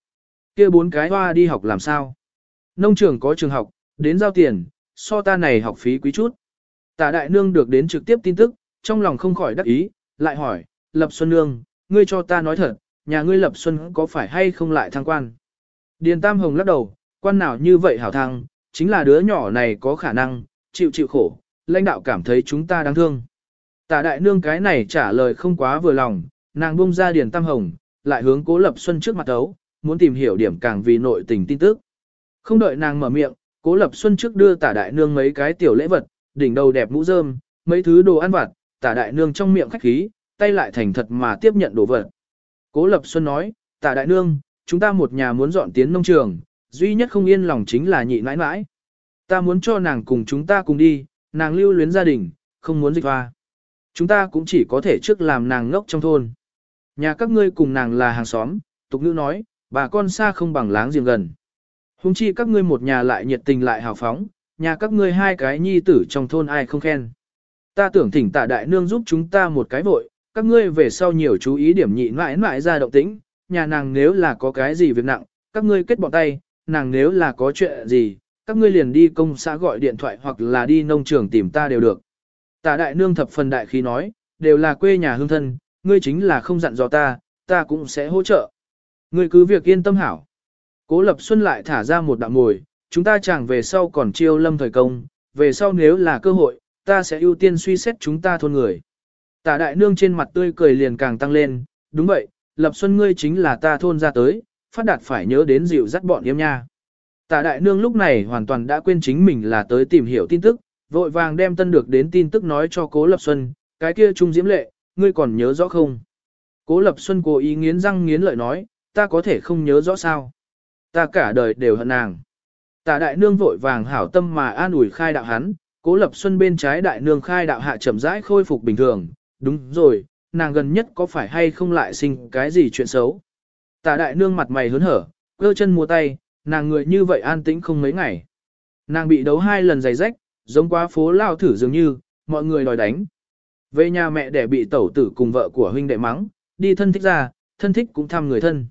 kia bốn cái hoa đi học làm sao? Nông trường có trường học, đến giao tiền, so ta này học phí quý chút. Tả đại nương được đến trực tiếp tin tức, trong lòng không khỏi đắc ý, lại hỏi, Lập Xuân Nương, ngươi cho ta nói thật, nhà ngươi Lập Xuân có phải hay không lại thăng quan? Điền Tam Hồng lắc đầu, quan nào như vậy hảo thăng, chính là đứa nhỏ này có khả năng, chịu chịu khổ, lãnh đạo cảm thấy chúng ta đáng thương. Tả đại nương cái này trả lời không quá vừa lòng, nàng bung ra Điền Tam Hồng, lại hướng Cố Lập Xuân trước mặt ấu, muốn tìm hiểu điểm càng vì nội tình tin tức. Không đợi nàng mở miệng, Cố Lập Xuân trước đưa tả đại nương mấy cái tiểu lễ vật, đỉnh đầu đẹp mũ rơm, mấy thứ đồ ăn vặt, tả đại nương trong miệng khách khí, tay lại thành thật mà tiếp nhận đồ vật. Cố Lập Xuân nói, tả đại nương, chúng ta một nhà muốn dọn tiến nông trường, duy nhất không yên lòng chính là nhị nãi nãi. Ta muốn cho nàng cùng chúng ta cùng đi, nàng lưu luyến gia đình, không muốn dịch hoa. Chúng ta cũng chỉ có thể trước làm nàng ngốc trong thôn. Nhà các ngươi cùng nàng là hàng xóm, tục ngữ nói, bà con xa không bằng láng giềng gần. Hùng chi các ngươi một nhà lại nhiệt tình lại hào phóng, nhà các ngươi hai cái nhi tử trong thôn ai không khen. Ta tưởng thỉnh tạ đại nương giúp chúng ta một cái vội, các ngươi về sau nhiều chú ý điểm nhị mãi mãi ra động tĩnh, nhà nàng nếu là có cái gì việc nặng, các ngươi kết bọn tay, nàng nếu là có chuyện gì, các ngươi liền đi công xã gọi điện thoại hoặc là đi nông trường tìm ta đều được. Tạ đại nương thập phần đại khí nói, đều là quê nhà hương thân, ngươi chính là không dặn dò ta, ta cũng sẽ hỗ trợ. Ngươi cứ việc yên tâm hảo. Cố Lập Xuân lại thả ra một đạo mồi, chúng ta chẳng về sau còn chiêu lâm thời công, về sau nếu là cơ hội, ta sẽ ưu tiên suy xét chúng ta thôn người. Tả đại nương trên mặt tươi cười liền càng tăng lên, đúng vậy, Lập Xuân ngươi chính là ta thôn ra tới, phát đạt phải nhớ đến dịu dắt bọn yếm nha. Tạ đại nương lúc này hoàn toàn đã quên chính mình là tới tìm hiểu tin tức, vội vàng đem tân được đến tin tức nói cho Cố Lập Xuân, cái kia trung diễm lệ, ngươi còn nhớ rõ không? Cố Lập Xuân cố ý nghiến răng nghiến lợi nói, ta có thể không nhớ rõ sao? Ta cả đời đều hận nàng. Tạ đại nương vội vàng hảo tâm mà an ủi khai đạo hắn, Cố Lập Xuân bên trái đại nương khai đạo hạ chậm rãi khôi phục bình thường, đúng rồi, nàng gần nhất có phải hay không lại sinh cái gì chuyện xấu? Tạ đại nương mặt mày hớn hở, cơ chân mua tay, nàng người như vậy an tĩnh không mấy ngày. Nàng bị đấu hai lần giày rách, giống quá phố lao thử dường như, mọi người đòi đánh. Về nhà mẹ để bị tẩu tử cùng vợ của huynh đệ mắng, đi thân thích ra, thân thích cũng thăm người thân.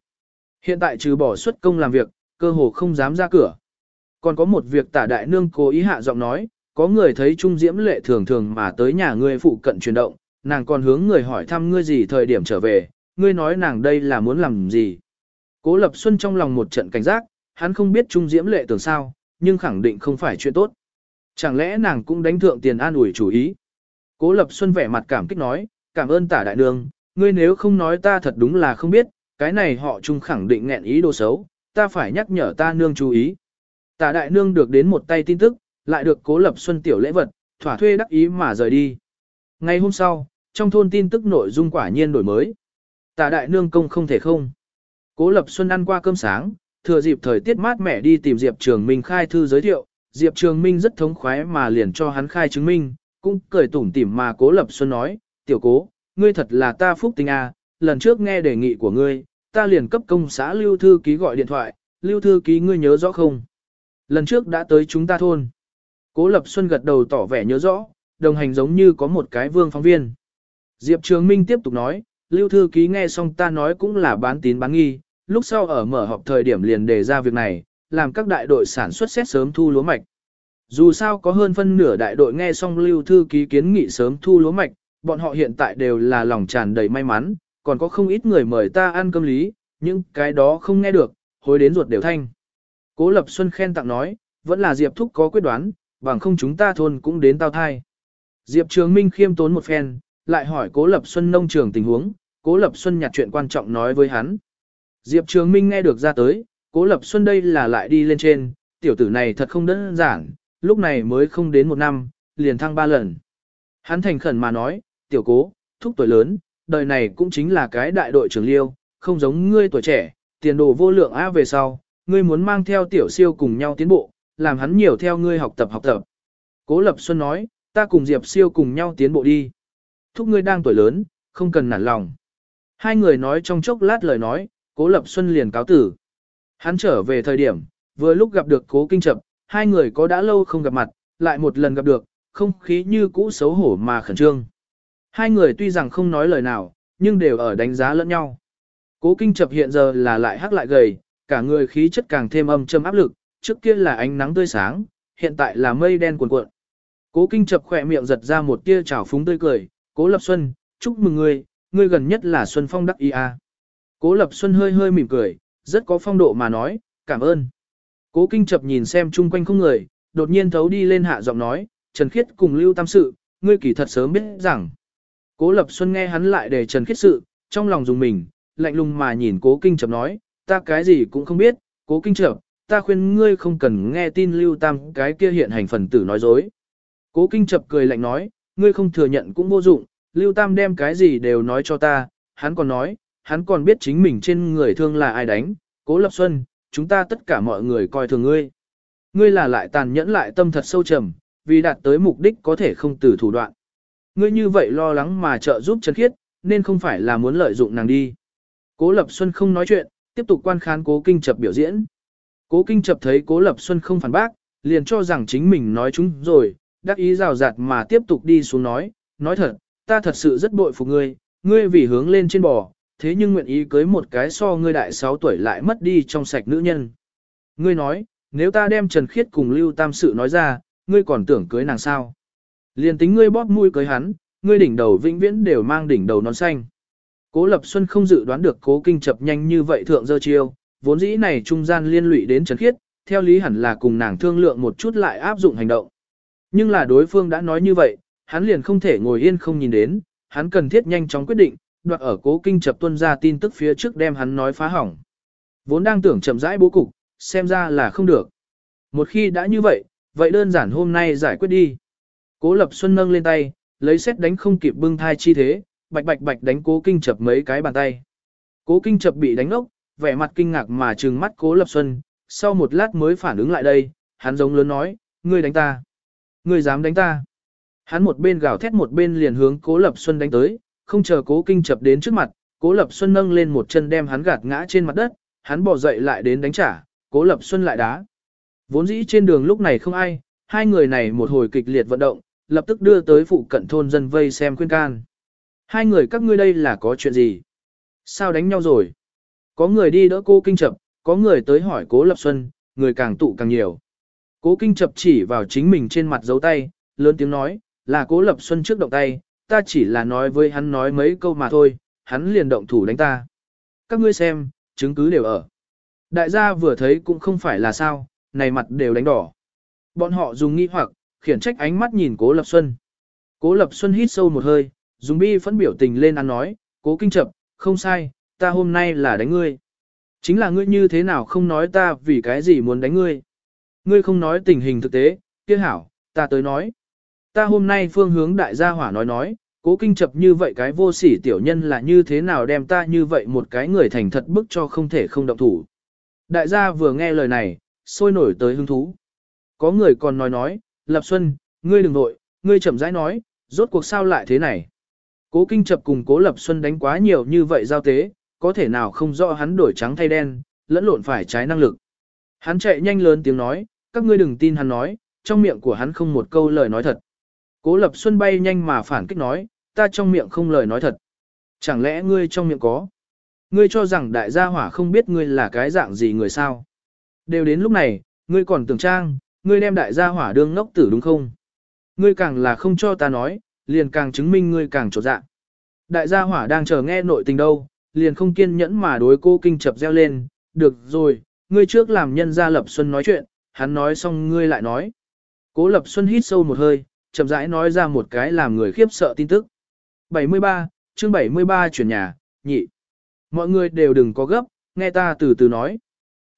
Hiện tại trừ bỏ xuất công làm việc, cơ hồ không dám ra cửa. Còn có một việc tả đại nương cố ý hạ giọng nói, có người thấy Trung Diễm Lệ thường thường mà tới nhà ngươi phụ cận chuyển động, nàng còn hướng người hỏi thăm ngươi gì thời điểm trở về, ngươi nói nàng đây là muốn làm gì. Cố Lập Xuân trong lòng một trận cảnh giác, hắn không biết Trung Diễm Lệ tưởng sao, nhưng khẳng định không phải chuyện tốt. Chẳng lẽ nàng cũng đánh thượng tiền an ủi chủ ý. Cố Lập Xuân vẻ mặt cảm kích nói, cảm ơn tả đại nương, ngươi nếu không nói ta thật đúng là không biết, cái này họ Trung khẳng định nghẹn ý đồ xấu, ta phải nhắc nhở ta nương chú ý. Tả đại nương được đến một tay tin tức, lại được Cố Lập Xuân tiểu lễ vật, thỏa thuê đắc ý mà rời đi. Ngày hôm sau, trong thôn tin tức nội dung quả nhiên đổi mới. Tả đại nương công không thể không. Cố Lập Xuân ăn qua cơm sáng, thừa dịp thời tiết mát mẻ đi tìm Diệp Trường Minh khai thư giới thiệu, Diệp Trường Minh rất thống khoái mà liền cho hắn khai chứng minh, cũng cười tủm tỉm mà Cố Lập Xuân nói, tiểu cố, ngươi thật là ta phúc tinh a, lần trước nghe đề nghị của ngươi, ta liền cấp công xã Lưu Thư Ký gọi điện thoại, Lưu Thư Ký ngươi nhớ rõ không? Lần trước đã tới chúng ta thôn. Cố Lập Xuân gật đầu tỏ vẻ nhớ rõ, đồng hành giống như có một cái vương phóng viên. Diệp Trường Minh tiếp tục nói, Lưu Thư Ký nghe xong ta nói cũng là bán tín bán nghi, lúc sau ở mở họp thời điểm liền đề ra việc này, làm các đại đội sản xuất xét sớm thu lúa mạch. Dù sao có hơn phân nửa đại đội nghe xong Lưu Thư Ký kiến nghị sớm thu lúa mạch, bọn họ hiện tại đều là lòng tràn đầy may mắn, còn có không ít người mời ta ăn cơm lý, nhưng cái đó không nghe được, hối đến ruột đều thanh. Cố Lập Xuân khen tặng nói, vẫn là Diệp Thúc có quyết đoán, bằng không chúng ta thôn cũng đến tao thai. Diệp Trường Minh khiêm tốn một phen, lại hỏi Cố Lập Xuân nông trường tình huống, Cố Lập Xuân nhặt chuyện quan trọng nói với hắn. Diệp Trường Minh nghe được ra tới, Cố Lập Xuân đây là lại đi lên trên, tiểu tử này thật không đơn giản, lúc này mới không đến một năm, liền thăng ba lần. Hắn thành khẩn mà nói, tiểu cố, thúc tuổi lớn, đời này cũng chính là cái đại đội trưởng liêu, không giống ngươi tuổi trẻ, tiền đồ vô lượng á về sau, ngươi muốn mang theo tiểu siêu cùng nhau tiến bộ, làm hắn nhiều theo ngươi học tập học tập. Cố Lập Xuân nói, ta cùng Diệp siêu cùng nhau tiến bộ đi. Thúc ngươi đang tuổi lớn, không cần nản lòng. Hai người nói trong chốc lát lời nói, Cố Lập Xuân liền cáo tử. Hắn trở về thời điểm, vừa lúc gặp được Cố Kinh Trập, hai người có đã lâu không gặp mặt, lại một lần gặp được, không khí như cũ xấu hổ mà khẩn trương. Hai người tuy rằng không nói lời nào, nhưng đều ở đánh giá lẫn nhau. Cố Kinh Trập hiện giờ là lại hắc lại gầy, cả người khí chất càng thêm âm châm áp lực, trước kia là ánh nắng tươi sáng, hiện tại là mây đen cuồn cuộn. Cố Kinh Chập khỏe miệng giật ra một tia trào phúng tươi cười, "Cố Lập Xuân, chúc mừng ngươi, ngươi gần nhất là Xuân Phong đắc ý a." Cố Lập Xuân hơi hơi mỉm cười, rất có phong độ mà nói, "Cảm ơn." Cố Kinh Chập nhìn xem chung quanh không người, đột nhiên thấu đi lên hạ giọng nói, "Trần Khiết cùng Lưu Tam sự, ngươi kỳ thật sớm biết rằng." Cố Lập Xuân nghe hắn lại để Trần Khiết sự, trong lòng dùng mình, lạnh lùng mà nhìn Cố Kinh Chập nói, "Ta cái gì cũng không biết, Cố Kinh Chập, ta khuyên ngươi không cần nghe tin Lưu Tam cái kia hiện hành phần tử nói dối." Cố Kinh Chập cười lạnh nói, ngươi không thừa nhận cũng vô dụng, Lưu Tam đem cái gì đều nói cho ta, hắn còn nói, hắn còn biết chính mình trên người thương là ai đánh, Cố Lập Xuân, chúng ta tất cả mọi người coi thường ngươi. Ngươi là lại tàn nhẫn lại tâm thật sâu trầm, vì đạt tới mục đích có thể không từ thủ đoạn. Ngươi như vậy lo lắng mà trợ giúp Trần Khiết, nên không phải là muốn lợi dụng nàng đi. Cố Lập Xuân không nói chuyện, tiếp tục quan khán Cố Kinh Chập biểu diễn. Cố Kinh Chập thấy Cố Lập Xuân không phản bác, liền cho rằng chính mình nói chúng rồi, đắc ý rào rạt mà tiếp tục đi xuống nói, nói thật, ta thật sự rất bội phục ngươi, ngươi vì hướng lên trên bò, thế nhưng nguyện ý cưới một cái so ngươi đại 6 tuổi lại mất đi trong sạch nữ nhân. Ngươi nói, nếu ta đem Trần Khiết cùng Lưu Tam Sự nói ra, ngươi còn tưởng cưới nàng sao? Liền tính ngươi bóp mũi cưới hắn, ngươi đỉnh đầu vĩnh viễn đều mang đỉnh đầu nón xanh. Cố Lập Xuân không dự đoán được Cố Kinh chập nhanh như vậy thượng dơ chiêu, vốn dĩ này trung gian liên lụy đến Trần Khiết, theo lý hẳn là cùng nàng thương lượng một chút lại áp dụng hành động. Nhưng là đối phương đã nói như vậy, hắn liền không thể ngồi yên không nhìn đến, hắn cần thiết nhanh chóng quyết định, đoạt ở cố kinh chập tuân ra tin tức phía trước đem hắn nói phá hỏng. Vốn đang tưởng chậm rãi bố cục, xem ra là không được. Một khi đã như vậy, vậy đơn giản hôm nay giải quyết đi. Cố Lập Xuân nâng lên tay, lấy xét đánh không kịp bưng thai chi thế, bạch bạch bạch đánh cố kinh chập mấy cái bàn tay. Cố kinh chập bị đánh ốc, vẻ mặt kinh ngạc mà trừng mắt cố Lập Xuân, sau một lát mới phản ứng lại đây, hắn giống lớn nói, ngươi đánh ta. Ngươi dám đánh ta. Hắn một bên gào thét một bên liền hướng Cố Lập Xuân đánh tới, không chờ Cố Kinh chập đến trước mặt, Cố Lập Xuân nâng lên một chân đem hắn gạt ngã trên mặt đất, hắn bỏ dậy lại đến đánh trả, Cố Lập Xuân lại đá. Vốn dĩ trên đường lúc này không ai, hai người này một hồi kịch liệt vận động, lập tức đưa tới phụ cận thôn dân vây xem khuyên can. Hai người các ngươi đây là có chuyện gì? Sao đánh nhau rồi? Có người đi đỡ cô kinh chập, có người tới hỏi cố lập xuân, người càng tụ càng nhiều. Cố kinh chập chỉ vào chính mình trên mặt dấu tay, lớn tiếng nói, là cố lập xuân trước động tay, ta chỉ là nói với hắn nói mấy câu mà thôi, hắn liền động thủ đánh ta. Các ngươi xem, chứng cứ đều ở. Đại gia vừa thấy cũng không phải là sao, này mặt đều đánh đỏ. Bọn họ dùng nghi hoặc, khiển trách ánh mắt nhìn cố lập xuân. Cố lập xuân hít sâu một hơi, dùng bi phẫn biểu tình lên ăn nói, cố kinh chập, không sai, ta hôm nay là đánh ngươi. Chính là ngươi như thế nào không nói ta vì cái gì muốn đánh ngươi. Ngươi không nói tình hình thực tế, kia hảo, ta tới nói. Ta hôm nay phương hướng đại gia hỏa nói nói, cố kinh chập như vậy cái vô sỉ tiểu nhân là như thế nào đem ta như vậy một cái người thành thật bức cho không thể không động thủ. Đại gia vừa nghe lời này, sôi nổi tới hứng thú. Có người còn nói nói, Lập Xuân, ngươi đừng nội, ngươi chậm rãi nói, rốt cuộc sao lại thế này. Cố kinh chập cùng cố Lập Xuân đánh quá nhiều như vậy giao tế, có thể nào không rõ hắn đổi trắng thay đen, lẫn lộn phải trái năng lực. Hắn chạy nhanh lớn tiếng nói, các ngươi đừng tin hắn nói, trong miệng của hắn không một câu lời nói thật. Cố Lập Xuân bay nhanh mà phản kích nói, ta trong miệng không lời nói thật. Chẳng lẽ ngươi trong miệng có? Ngươi cho rằng đại gia hỏa không biết ngươi là cái dạng gì người sao? Đều đến lúc này, ngươi còn tưởng trang, ngươi đem đại gia hỏa đương ngốc tử đúng không? Ngươi càng là không cho ta nói, liền càng chứng minh ngươi càng trột dạ. Đại gia hỏa đang chờ nghe nội tình đâu, liền không kiên nhẫn mà đối cô kinh chập reo lên, được rồi, ngươi trước làm nhân gia Lập Xuân nói chuyện, hắn nói xong ngươi lại nói. Cố Lập Xuân hít sâu một hơi, chậm rãi nói ra một cái làm người khiếp sợ tin tức. 73, chương 73 chuyển nhà, nhị. Mọi người đều đừng có gấp, nghe ta từ từ nói.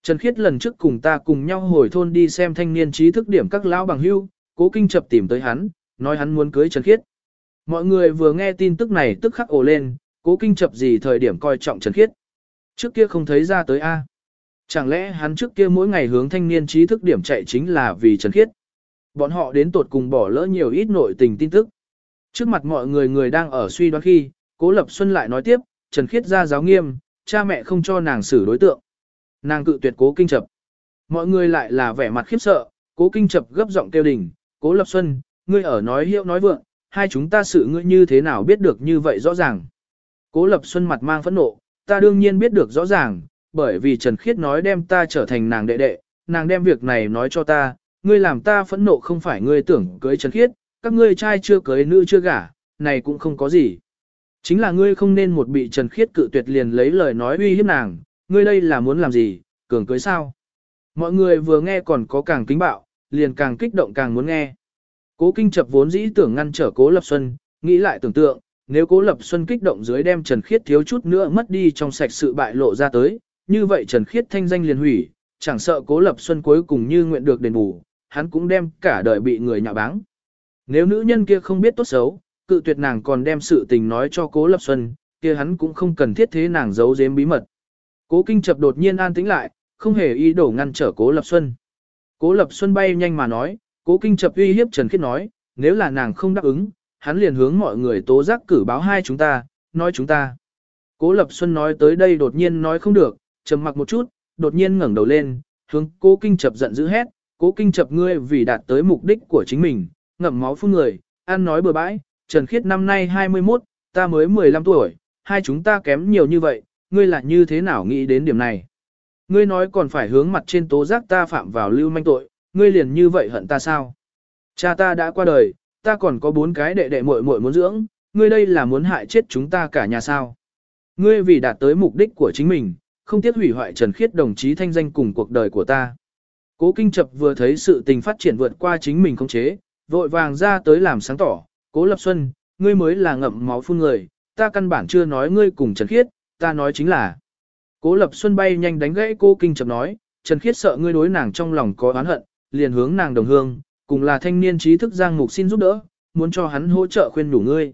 Trần Khiết lần trước cùng ta cùng nhau hồi thôn đi xem thanh niên trí thức điểm các lão bằng hưu, cố kinh chập tìm tới hắn, nói hắn muốn cưới Trần Khiết. Mọi người vừa nghe tin tức này tức khắc ồ lên, cố kinh chập gì thời điểm coi trọng Trần Khiết. Trước kia không thấy ra tới A. Chẳng lẽ hắn trước kia mỗi ngày hướng thanh niên trí thức điểm chạy chính là vì Trần Khiết. Bọn họ đến tột cùng bỏ lỡ nhiều ít nội tình tin tức. Trước mặt mọi người người đang ở suy đoán khi, Cố Lập Xuân lại nói tiếp, Trần Khiết ra giáo nghiêm, cha mẹ không cho nàng xử đối tượng. Nàng cự tuyệt Cố Kinh Chập. Mọi người lại là vẻ mặt khiếp sợ, Cố Kinh Chập gấp giọng kêu đỉnh, Cố Lập Xuân, ngươi ở nói hiệu nói vượng, hai chúng ta sự ngươi như thế nào biết được như vậy rõ ràng. Cố Lập Xuân mặt mang phẫn nộ, ta đương nhiên biết được rõ ràng, bởi vì Trần Khiết nói đem ta trở thành nàng đệ đệ, nàng đem việc này nói cho ta, ngươi làm ta phẫn nộ không phải ngươi tưởng cưới Trần Khiết, các ngươi trai chưa cưới nữ chưa gả, này cũng không có gì. Chính là ngươi không nên một bị Trần Khiết cự tuyệt liền lấy lời nói uy hiếp nàng, ngươi đây là muốn làm gì, cường cưới sao? Mọi người vừa nghe còn có càng kính bạo, liền càng kích động càng muốn nghe. Cố Kinh Chập vốn dĩ tưởng ngăn trở Cố Lập Xuân, nghĩ lại tưởng tượng, nếu Cố Lập Xuân kích động dưới đem Trần Khiết thiếu chút nữa mất đi trong sạch sự bại lộ ra tới, như vậy Trần Khiết thanh danh liền hủy, chẳng sợ Cố Lập Xuân cuối cùng như nguyện được đền bù, hắn cũng đem cả đời bị người nhạo báng. Nếu nữ nhân kia không biết tốt xấu, cự tuyệt nàng còn đem sự tình nói cho Cố Lập Xuân, kia hắn cũng không cần thiết thế nàng giấu giếm bí mật. Cố Kinh Chập đột nhiên an tĩnh lại, không hề ý đồ ngăn trở Cố Lập Xuân. Cố Lập Xuân bay nhanh mà nói, Cố Kinh Chập uy hiếp Trần Khiết nói, nếu là nàng không đáp ứng, hắn liền hướng mọi người tố giác cử báo hai chúng ta, nói chúng ta. Cố Lập Xuân nói tới đây đột nhiên nói không được, trầm mặc một chút, đột nhiên ngẩng đầu lên, hướng Cố Kinh Chập giận dữ hét, Cố Kinh Chập ngươi vì đạt tới mục đích của chính mình, ngậm máu phun người, ăn nói bừa bãi, Trần Khiết năm nay 21, ta mới 15 tuổi, hai chúng ta kém nhiều như vậy, ngươi là như thế nào nghĩ đến điểm này? Ngươi nói còn phải hướng mặt trên tố giác ta phạm vào lưu manh tội, ngươi liền như vậy hận ta sao? Cha ta đã qua đời, ta còn có bốn cái đệ đệ muội muội muốn dưỡng, ngươi đây là muốn hại chết chúng ta cả nhà sao? Ngươi vì đạt tới mục đích của chính mình, không tiếc hủy hoại Trần Khiết đồng chí thanh danh cùng cuộc đời của ta. Cố Kinh Chập vừa thấy sự tình phát triển vượt qua chính mình không chế, vội vàng ra tới làm sáng tỏ, Cố Lập Xuân, ngươi mới là ngậm máu phun người, ta căn bản chưa nói ngươi cùng Trần Khiết, ta nói chính là. Cố Lập Xuân bay nhanh đánh gãy Cố kinh chập nói, Trần Khiết sợ ngươi đối nàng trong lòng có oán hận, liền hướng nàng đồng hương, cùng là thanh niên trí thức Giang Mục xin giúp đỡ, muốn cho hắn hỗ trợ khuyên đủ ngươi.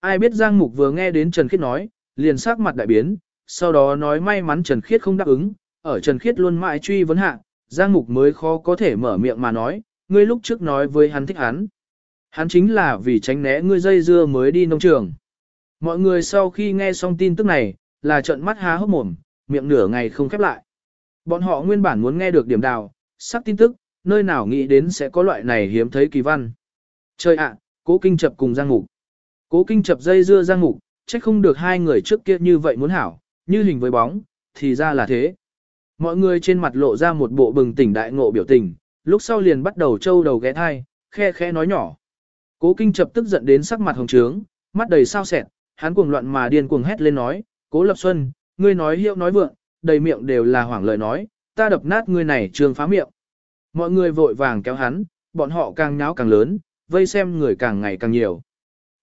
Ai biết Giang Mục vừa nghe đến Trần Khiết nói, liền sắc mặt đại biến, sau đó nói may mắn Trần Khiết không đáp ứng, ở Trần Khiết luôn mãi truy vấn hạ, Giang Mục mới khó có thể mở miệng mà nói, ngươi lúc trước nói với hắn thích hắn. Hắn chính là vì tránh né ngươi dây dưa mới đi nông trường. Mọi người sau khi nghe xong tin tức này, là trợn mắt há hốc mồm, miệng nửa ngày không khép lại. Bọn họ nguyên bản muốn nghe được điểm đào, sắc tin tức, nơi nào nghĩ đến sẽ có loại này hiếm thấy kỳ văn. Trời ạ, cố kinh chập cùng Giang Ngục. Cố kinh chập dây dưa Giang Ngục, trách không được hai người trước kia như vậy muốn hảo, như hình với bóng, thì ra là thế. Mọi người trên mặt lộ ra một bộ bừng tỉnh đại ngộ biểu tình, lúc sau liền bắt đầu trâu đầu ghé thai, khe khe nói nhỏ. Cố kinh chập tức giận đến sắc mặt hồng trướng, mắt đầy sao sẹt, hắn cuồng loạn mà điên cuồng hét lên nói, cố lập xuân, ngươi nói hiệu nói vượng, đầy miệng đều là hoảng lời nói, ta đập nát ngươi này trường phá miệng. Mọi người vội vàng kéo hắn, bọn họ càng nháo càng lớn, vây xem người càng ngày càng nhiều.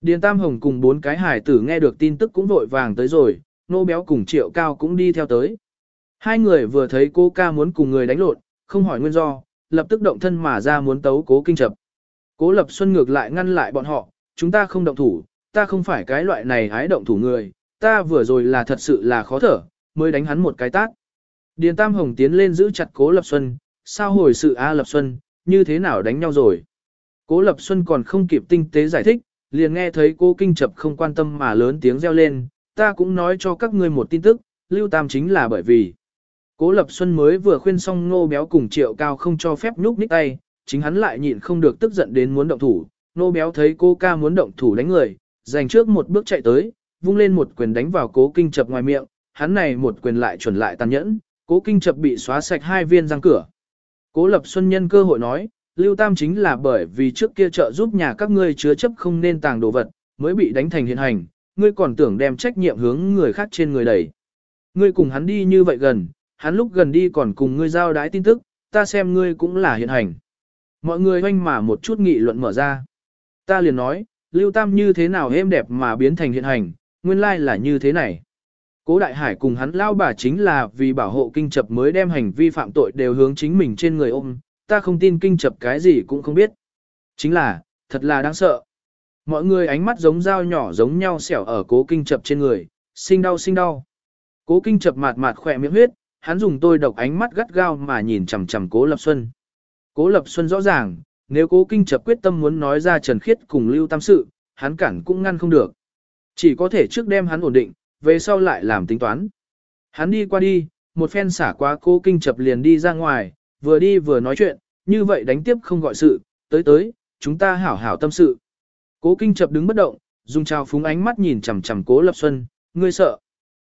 Điền Tam Hồng cùng bốn cái hải tử nghe được tin tức cũng vội vàng tới rồi, nô béo cùng triệu cao cũng đi theo tới. Hai người vừa thấy cô ca muốn cùng người đánh lộn, không hỏi nguyên do, lập tức động thân mà ra muốn tấu cố kinh chập. Cố Lập Xuân ngược lại ngăn lại bọn họ, chúng ta không động thủ, ta không phải cái loại này hái động thủ người, ta vừa rồi là thật sự là khó thở, mới đánh hắn một cái tát. Điền Tam Hồng tiến lên giữ chặt Cố Lập Xuân, sao hồi sự A Lập Xuân, như thế nào đánh nhau rồi. Cố Lập Xuân còn không kịp tinh tế giải thích, liền nghe thấy cô kinh chập không quan tâm mà lớn tiếng reo lên, ta cũng nói cho các ngươi một tin tức, Lưu Tam chính là bởi vì. Cố Lập Xuân mới vừa khuyên xong nô béo cùng triệu cao không cho phép nhúc nhích tay, chính hắn lại nhịn không được tức giận đến muốn động thủ. Nô béo thấy cô ca muốn động thủ đánh người, dành trước một bước chạy tới, vung lên một quyền đánh vào cố kinh chập ngoài miệng, hắn này một quyền lại chuẩn lại tàn nhẫn, cố kinh chập bị xóa sạch hai viên răng cửa. Cố Lập Xuân nhân cơ hội nói, Lưu Tam chính là bởi vì trước kia trợ giúp nhà các ngươi chứa chấp không nên tàng đồ vật, mới bị đánh thành hiện hành, ngươi còn tưởng đem trách nhiệm hướng người khác trên người đẩy. Ngươi cùng hắn đi như vậy gần, hắn lúc gần đi còn cùng ngươi giao đái tin tức, ta xem ngươi cũng là hiện hành. Mọi người hoanh mà một chút nghị luận mở ra. Ta liền nói, Lưu Tam như thế nào êm đẹp mà biến thành hiện hành, nguyên lai là như thế này. Cố Đại Hải cùng hắn lao bà chính là vì bảo hộ kinh chập mới đem hành vi phạm tội đều hướng chính mình trên người ôm, ta không tin kinh chập cái gì cũng không biết. Chính là, thật là đáng sợ. Mọi người ánh mắt giống dao nhỏ giống nhau xẻo ở cố kinh chập trên người, sinh đau sinh đau. Cố kinh chập mạt mạt khỏe miệng huyết, hắn dùng tôi độc ánh mắt gắt gao mà nhìn chằm chằm cố lập xuân. Cố lập xuân rõ ràng, nếu cố kinh chập quyết tâm muốn nói ra trần khiết cùng lưu tam sự, hắn cản cũng ngăn không được. Chỉ có thể trước đem hắn ổn định, về sau lại làm tính toán. Hắn đi qua đi, một phen xả qua cố kinh chập liền đi ra ngoài, vừa đi vừa nói chuyện, như vậy đánh tiếp không gọi sự, tới tới, chúng ta hảo hảo tâm sự. Cố kinh chập đứng bất động, dùng trao phúng ánh mắt nhìn chằm chằm cố lập xuân, ngươi sợ.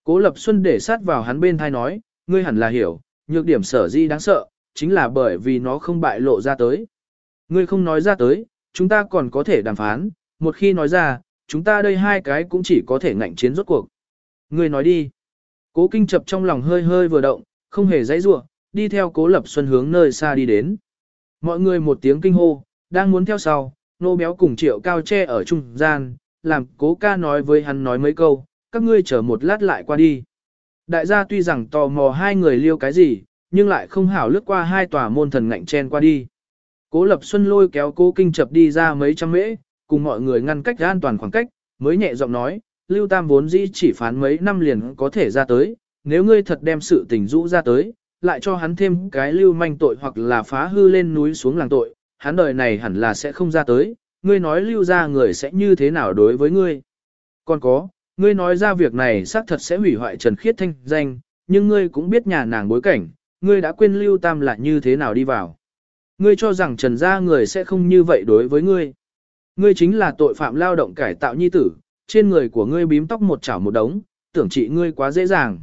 Cố lập xuân để sát vào hắn bên thai nói, ngươi hẳn là hiểu, nhược điểm sở di đáng sợ, chính là bởi vì nó không bại lộ ra tới. Ngươi không nói ra tới, chúng ta còn có thể đàm phán, một khi nói ra, chúng ta đây hai cái cũng chỉ có thể ngạnh chiến rốt cuộc. Ngươi nói đi. Cố kinh chập trong lòng hơi hơi vừa động, không hề dãy ruộng, đi theo cố lập xuân hướng nơi xa đi đến. Mọi người một tiếng kinh hô, đang muốn theo sau, nô béo cùng triệu cao che ở trung gian, làm cố ca nói với hắn nói mấy câu, các ngươi chờ một lát lại qua đi. Đại gia tuy rằng tò mò hai người liêu cái gì, nhưng lại không hảo lướt qua hai tòa môn thần ngạnh chen qua đi. Cố Lập Xuân lôi kéo cố kinh chập đi ra mấy trăm mễ, cùng mọi người ngăn cách an toàn khoảng cách, mới nhẹ giọng nói, Lưu Tam vốn dĩ chỉ phán mấy năm liền có thể ra tới, nếu ngươi thật đem sự tình rũ ra tới, lại cho hắn thêm cái lưu manh tội hoặc là phá hư lên núi xuống làng tội, hắn đời này hẳn là sẽ không ra tới, ngươi nói lưu ra người sẽ như thế nào đối với ngươi. Còn có, ngươi nói ra việc này xác thật sẽ hủy hoại Trần Khiết thanh danh, nhưng ngươi cũng biết nhà nàng bối cảnh, ngươi đã quên lưu tam là như thế nào đi vào. Ngươi cho rằng Trần gia người sẽ không như vậy đối với ngươi. Ngươi chính là tội phạm lao động cải tạo nhi tử, trên người của ngươi bím tóc một chảo một đống, tưởng trị ngươi quá dễ dàng.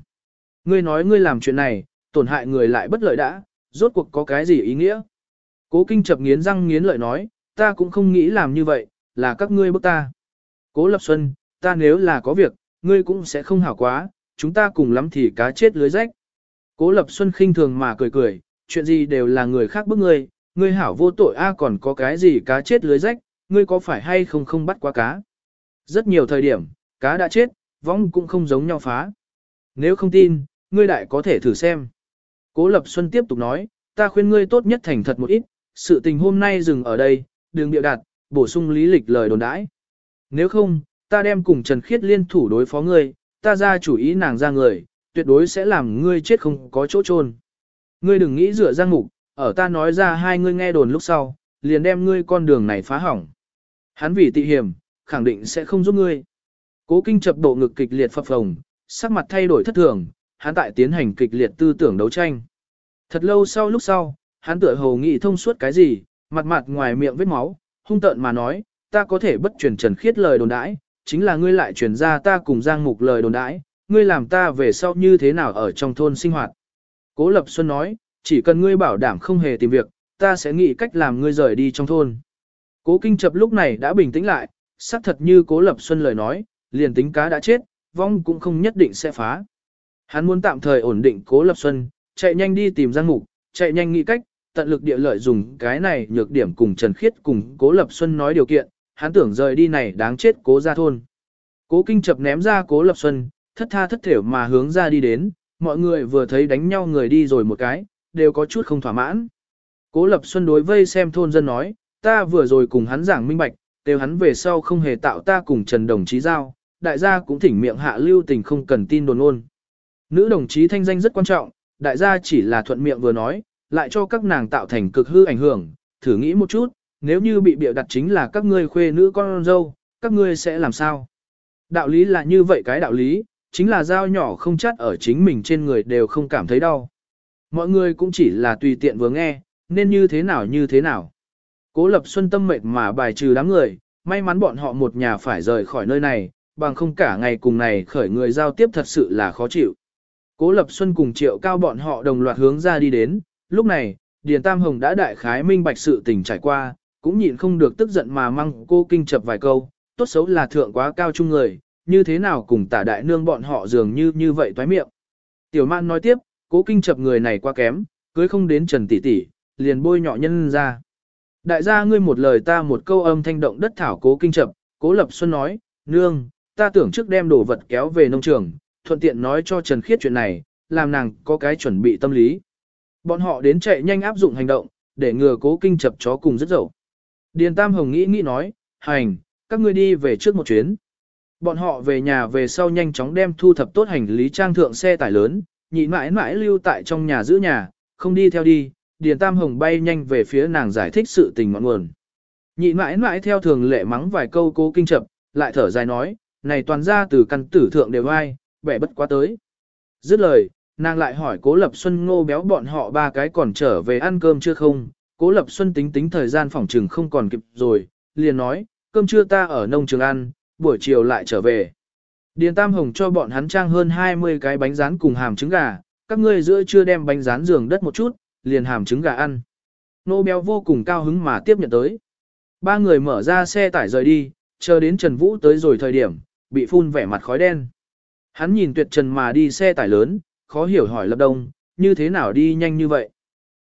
Ngươi nói ngươi làm chuyện này, tổn hại người lại bất lợi đã, rốt cuộc có cái gì ý nghĩa? Cố kinh chập nghiến răng nghiến lợi nói, ta cũng không nghĩ làm như vậy, là các ngươi bức ta. Cố Lập Xuân, ta nếu là có việc, ngươi cũng sẽ không hảo quá, chúng ta cùng lắm thì cá chết lưới rách. Cố Lập Xuân khinh thường mà cười cười, chuyện gì đều là người khác bức ngươi, ngươi hảo vô tội a còn có cái gì cá chết lưới rách, ngươi có phải hay không không bắt quá cá. Rất nhiều thời điểm, cá đã chết, vong cũng không giống nhau phá. Nếu không tin, ngươi đại có thể thử xem. Cố Lập Xuân tiếp tục nói, ta khuyên ngươi tốt nhất thành thật một ít, sự tình hôm nay dừng ở đây, đừng biểu đạt, bổ sung lý lịch lời đồn đãi. Nếu không, ta đem cùng Trần Khiết liên thủ đối phó ngươi, ta ra chủ ý nàng ra người, tuyệt đối sẽ làm ngươi chết không có chỗ chôn. Ngươi đừng nghĩ rửa giang mục, ở ta nói ra hai ngươi nghe đồn lúc sau, liền đem ngươi con đường này phá hỏng. Hắn vì tị hiểm, khẳng định sẽ không giúp ngươi. Cố kinh chập độ ngực kịch liệt phập phồng, sắc mặt thay đổi thất thường, hắn tại tiến hành kịch liệt tư tưởng đấu tranh. Thật lâu sau lúc sau, hắn tựa hồ nghĩ thông suốt cái gì, mặt mặt ngoài miệng vết máu, hung tợn mà nói, ta có thể bất truyền trần khiết lời đồn đãi, chính là ngươi lại truyền ra ta cùng Giang Mục lời đồn đãi, ngươi làm ta về sau như thế nào ở trong thôn sinh hoạt. Cố Lập Xuân nói, chỉ cần ngươi bảo đảm không hề tìm việc, ta sẽ nghĩ cách làm ngươi rời đi trong thôn. Cố Kinh Chập lúc này đã bình tĩnh lại, xác thật như Cố Lập Xuân lời nói, liền tính cá đã chết, vong cũng không nhất định sẽ phá. Hắn muốn tạm thời ổn định Cố Lập Xuân, chạy nhanh đi tìm Giang Mục, chạy nhanh nghĩ cách, tận lực địa lợi dùng cái này nhược điểm cùng Trần Khiết cùng Cố Lập Xuân nói điều kiện, hắn tưởng rời đi này đáng chết Cố ra thôn. Cố Kinh Chập ném ra Cố Lập Xuân, thất tha thất thểu mà hướng ra đi đến, mọi người vừa thấy đánh nhau người đi rồi một cái, đều có chút không thỏa mãn. Cố Lập Xuân đối vây xem thôn dân nói, ta vừa rồi cùng hắn giảng minh bạch, đều hắn về sau không hề tạo ta cùng Trần đồng chí giao, đại gia cũng thỉnh miệng hạ lưu tình không cần tin đồn ôn. Nữ đồng chí thanh danh rất quan trọng, đại gia chỉ là thuận miệng vừa nói, lại cho các nàng tạo thành cực hư ảnh hưởng, thử nghĩ một chút, nếu như bị bịa đặt chính là các ngươi khuê nữ con dâu, các ngươi sẽ làm sao? Đạo lý là như vậy cái đạo lý, chính là dao nhỏ không chắt ở chính mình trên người đều không cảm thấy đau. Mọi người cũng chỉ là tùy tiện vừa nghe, nên như thế nào như thế nào. Cố lập xuân tâm mệt mà bài trừ đám người, may mắn bọn họ một nhà phải rời khỏi nơi này, bằng không cả ngày cùng này khởi người giao tiếp thật sự là khó chịu. Cố Lập Xuân cùng Triệu Cao bọn họ đồng loạt hướng ra đi đến, lúc này, Điền Tam Hồng đã đại khái minh bạch sự tình trải qua, cũng nhịn không được tức giận mà mang cô kinh chập vài câu, tốt xấu là thượng quá cao trung người, như thế nào cùng tả đại nương bọn họ dường như như vậy toái miệng. Tiểu man nói tiếp, cố kinh chập người này quá kém, cưới không đến trần tỷ tỷ, liền bôi nhọ nhân ra. Đại gia ngươi một lời ta một câu âm thanh động đất thảo cố kinh chập, cố lập xuân nói, nương, ta tưởng trước đem đồ vật kéo về nông trường, thuận tiện nói cho Trần Khiết chuyện này, làm nàng có cái chuẩn bị tâm lý. Bọn họ đến chạy nhanh áp dụng hành động, để ngừa cố kinh chập chó cùng rất dậu. Điền Tam Hồng nghĩ nghĩ nói, hành, các ngươi đi về trước một chuyến. Bọn họ về nhà về sau nhanh chóng đem thu thập tốt hành lý trang thượng xe tải lớn, nhị mãi mãi lưu tại trong nhà giữ nhà, không đi theo đi, Điền Tam Hồng bay nhanh về phía nàng giải thích sự tình ngọn nguồn. Nhị mãi mãi theo thường lệ mắng vài câu cố kinh chập, lại thở dài nói, này toàn ra từ căn tử thượng đều ai, bẻ bất quá tới. Dứt lời, nàng lại hỏi Cố Lập Xuân ngô béo bọn họ ba cái còn trở về ăn cơm chưa không, Cố Lập Xuân tính tính thời gian phòng trừng không còn kịp rồi, liền nói, cơm trưa ta ở nông trường ăn, buổi chiều lại trở về. Điền Tam Hồng cho bọn hắn trang hơn 20 cái bánh rán cùng hàm trứng gà, các ngươi giữa chưa đem bánh rán giường đất một chút, liền hàm trứng gà ăn. Nô béo vô cùng cao hứng mà tiếp nhận tới. Ba người mở ra xe tải rời đi, chờ đến Trần Vũ tới rồi thời điểm, bị phun vẻ mặt khói đen. Hắn nhìn tuyệt trần mà đi xe tải lớn, khó hiểu hỏi Lập Đông, như thế nào đi nhanh như vậy?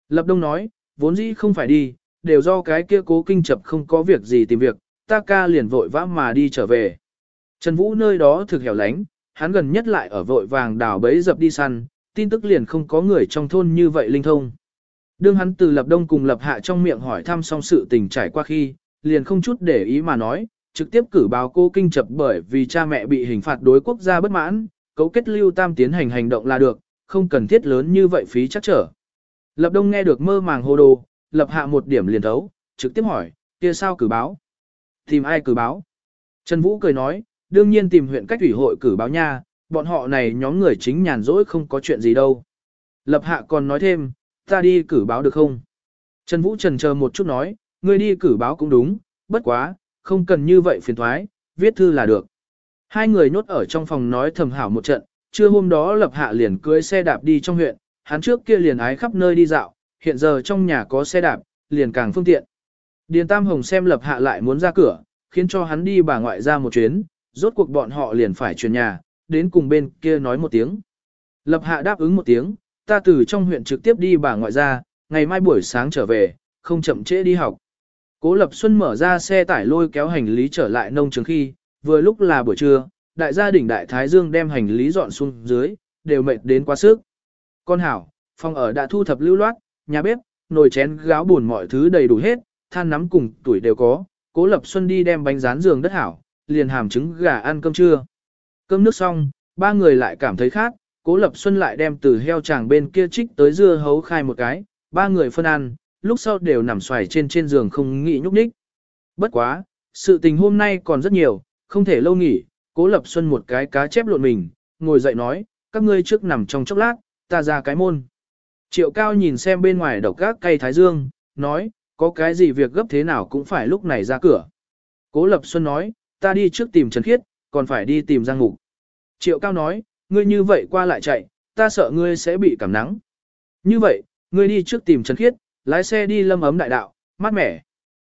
Lập Đông nói, vốn dĩ không phải đi, đều do cái kia cố kinh chập không có việc gì tìm việc, ta ca liền vội vã mà đi trở về. Trần Vũ nơi đó thực hẻo lánh, hắn gần nhất lại ở vội vàng đảo bấy dập đi săn, tin tức liền không có người trong thôn như vậy linh thông. Đương hắn từ Lập Đông cùng Lập Hạ trong miệng hỏi thăm xong sự tình trải qua khi, liền không chút để ý mà nói, trực tiếp cử báo cô kinh chập bởi vì cha mẹ bị hình phạt đối quốc gia bất mãn, cấu kết lưu tam tiến hành hành động là được, không cần thiết lớn như vậy phí chắc trở. Lập Đông nghe được mơ màng hồ đồ, lập hạ một điểm liền thấu, trực tiếp hỏi, kia sao cử báo? Tìm ai cử báo? Trần Vũ cười nói, đương nhiên tìm huyện cách ủy hội cử báo nha, bọn họ này nhóm người chính nhàn rỗi không có chuyện gì đâu. Lập hạ còn nói thêm, ta đi cử báo được không? Trần Vũ trần chờ một chút nói, ngươi đi cử báo cũng đúng, bất quá, không cần như vậy phiền thoái, viết thư là được. Hai người nhốt ở trong phòng nói thầm hảo một trận, trưa hôm đó lập hạ liền cưới xe đạp đi trong huyện, hắn trước kia liền ái khắp nơi đi dạo, hiện giờ trong nhà có xe đạp, liền càng phương tiện. Điền Tam Hồng xem lập hạ lại muốn ra cửa, khiến cho hắn đi bà ngoại ra một chuyến, rốt cuộc bọn họ liền phải chuyển nhà, đến cùng bên kia nói một tiếng. Lập hạ đáp ứng một tiếng, ta từ trong huyện trực tiếp đi bà ngoại ra, ngày mai buổi sáng trở về, không chậm trễ đi học. Cố Lập Xuân mở ra xe tải lôi kéo hành lý trở lại nông trường khi, vừa lúc là buổi trưa, đại gia đình đại Thái Dương đem hành lý dọn xuống dưới, đều mệt đến quá sức. Con hảo, phòng ở đã thu thập lưu loát, nhà bếp, nồi chén gáo buồn mọi thứ đầy đủ hết, than nắm cùng tuổi đều có. Cố Lập Xuân đi đem bánh rán giường đất hảo, liền hàm trứng gà ăn cơm trưa. Cơm nước xong, ba người lại cảm thấy khát, Cố Lập Xuân lại đem từ heo chàng bên kia trích tới dưa hấu khai một cái, ba người phân ăn, lúc sau đều nằm xoài trên trên giường không nghĩ nhúc nhích. Bất quá, sự tình hôm nay còn rất nhiều, không thể lâu nghỉ, cố lập xuân một cái cá chép lộn mình, ngồi dậy nói, các ngươi trước nằm trong chốc lát, ta ra cái môn. Triệu cao nhìn xem bên ngoài độc gác cây thái dương, nói, có cái gì việc gấp thế nào cũng phải lúc này ra cửa. Cố lập xuân nói, ta đi trước tìm Trần Khiết, còn phải đi tìm Giang Ngục. Triệu cao nói, ngươi như vậy qua lại chạy, ta sợ ngươi sẽ bị cảm nắng. Như vậy, ngươi đi trước tìm Trần Khiết, lái xe đi lâm ấm đại đạo, mát mẻ.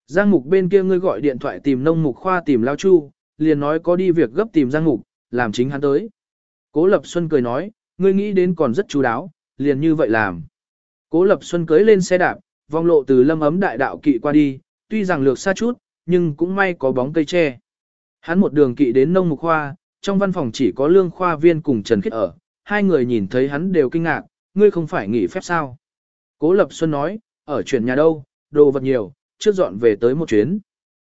Giang mục bên kia ngươi gọi điện thoại tìm nông mục khoa tìm lao chu, liền nói có đi việc gấp tìm Giang mục, làm chính hắn tới. Cố Lập Xuân cười nói, ngươi nghĩ đến còn rất chú đáo, liền như vậy làm. Cố Lập Xuân cưới lên xe đạp, vòng lộ từ lâm ấm đại đạo kỵ qua đi, tuy rằng lược xa chút, nhưng cũng may có bóng cây tre. Hắn một đường kỵ đến nông mục khoa, trong văn phòng chỉ có lương khoa viên cùng Trần Khiết ở, hai người nhìn thấy hắn đều kinh ngạc, ngươi không phải nghỉ phép sao. Cố Lập Xuân nói, ở chuyển nhà đâu, đồ vật nhiều, trước dọn về tới một chuyến.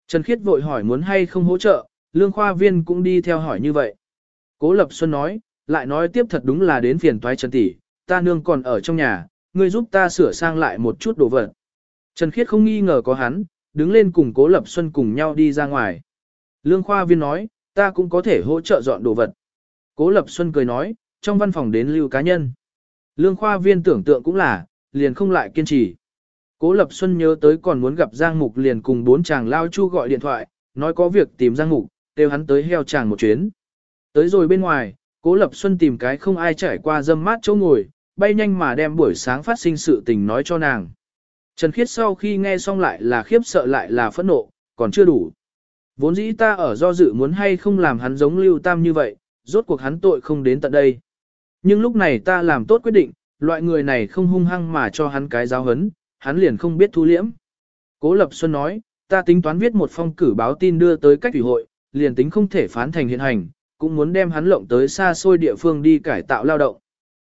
Trần Khiết vội hỏi muốn hay không hỗ trợ, lương khoa viên cũng đi theo hỏi như vậy. Cố Lập Xuân nói, lại nói tiếp thật đúng là đến phiền toái Trần Tỷ, ta nương còn ở trong nhà, ngươi giúp ta sửa sang lại một chút đồ vật. Trần Khiết không nghi ngờ có hắn, đứng lên cùng Cố Lập Xuân cùng nhau đi ra ngoài. Lương khoa viên nói, ta cũng có thể hỗ trợ dọn đồ vật. Cố Lập Xuân cười nói, trong văn phòng đến lưu cá nhân. Lương khoa viên tưởng tượng cũng là, liền không lại kiên trì. Cố Lập Xuân nhớ tới còn muốn gặp Giang Mục liền cùng bốn chàng lao chu gọi điện thoại, nói có việc tìm Giang Mục, kêu hắn tới heo chàng một chuyến. Tới rồi bên ngoài, Cố Lập Xuân tìm cái không ai trải qua dâm mát chỗ ngồi, bay nhanh mà đem buổi sáng phát sinh sự tình nói cho nàng. Trần Khiết sau khi nghe xong lại là khiếp sợ lại là phẫn nộ, còn chưa đủ. Vốn dĩ ta ở do dự muốn hay không làm hắn giống Lưu Tam như vậy, rốt cuộc hắn tội không đến tận đây. Nhưng lúc này ta làm tốt quyết định, loại người này không hung hăng mà cho hắn cái giáo hấn, hắn liền không biết thu liễm. Cố Lập Xuân nói, ta tính toán viết một phong cử báo tin đưa tới cách ủy hội, liền tính không thể phán thành hiện hành, cũng muốn đem hắn lộng tới xa xôi địa phương đi cải tạo lao động.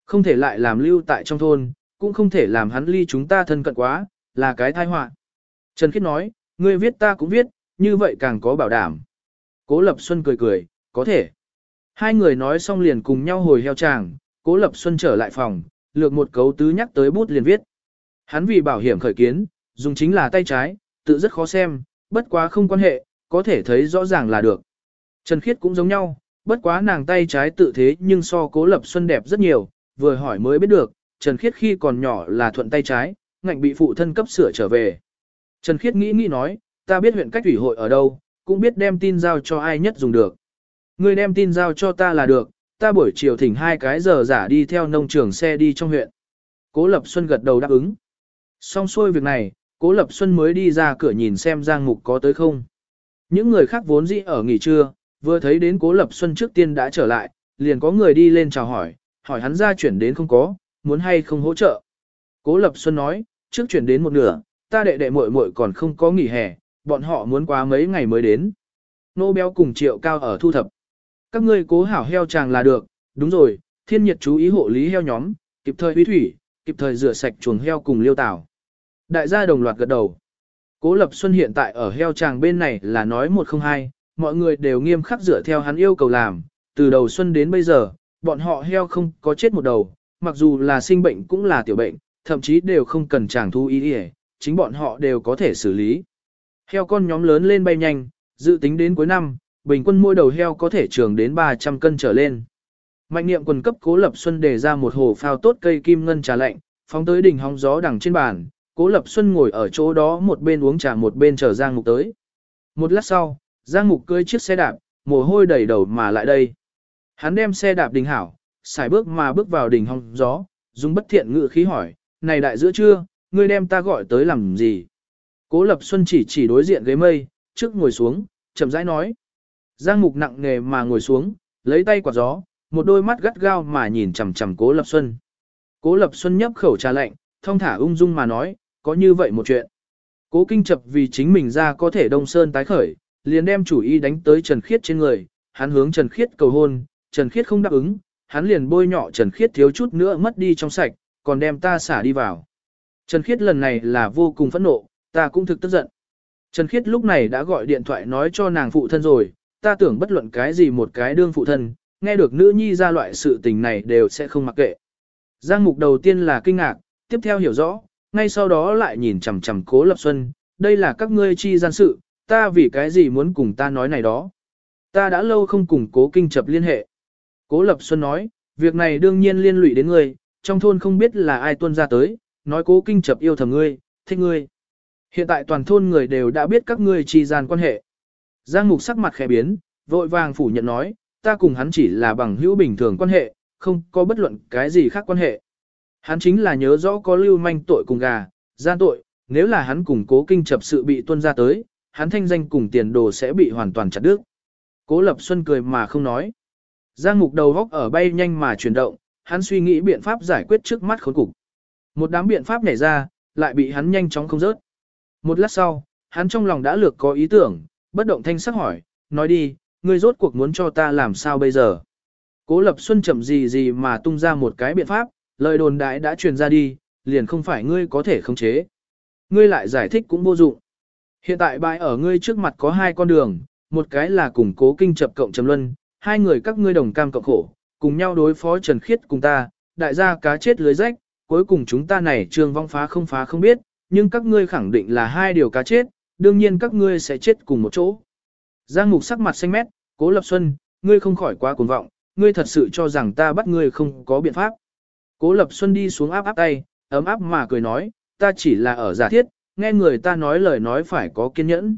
Không thể lại làm lưu tại trong thôn, cũng không thể làm hắn ly chúng ta thân cận quá, là cái tai họa. Trần Khiết nói, ngươi viết ta cũng viết, như vậy càng có bảo đảm. Cố Lập Xuân cười cười, có thể. Hai người nói xong liền cùng nhau hồi heo tràng, Cố Lập Xuân trở lại phòng, lược một cấu tứ nhắc tới bút liền viết. Hắn vì bảo hiểm khởi kiến, dùng chính là tay trái, tự rất khó xem, bất quá không quan hệ, có thể thấy rõ ràng là được. Trần Khiết cũng giống nhau, bất quá nàng tay trái tự thế nhưng so Cố Lập Xuân đẹp rất nhiều, vừa hỏi mới biết được, Trần Khiết khi còn nhỏ là thuận tay trái, ngạnh bị phụ thân cấp sửa trở về. Trần Khiết nghĩ nghĩ nói, ta biết huyện cách ủy hội ở đâu, cũng biết đem tin giao cho ai nhất dùng được. Ngươi đem tin giao cho ta là được, ta buổi chiều thỉnh hai cái giờ giả đi theo nông trường xe đi trong huyện. Cố Lập Xuân gật đầu đáp ứng. Xong xuôi việc này, Cố Lập Xuân mới đi ra cửa nhìn xem Giang Mục có tới không. Những người khác vốn dĩ ở nghỉ trưa, vừa thấy đến Cố Lập Xuân trước tiên đã trở lại, liền có người đi lên chào hỏi, hỏi hắn ra chuyển đến không có, muốn hay không hỗ trợ. Cố Lập Xuân nói, trước chuyển đến một nửa, ta đệ đệ muội muội còn không có nghỉ hè, bọn họ muốn qua mấy ngày mới đến. Nô béo cùng triệu cao ở thu thập. Các ngươi cố hảo heo chàng là được, đúng rồi, thiên nhiệt chú ý hộ lý heo nhóm, kịp thời uy thủy, kịp thời rửa sạch chuồng heo cùng liêu tảo. Đại gia đồng loạt gật đầu. Cố Lập Xuân hiện tại ở heo chàng bên này là nói một không hai, mọi người đều nghiêm khắc dựa theo hắn yêu cầu làm, từ đầu xuân đến bây giờ, bọn họ heo không có chết một đầu, mặc dù là sinh bệnh cũng là tiểu bệnh, thậm chí đều không cần chàng thu ý đi chính bọn họ đều có thể xử lý. Heo con nhóm lớn lên bay nhanh, dự tính đến cuối năm, bình quân mỗi đầu heo có thể trường đến 300 cân trở lên. Mạnh niệm quần cấp Cố Lập Xuân đề ra một hồ phao tốt cây kim ngân trà lạnh, phóng tới đỉnh hóng gió đằng trên bàn, Cố Lập Xuân ngồi ở chỗ đó một bên uống trà một bên chờ Giang ngục tới. Một lát sau, Giang Mục cưỡi chiếc xe đạp, mồ hôi đầy đầu mà lại đây. Hắn đem xe đạp đình hảo, xài bước mà bước vào đỉnh hong gió, dùng bất thiện ngữ khí hỏi, này đại giữa trưa, ngươi đem ta gọi tới làm gì? Cố Lập Xuân chỉ chỉ đối diện ghế mây, trước ngồi xuống, chậm rãi nói. Giang Mục nặng nề mà ngồi xuống, lấy tay quạt gió, một đôi mắt gắt gao mà nhìn chằm chằm Cố Lập Xuân. Cố Lập Xuân nhấp khẩu trà lạnh, thông thả ung dung mà nói, có như vậy một chuyện. Cố Kinh Chập vì chính mình ra có thể đông sơn tái khởi, liền đem chủ ý đánh tới Trần Khiết trên người, hắn hướng Trần Khiết cầu hôn, Trần Khiết không đáp ứng, hắn liền bôi nhọ Trần Khiết thiếu chút nữa mất đi trong sạch, còn đem ta xả đi vào. Trần Khiết lần này là vô cùng phẫn nộ, ta cũng thực tức giận. Trần Khiết lúc này đã gọi điện thoại nói cho nàng phụ thân rồi, ta tưởng bất luận cái gì một cái đương phụ thân, nghe được nữ nhi ra loại sự tình này đều sẽ không mặc kệ. Giang mục đầu tiên là kinh ngạc, tiếp theo hiểu rõ, ngay sau đó lại nhìn chằm chằm cố lập xuân, đây là các ngươi chi gian sự, ta vì cái gì muốn cùng ta nói này đó. Ta đã lâu không cùng cố kinh chập liên hệ. Cố lập xuân nói, việc này đương nhiên liên lụy đến ngươi, trong thôn không biết là ai tuân ra tới, nói cố kinh chập yêu thầm ngươi, thích ngươi. Hiện tại toàn thôn người đều đã biết các ngươi trì gian quan hệ. Giang Mục sắc mặt khẽ biến, vội vàng phủ nhận nói, ta cùng hắn chỉ là bằng hữu bình thường quan hệ, không có bất luận cái gì khác quan hệ. Hắn chính là nhớ rõ có lưu manh tội cùng gà, gian tội, nếu là hắn cùng cố kinh chập sự bị tuân ra tới, hắn thanh danh cùng tiền đồ sẽ bị hoàn toàn chặt đứt. Cố Lập Xuân cười mà không nói. Giang Mục đầu góc ở bay nhanh mà chuyển động, hắn suy nghĩ biện pháp giải quyết trước mắt khốn cục. Một đám biện pháp nhảy ra, lại bị hắn nhanh chóng không rớt. Một lát sau, hắn trong lòng đã lược có ý tưởng, bất động thanh sắc hỏi, nói đi, ngươi rốt cuộc muốn cho ta làm sao bây giờ? Cố Lập Xuân chậm gì gì mà tung ra một cái biện pháp, lời đồn đại đã truyền ra đi, liền không phải ngươi có thể khống chế. Ngươi lại giải thích cũng vô dụng. Hiện tại bãi ở ngươi trước mặt có hai con đường, một cái là củng cố kinh chập cộng trầm luân, hai người các ngươi đồng cam cộng khổ, cùng nhau đối phó Trần Khiết cùng ta, đại gia cá chết lưới rách, cuối cùng chúng ta này trường vong phá không phá không biết, nhưng các ngươi khẳng định là hai điều cá chết, đương nhiên các ngươi sẽ chết cùng một chỗ. Giang Mục sắc mặt xanh mét, Cố Lập Xuân, ngươi không khỏi quá cuồng vọng, ngươi thật sự cho rằng ta bắt ngươi không có biện pháp. Cố Lập Xuân đi xuống áp áp tay, ấm áp mà cười nói, ta chỉ là ở giả thiết, nghe người ta nói lời nói phải có kiên nhẫn.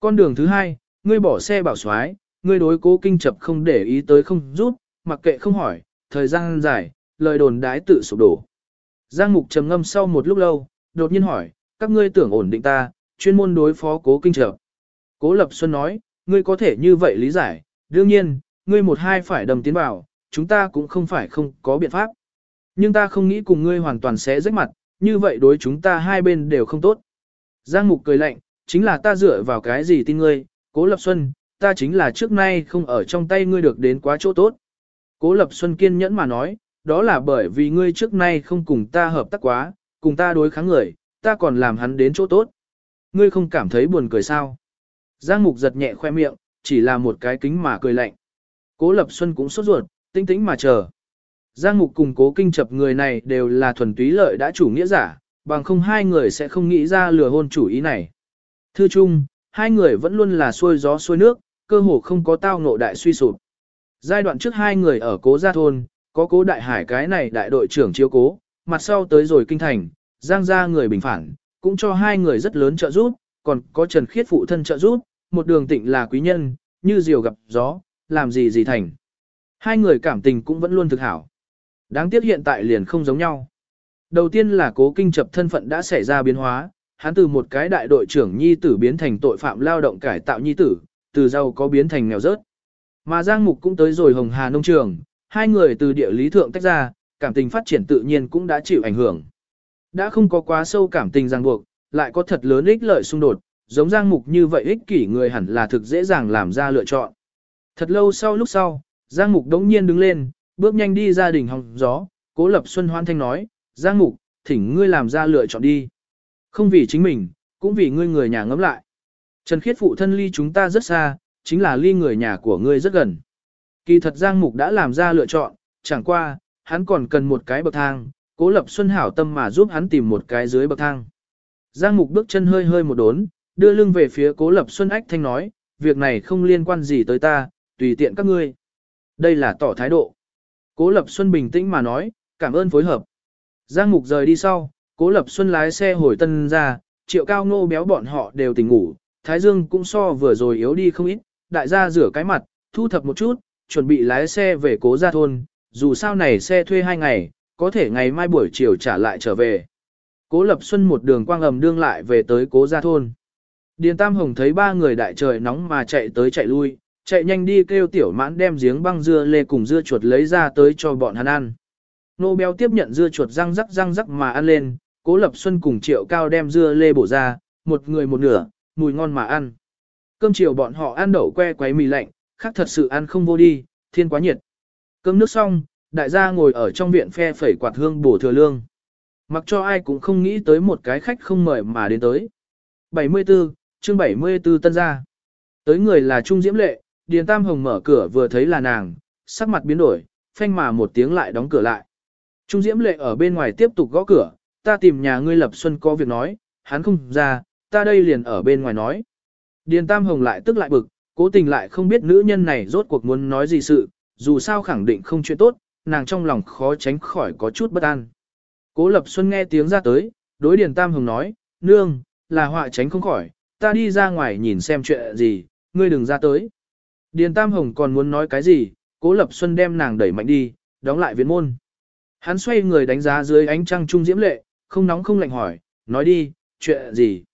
Con đường thứ hai, ngươi bỏ xe bảo xoái, ngươi đối cố kinh chập không để ý tới không rút, mặc kệ không hỏi, thời gian dài, lời đồn đái tự sụp đổ. Giang Mục trầm ngâm sau một lúc lâu, đột nhiên hỏi, các ngươi tưởng ổn định ta, chuyên môn đối phó cố kinh chập. Cố Lập Xuân nói, ngươi có thể như vậy lý giải, đương nhiên, ngươi một hai phải đầm tiến vào, chúng ta cũng không phải không có biện pháp. Nhưng ta không nghĩ cùng ngươi hoàn toàn sẽ rách mặt, như vậy đối chúng ta hai bên đều không tốt. Giang Mục cười lạnh, chính là ta dựa vào cái gì tin ngươi, Cố Lập Xuân, ta chính là trước nay không ở trong tay ngươi được đến quá chỗ tốt. Cố Lập Xuân kiên nhẫn mà nói, đó là bởi vì ngươi trước nay không cùng ta hợp tác quá, cùng ta đối kháng người, ta còn làm hắn đến chỗ tốt. Ngươi không cảm thấy buồn cười sao? Giang Mục giật nhẹ khoe miệng, chỉ là một cái kính mà cười lạnh. Cố Lập Xuân cũng sốt ruột, tinh tĩnh mà chờ. Giang Mục cùng cố kinh chập người này đều là thuần túy lợi đã chủ nghĩa giả, bằng không hai người sẽ không nghĩ ra lừa hôn chủ ý này. Thư chung, hai người vẫn luôn là xuôi gió xuôi nước, cơ hồ không có tao ngộ đại suy sụp. Giai đoạn trước hai người ở cố gia thôn, có cố đại hải cái này đại đội trưởng chiếu cố, mặt sau tới rồi kinh thành, giang gia người bình phản, cũng cho hai người rất lớn trợ giúp, còn có Trần Khiết phụ thân trợ giúp, một đường tịnh là quý nhân, như diều gặp gió, làm gì gì thành. Hai người cảm tình cũng vẫn luôn thực hảo. Đáng tiếc hiện tại liền không giống nhau. Đầu tiên là cố kinh chập thân phận đã xảy ra biến hóa, hắn từ một cái đại đội trưởng nhi tử biến thành tội phạm lao động cải tạo nhi tử, từ giàu có biến thành nghèo rớt. Mà Giang Mục cũng tới rồi Hồng Hà nông trường, hai người từ địa lý thượng tách ra, cảm tình phát triển tự nhiên cũng đã chịu ảnh hưởng. Đã không có quá sâu cảm tình ràng buộc, lại có thật lớn ích lợi xung đột, giống Giang Mục như vậy ích kỷ người hẳn là thực dễ dàng làm ra lựa chọn. Thật lâu sau lúc sau, Giang Mục đống nhiên đứng lên, bước nhanh đi ra đỉnh hòng gió, Cố Lập Xuân hoan thanh nói, Giang Mục, thỉnh ngươi làm ra lựa chọn đi. Không vì chính mình, cũng vì ngươi người nhà ngẫm lại. Trần Khiết phụ thân ly chúng ta rất xa, chính là ly người nhà của ngươi rất gần. Kỳ thật Giang Mục đã làm ra lựa chọn, chẳng qua, hắn còn cần một cái bậc thang, Cố Lập Xuân hảo tâm mà giúp hắn tìm một cái dưới bậc thang. Giang Mục bước chân hơi hơi một đốn, đưa lưng về phía Cố Lập Xuân ách thanh nói, việc này không liên quan gì tới ta, tùy tiện các ngươi. Đây là tỏ thái độ. Cố Lập Xuân bình tĩnh mà nói, cảm ơn phối hợp. Giang Mục rời đi sau, Cố Lập Xuân lái xe hồi tân ra, triệu cao ngô béo bọn họ đều tỉnh ngủ, Thái Dương cũng so vừa rồi yếu đi không ít, đại gia rửa cái mặt, thu thập một chút, chuẩn bị lái xe về cố gia thôn, dù sao này xe thuê hai ngày, có thể ngày mai buổi chiều trả lại trở về. Cố Lập Xuân một đường quang ầm đương lại về tới cố gia thôn. Điền Tam Hồng thấy ba người đại trời nóng mà chạy tới chạy lui, chạy nhanh đi kêu tiểu mãn đem giếng băng dưa lê cùng dưa chuột lấy ra tới cho bọn hắn ăn. Nô béo tiếp nhận dưa chuột răng rắc răng rắc mà ăn lên, cố lập xuân cùng triệu cao đem dưa lê bổ ra, một người một nửa, mùi ngon mà ăn. Cơm chiều bọn họ ăn đậu que quấy mì lạnh, khác thật sự ăn không vô đi, thiên quá nhiệt. Cơm nước xong, đại gia ngồi ở trong viện phe phẩy quạt hương bổ thừa lương. Mặc cho ai cũng không nghĩ tới một cái khách không mời mà đến tới. 74, chương 74 tân gia. Tới người là Trung Diễm Lệ, Điền Tam Hồng mở cửa vừa thấy là nàng, sắc mặt biến đổi, phanh mà một tiếng lại đóng cửa lại. Trung Diễm Lệ ở bên ngoài tiếp tục gõ cửa, ta tìm nhà ngươi Lập Xuân có việc nói, hắn không ra, ta đây liền ở bên ngoài nói. Điền Tam Hồng lại tức lại bực, cố tình lại không biết nữ nhân này rốt cuộc muốn nói gì sự, dù sao khẳng định không chuyện tốt, nàng trong lòng khó tránh khỏi có chút bất an. Cố Lập Xuân nghe tiếng ra tới, đối Điền Tam Hồng nói, nương, là họa tránh không khỏi, ta đi ra ngoài nhìn xem chuyện gì, ngươi đừng ra tới. Điền Tam Hồng còn muốn nói cái gì, Cố Lập Xuân đem nàng đẩy mạnh đi, đóng lại viện môn. Hắn xoay người đánh giá dưới ánh trăng Trung Diễm Lệ, không nóng không lạnh hỏi, nói đi, chuyện gì?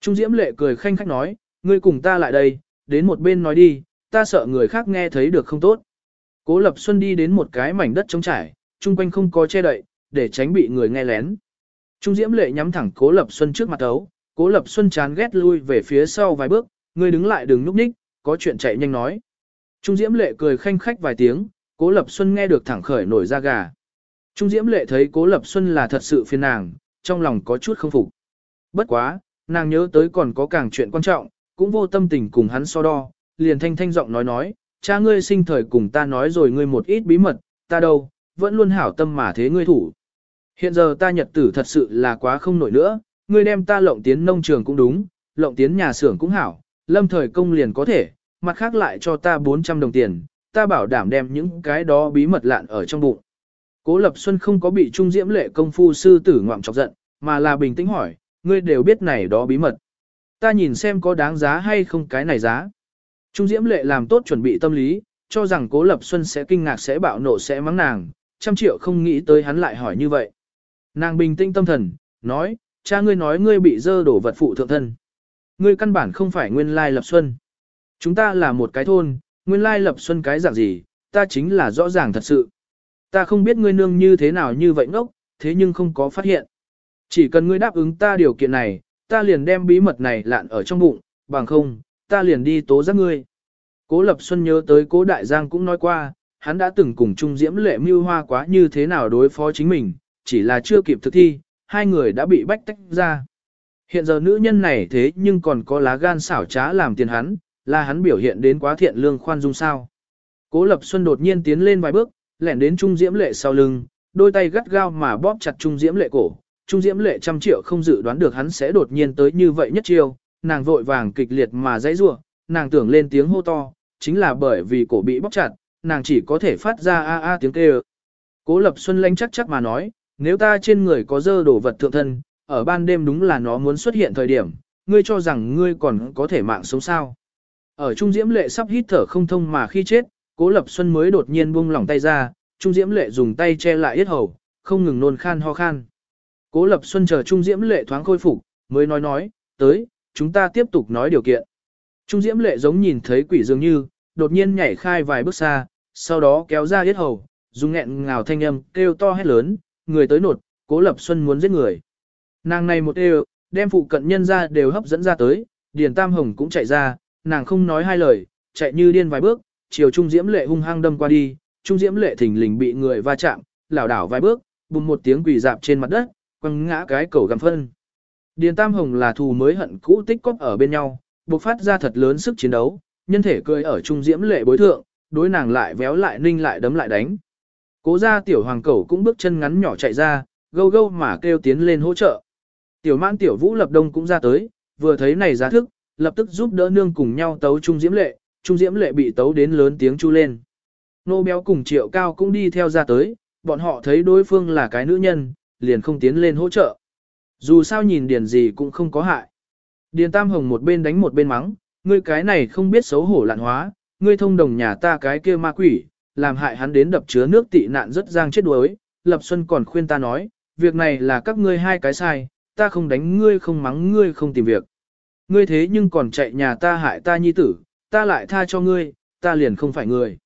Trung Diễm Lệ cười khanh khách nói, ngươi cùng ta lại đây, đến một bên nói đi, ta sợ người khác nghe thấy được không tốt. Cố Lập Xuân đi đến một cái mảnh đất trống trải, chung quanh không có che đậy, để tránh bị người nghe lén. Trung Diễm Lệ nhắm thẳng Cố Lập Xuân trước mặt ấu, Cố Lập Xuân chán ghét lui về phía sau vài bước, ngươi đứng lại đừng núp ních, có chuyện chạy nhanh nói. Trung Diễm Lệ cười khanh khách vài tiếng, Cố Lập Xuân nghe được thẳng khởi nổi da gà. Trung Diễm Lệ thấy Cố Lập Xuân là thật sự phiền nàng, trong lòng có chút không phục. Bất quá, nàng nhớ tới còn có càng chuyện quan trọng, cũng vô tâm tình cùng hắn so đo, liền thanh thanh giọng nói nói, cha ngươi sinh thời cùng ta nói rồi ngươi một ít bí mật, ta đâu, vẫn luôn hảo tâm mà thế ngươi thủ. Hiện giờ ta nhật tử thật sự là quá không nổi nữa, ngươi đem ta lộng tiến nông trường cũng đúng, lộng tiến nhà xưởng cũng hảo, lâm thời công liền có thể, mặt khác lại cho ta 400 đồng tiền, ta bảo đảm đem những cái đó bí mật lạn ở trong bụng. Cố Lập Xuân không có bị Trung Diễm Lệ công phu sư tử ngoạm chọc giận, mà là bình tĩnh hỏi, ngươi đều biết này đó bí mật. Ta nhìn xem có đáng giá hay không cái này giá. Trung Diễm Lệ làm tốt chuẩn bị tâm lý, cho rằng Cố Lập Xuân sẽ kinh ngạc sẽ bạo nộ sẽ mắng nàng, trăm triệu không nghĩ tới hắn lại hỏi như vậy. Nàng bình tĩnh tâm thần, nói, cha ngươi nói ngươi bị dơ đổ vật phụ thượng thân. Ngươi căn bản không phải nguyên lai Lập Xuân. Chúng ta là một cái thôn, nguyên lai Lập Xuân cái dạng gì, ta chính là rõ ràng thật sự. Ta không biết ngươi nương như thế nào như vậy ngốc, thế nhưng không có phát hiện. Chỉ cần ngươi đáp ứng ta điều kiện này, ta liền đem bí mật này lạn ở trong bụng, bằng không, ta liền đi tố giác ngươi. Cố Lập Xuân nhớ tới Cố Đại Giang cũng nói qua, hắn đã từng cùng Trung Diễm lệ mưu hoa quá như thế nào đối phó chính mình, chỉ là chưa kịp thực thi, hai người đã bị bách tách ra. Hiện giờ nữ nhân này thế nhưng còn có lá gan xảo trá làm tiền hắn, là hắn biểu hiện đến quá thiện lương khoan dung sao. Cố Lập Xuân đột nhiên tiến lên vài bước, lẻn đến Trung Diễm lệ sau lưng, đôi tay gắt gao mà bóp chặt Trung Diễm lệ cổ. Trung Diễm lệ trăm triệu không dự đoán được hắn sẽ đột nhiên tới như vậy nhất chiêu, nàng vội vàng kịch liệt mà dãy rủa, nàng tưởng lên tiếng hô to, chính là bởi vì cổ bị bóp chặt, nàng chỉ có thể phát ra a a tiếng kêu. Cố Lập Xuân lanh chắc chắc mà nói, nếu ta trên người có dơ đổ vật thượng thân, ở ban đêm đúng là nó muốn xuất hiện thời điểm, ngươi cho rằng ngươi còn có thể mạng sống sao. Ở Trung Diễm Lệ sắp hít thở không thông mà khi chết, Cố Lập Xuân mới đột nhiên buông lỏng tay ra, Trung Diễm Lệ dùng tay che lại yết hầu, không ngừng nôn khan ho khan. Cố Lập Xuân chờ Trung Diễm Lệ thoáng khôi phục, mới nói nói, tới, chúng ta tiếp tục nói điều kiện. Trung Diễm Lệ giống nhìn thấy quỷ dường như, đột nhiên nhảy khai vài bước xa, sau đó kéo ra yết hầu, dùng nghẹn ngào thanh âm, kêu to hét lớn, người tới nột, Cố Lập Xuân muốn giết người. Nàng này một đều, đem phụ cận nhân ra đều hấp dẫn ra tới, Điền Tam Hồng cũng chạy ra, nàng không nói hai lời, chạy như điên vài bước, chiều Trung Diễm Lệ hung hăng đâm qua đi, Trung Diễm Lệ thình lình bị người va chạm, lảo đảo vài bước, bùng một tiếng quỳ dạp trên mặt đất, quăng ngã cái cầu gầm phân. Điền Tam Hồng là thù mới hận cũ tích cóp ở bên nhau, bộc phát ra thật lớn sức chiến đấu, nhân thể cười ở Trung Diễm Lệ bối thượng, đối nàng lại véo lại ninh lại đấm lại đánh. Cố gia tiểu hoàng cẩu cũng bước chân ngắn nhỏ chạy ra, gâu gâu mà kêu tiến lên hỗ trợ. Tiểu mãn tiểu vũ lập đông cũng ra tới, vừa thấy này giá thức, lập tức giúp đỡ nương cùng nhau tấu Trung Diễm Lệ, Trung Diễm Lệ bị tấu đến lớn tiếng chu lên. Nô béo cùng triệu cao cũng đi theo ra tới, bọn họ thấy đối phương là cái nữ nhân, liền không tiến lên hỗ trợ. Dù sao nhìn điền gì cũng không có hại. Điền Tam Hồng một bên đánh một bên mắng, ngươi cái này không biết xấu hổ lạn hóa, ngươi thông đồng nhà ta cái kia ma quỷ, làm hại hắn đến đập chứa nước tị nạn rất giang chết đuối. Lập Xuân còn khuyên ta nói, việc này là các ngươi hai cái sai, ta không đánh ngươi không mắng ngươi không tìm việc. Ngươi thế nhưng còn chạy nhà ta hại ta nhi tử, ta lại tha cho ngươi, ta liền không phải người.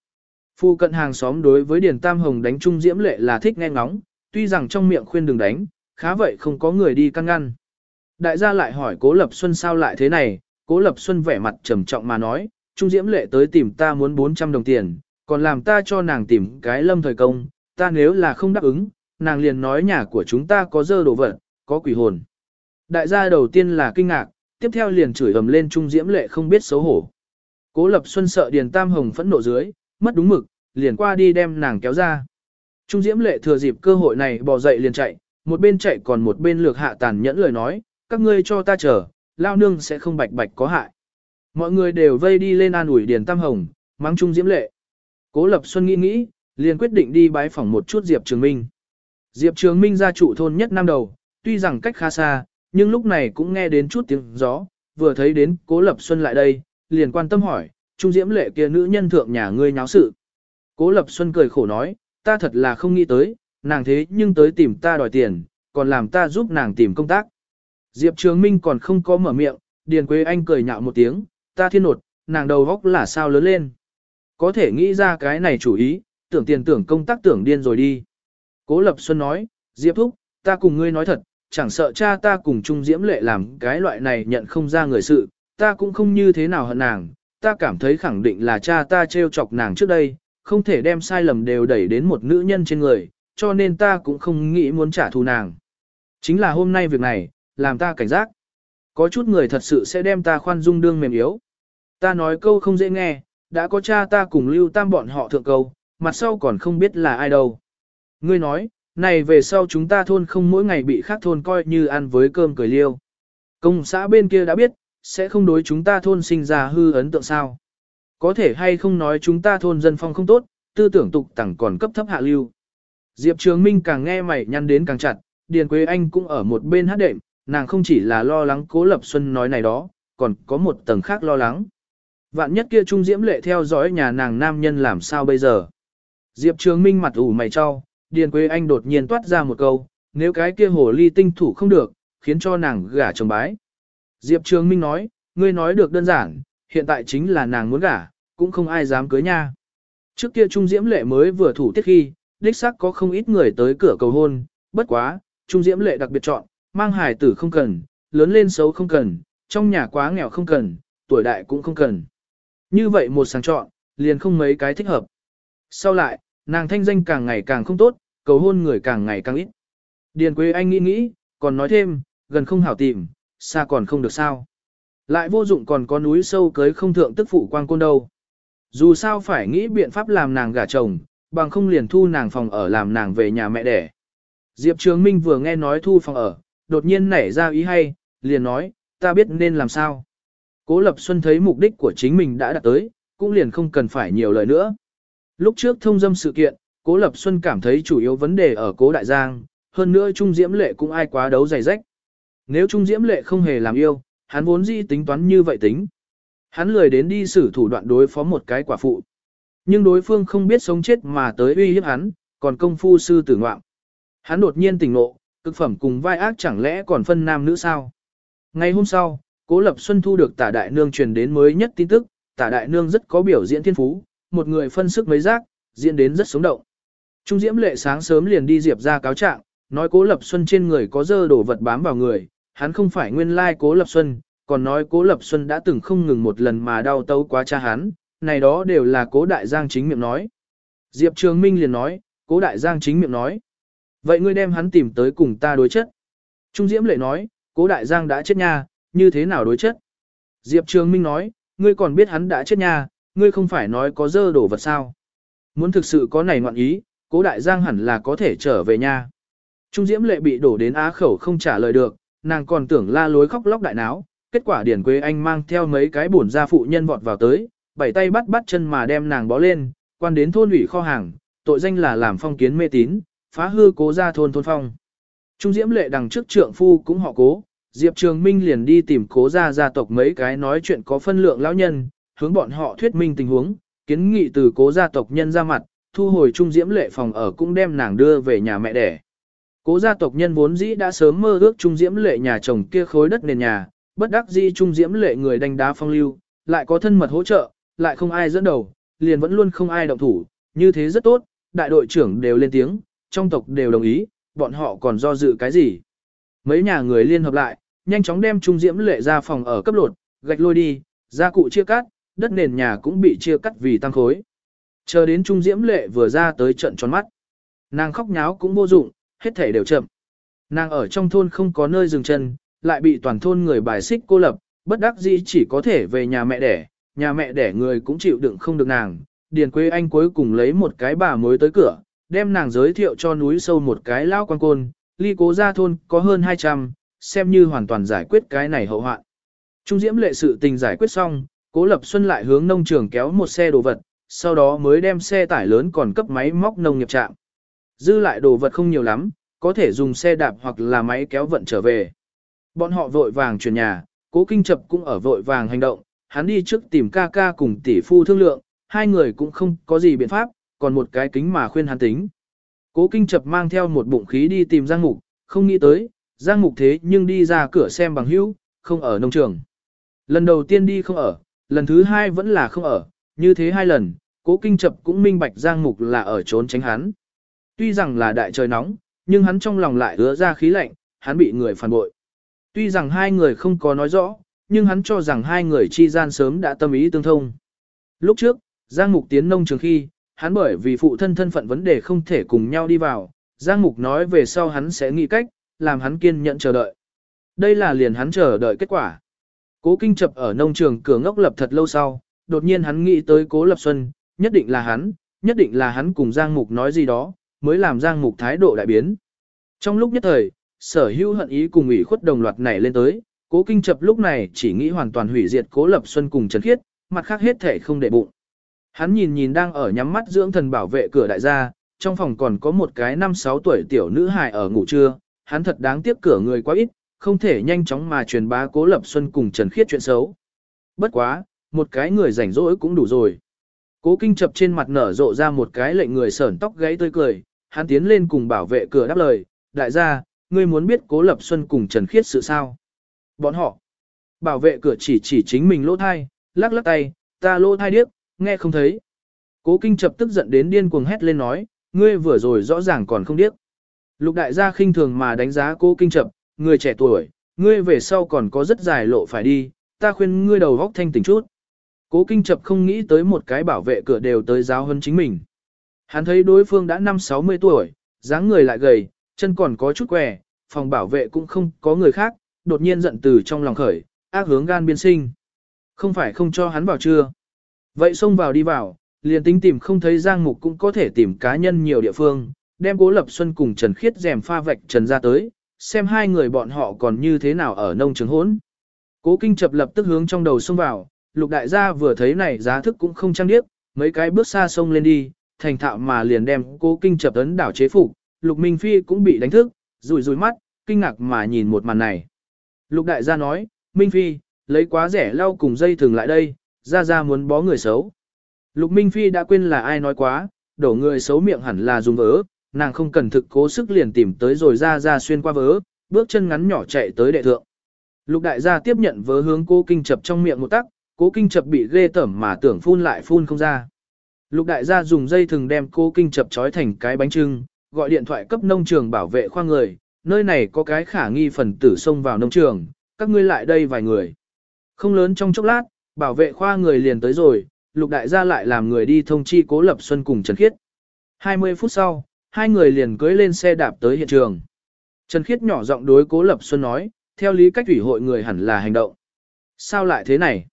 Phu cận hàng xóm đối với Điền Tam Hồng đánh trung diễm lệ là thích nghe ngóng, tuy rằng trong miệng khuyên đừng đánh, khá vậy không có người đi căn ngăn. Đại gia lại hỏi Cố Lập Xuân sao lại thế này, Cố Lập Xuân vẻ mặt trầm trọng mà nói, Trung Diễm Lệ tới tìm ta muốn 400 đồng tiền, còn làm ta cho nàng tìm cái lâm thời công, ta nếu là không đáp ứng, nàng liền nói nhà của chúng ta có dơ đồ vật, có quỷ hồn. Đại gia đầu tiên là kinh ngạc, tiếp theo liền chửi ầm lên Trung Diễm Lệ không biết xấu hổ. Cố Lập Xuân sợ Điền Tam Hồng phẫn nộ dưới, mất đúng mực, liền qua đi đem nàng kéo ra. Trung Diễm Lệ thừa dịp cơ hội này bò dậy liền chạy, một bên chạy còn một bên lược hạ tàn nhẫn lời nói, các ngươi cho ta chờ, lao nương sẽ không bạch bạch có hại. Mọi người đều vây đi lên an ủi Điền Tam Hồng, mắng Trung Diễm Lệ. Cố Lập Xuân nghĩ nghĩ, liền quyết định đi bái phỏng một chút Diệp Trường Minh. Diệp Trường Minh gia trụ thôn nhất năm đầu, tuy rằng cách khá xa, nhưng lúc này cũng nghe đến chút tiếng gió, vừa thấy đến Cố Lập Xuân lại đây, liền quan tâm hỏi, Trung Diễm Lệ kia nữ nhân thượng nhà ngươi nháo sự. Cố Lập Xuân cười khổ nói, ta thật là không nghĩ tới, nàng thế nhưng tới tìm ta đòi tiền, còn làm ta giúp nàng tìm công tác. Diệp Trường Minh còn không có mở miệng, Điền Quế Anh cười nhạo một tiếng, ta thiên nột, nàng đầu góc là sao lớn lên. Có thể nghĩ ra cái này chủ ý, tưởng tiền tưởng công tác tưởng điên rồi đi. Cố Lập Xuân nói, Diệp Thúc, ta cùng ngươi nói thật, chẳng sợ cha ta cùng Trung Diễm Lệ làm cái loại này nhận không ra người sự, ta cũng không như thế nào hận nàng, ta cảm thấy khẳng định là cha ta trêu chọc nàng trước đây, không thể đem sai lầm đều đẩy đến một nữ nhân trên người, cho nên ta cũng không nghĩ muốn trả thù nàng. Chính là hôm nay việc này, làm ta cảnh giác. Có chút người thật sự sẽ đem ta khoan dung đương mềm yếu. Ta nói câu không dễ nghe, đã có cha ta cùng lưu tam bọn họ thượng câu, mặt sau còn không biết là ai đâu. Ngươi nói, này về sau chúng ta thôn không mỗi ngày bị khác thôn coi như ăn với cơm cười liêu. Công xã bên kia đã biết, sẽ không đối chúng ta thôn sinh ra hư ấn tượng sao. Có thể hay không nói chúng ta thôn dân phong không tốt, tư tưởng tục tẳng còn cấp thấp hạ lưu. Diệp Trường Minh càng nghe mày nhăn đến càng chặt, Điền Quế Anh cũng ở một bên hát đệm, nàng không chỉ là lo lắng Cố Lập Xuân nói này đó, còn có một tầng khác lo lắng. Vạn nhất kia Trung Diễm Lệ theo dõi nhà nàng nam nhân làm sao bây giờ? Diệp Trường Minh mặt ủ mày cho, Điền Quế Anh đột nhiên toát ra một câu, nếu cái kia hồ ly tinh thủ không được, khiến cho nàng gả chồng bái. Diệp Trường Minh nói, ngươi nói được đơn giản, hiện tại chính là nàng muốn gả, cũng không ai dám cưới nha. Trước kia Trung Diễm Lệ mới vừa thủ tiết khi, đích xác có không ít người tới cửa cầu hôn, bất quá, Trung Diễm Lệ đặc biệt chọn, mang hài tử không cần, lớn lên xấu không cần, trong nhà quá nghèo không cần, tuổi đại cũng không cần. Như vậy một sáng chọn, liền không mấy cái thích hợp. Sau lại, nàng thanh danh càng ngày càng không tốt, cầu hôn người càng ngày càng ít. Điền Quế Anh nghĩ nghĩ, còn nói thêm, gần không hảo tìm, xa còn không được sao. Lại vô dụng còn có núi sâu cưới không thượng tức phụ quang côn đâu. Dù sao phải nghĩ biện pháp làm nàng gả chồng, bằng không liền thu nàng phòng ở làm nàng về nhà mẹ đẻ. Diệp Trường Minh vừa nghe nói thu phòng ở, đột nhiên nảy ra ý hay, liền nói, ta biết nên làm sao. Cố Lập Xuân thấy mục đích của chính mình đã đạt tới, cũng liền không cần phải nhiều lời nữa. Lúc trước thông dâm sự kiện, Cố Lập Xuân cảm thấy chủ yếu vấn đề ở Cố Đại Giang, hơn nữa Trung Diễm Lệ cũng ai quá đấu dày rách. Nếu Trung Diễm Lệ không hề làm yêu, hắn vốn dĩ tính toán như vậy tính. Hắn lười đến đi xử thủ đoạn đối phó một cái quả phụ. Nhưng đối phương không biết sống chết mà tới uy hiếp hắn, còn công phu sư tử ngoạm. Hắn đột nhiên tỉnh ngộ, cực phẩm cùng vai ác chẳng lẽ còn phân nam nữ sao? Ngày hôm sau, Cố Lập Xuân thu được tả đại nương truyền đến mới nhất tin tức, tả đại nương rất có biểu diễn thiên phú, một người phân sức mấy giác, diễn đến rất sống động. Trung Diễm Lệ sáng sớm liền đi diệp ra cáo trạng, nói Cố Lập Xuân trên người có dơ đổ vật bám vào người, hắn không phải nguyên lai Cố Lập Xuân, còn nói Cố Lập Xuân đã từng không ngừng một lần mà đau tấu quá cha hắn, này đó đều là Cố Đại Giang chính miệng nói. Diệp Trường Minh liền nói, Cố Đại Giang chính miệng nói. Vậy ngươi đem hắn tìm tới cùng ta đối chất. Trung Diễm Lệ nói, Cố Đại Giang đã chết nha, như thế nào đối chất? Diệp Trường Minh nói, ngươi còn biết hắn đã chết nha, ngươi không phải nói có dơ đổ vật sao? Muốn thực sự có này ngoạn ý, Cố Đại Giang hẳn là có thể trở về nha. Trung Diễm Lệ bị đổ đến á khẩu không trả lời được, nàng còn tưởng la lối khóc lóc đại náo, kết quả Điển Quế Anh mang theo mấy cái bổn gia phụ nhân vọt vào tới, bảy tay bắt bắt chân mà đem nàng bó lên, quan đến thôn ủy kho hàng, tội danh là làm phong kiến mê tín, phá hư cố gia thôn thôn phong. Trung Diễm Lệ đằng trước trượng phu cũng họ cố, Diệp Trường Minh liền đi tìm cố gia gia tộc mấy cái nói chuyện có phân lượng lão nhân, hướng bọn họ thuyết minh tình huống, kiến nghị từ cố gia tộc nhân ra mặt, thu hồi Trung Diễm Lệ phòng ở cũng đem nàng đưa về nhà mẹ đẻ. Cố gia tộc nhân vốn dĩ đã sớm mơ ước Trung Diễm Lệ nhà chồng kia khối đất nền nhà, bất đắc dĩ Trung Diễm Lệ người đánh đá phong lưu, lại có thân mật hỗ trợ, lại không ai dẫn đầu, liền vẫn luôn không ai động thủ, như thế rất tốt, đại đội trưởng đều lên tiếng, trong tộc đều đồng ý, bọn họ còn do dự cái gì. Mấy nhà người liên hợp lại, nhanh chóng đem Trung Diễm Lệ ra phòng ở cấp lột, gạch lôi đi, gia cụ chia cắt, đất nền nhà cũng bị chia cắt vì tăng khối. Chờ đến Trung Diễm Lệ vừa ra tới trận tròn mắt. Nàng khóc nháo cũng vô dụng, hết thể đều chậm. Nàng ở trong thôn không có nơi dừng chân, lại bị toàn thôn người bài xích cô lập, bất đắc dĩ chỉ có thể về nhà mẹ đẻ, nhà mẹ đẻ người cũng chịu đựng không được nàng. Điền Quế Anh cuối cùng lấy một cái bà mới tới cửa, đem nàng giới thiệu cho núi sâu một cái lao quan côn, ly cố ra thôn có hơn 200, xem như hoàn toàn giải quyết cái này hậu hoạn. Trung diễm lệ sự tình giải quyết xong, cố lập xuân lại hướng nông trường kéo một xe đồ vật, sau đó mới đem xe tải lớn còn cấp máy móc nông nghiệp trạm. Dư lại đồ vật không nhiều lắm, có thể dùng xe đạp hoặc là máy kéo vận trở về. Bọn họ vội vàng chuyển nhà, cố kinh chập cũng ở vội vàng hành động, hắn đi trước tìm ca ca cùng tỷ phu thương lượng, hai người cũng không có gì biện pháp, còn một cái kính mà khuyên hắn tính. Cố kinh chập mang theo một bụng khí đi tìm Giang Mục, không nghĩ tới, Giang Mục thế nhưng đi ra cửa xem bằng hữu, không ở nông trường. Lần đầu tiên đi không ở, lần thứ hai vẫn là không ở, như thế hai lần, cố kinh chập cũng minh bạch Giang Mục là ở trốn tránh hắn. Tuy rằng là đại trời nóng, nhưng hắn trong lòng lại ứa ra khí lạnh, hắn bị người phản bội. Tuy rằng hai người không có nói rõ, nhưng hắn cho rằng hai người chi gian sớm đã tâm ý tương thông. Lúc trước, Giang Mục tiến nông trường khi, hắn bởi vì phụ thân thân phận vấn đề không thể cùng nhau đi vào, Giang Mục nói về sau hắn sẽ nghĩ cách, làm hắn kiên nhẫn chờ đợi. Đây là liền hắn chờ đợi kết quả. Cố kinh chập ở nông trường cửa ngốc lập thật lâu sau, đột nhiên hắn nghĩ tới cố lập xuân, nhất định là hắn, nhất định là hắn cùng Giang Mục nói gì đó, mới làm Giang Mục thái độ đại biến. Trong lúc nhất thời, sở hữu hận ý cùng ủy khuất đồng loạt nảy lên tới, cố kinh chập lúc này chỉ nghĩ hoàn toàn hủy diệt cố lập xuân cùng Trần Khiết, mặt khác hết thể không để bụng. Hắn nhìn nhìn đang ở nhắm mắt dưỡng thần bảo vệ cửa đại gia, trong phòng còn có một cái năm sáu tuổi tiểu nữ hài ở ngủ trưa, hắn thật đáng tiếc cửa người quá ít, không thể nhanh chóng mà truyền bá cố lập xuân cùng Trần Khiết chuyện xấu. Bất quá, một cái người rảnh rỗi cũng đủ rồi. Cố kinh chập trên mặt nở rộ ra một cái lệnh người sởn tóc gáy tươi cười, hắn tiến lên cùng bảo vệ cửa đáp lời, đại gia, ngươi muốn biết cố lập xuân cùng Trần Khiết sự sao. Bọn họ, bảo vệ cửa chỉ chỉ chính mình lỗ thai, lắc lắc tay, ta lỗ thai điếc, nghe không thấy. Cố kinh chập tức giận đến điên cuồng hét lên nói, ngươi vừa rồi rõ ràng còn không điếc. Lục đại gia khinh thường mà đánh giá cố kinh chập, người trẻ tuổi, ngươi về sau còn có rất dài lộ phải đi, ta khuyên ngươi đầu góc thanh tỉnh chút. Cố kinh chập không nghĩ tới một cái bảo vệ cửa đều tới giáo hơn chính mình. Hắn thấy đối phương đã năm 60 tuổi, dáng người lại gầy, chân còn có chút què, phòng bảo vệ cũng không có người khác, đột nhiên giận từ trong lòng khởi, ác hướng gan biên sinh. Không phải không cho hắn vào chưa. Vậy xông vào đi vào, liền tính tìm không thấy Giang Mục cũng có thể tìm cá nhân nhiều địa phương, đem Cố Lập Xuân cùng Trần Khiết rèm pha vạch trần ra tới, xem hai người bọn họ còn như thế nào ở nông trường hỗn. Cố Kinh Chập lập tức hướng trong đầu xông vào, Lục đại gia vừa thấy này giá thức cũng không trang điếc, mấy cái bước xa sông lên đi, thành thạo mà liền đem Cố Kinh Chập tấn đảo chế phục, Lục Minh Phi cũng bị đánh thức, rủi rủi mắt, kinh ngạc mà nhìn một màn này. Lục đại gia nói, Minh Phi, lấy quá rẻ lau cùng dây thường lại đây, ra ra muốn bó người xấu. Lục Minh Phi đã quên là ai nói quá, đổ người xấu miệng hẳn là dùng vớ, nàng không cần thực cố sức liền tìm tới rồi ra ra xuyên qua vớ, bước chân ngắn nhỏ chạy tới đệ thượng. Lục đại gia tiếp nhận vớ hướng cô kinh chập trong miệng một tắc, cố kinh chập bị ghê tởm mà tưởng phun lại phun không ra. Lục đại gia dùng dây thừng đem cố kinh chập trói thành cái bánh trưng, gọi điện thoại cấp nông trường bảo vệ khoa người, nơi này có cái khả nghi phần tử xông vào nông trường, các ngươi lại đây vài người. Không lớn trong chốc lát, bảo vệ khoa người liền tới rồi, lục đại gia lại làm người đi thông chi cố lập xuân cùng Trần Khiết. 20 phút sau, hai người liền cưới lên xe đạp tới hiện trường. Trần Khiết nhỏ giọng đối cố lập xuân nói, theo lý cách ủy hội người hẳn là hành động. Sao lại thế này?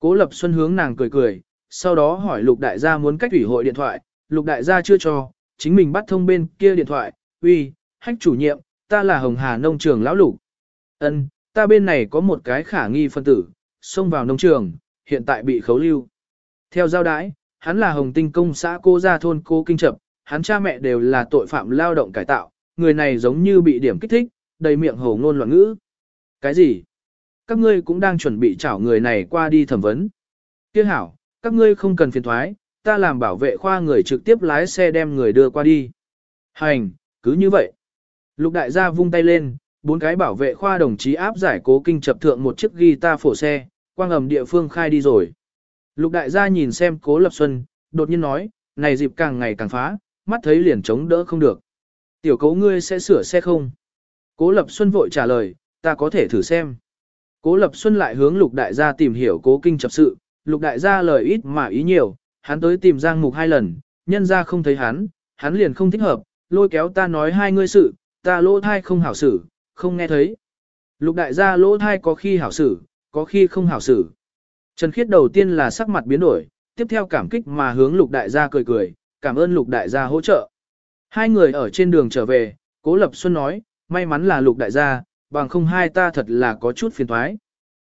Cố lập xuân hướng nàng cười cười, sau đó hỏi lục đại gia muốn cách ủy hội điện thoại, lục đại gia chưa cho, chính mình bắt thông bên kia điện thoại, uy, hách chủ nhiệm, ta là Hồng Hà nông trường lão lục. Ân, ta bên này có một cái khả nghi phân tử, xông vào nông trường, hiện tại bị khấu lưu. Theo giao đái, hắn là Hồng Tinh công xã cô gia thôn cô kinh Trập, hắn cha mẹ đều là tội phạm lao động cải tạo, người này giống như bị điểm kích thích, đầy miệng hồ ngôn loạn ngữ. Cái gì? Các ngươi cũng đang chuẩn bị chảo người này qua đi thẩm vấn. Tiếc hảo, các ngươi không cần phiền thoái, ta làm bảo vệ khoa người trực tiếp lái xe đem người đưa qua đi. Hành, cứ như vậy. Lục đại gia vung tay lên, bốn cái bảo vệ khoa đồng chí áp giải cố kinh chập thượng một chiếc guitar phổ xe, quang ẩm địa phương khai đi rồi. Lục đại gia nhìn xem cố lập xuân, đột nhiên nói, này dịp càng ngày càng phá, mắt thấy liền chống đỡ không được. Tiểu cố ngươi sẽ sửa xe không? Cố lập xuân vội trả lời, ta có thể thử xem. Cố lập xuân lại hướng lục đại gia tìm hiểu cố kinh chập sự, lục đại gia lời ít mà ý nhiều, hắn tới tìm giang mục hai lần, nhân ra không thấy hắn, hắn liền không thích hợp, lôi kéo ta nói hai ngươi sự, ta lỗ thai không hảo xử, không nghe thấy. Lục đại gia lỗ thai có khi hảo xử, có khi không hảo xử. Trần Khiết đầu tiên là sắc mặt biến đổi, tiếp theo cảm kích mà hướng lục đại gia cười cười, cảm ơn lục đại gia hỗ trợ. Hai người ở trên đường trở về, Cố Lập Xuân nói, may mắn là lục đại gia, bằng không hai ta thật là có chút phiền thoái.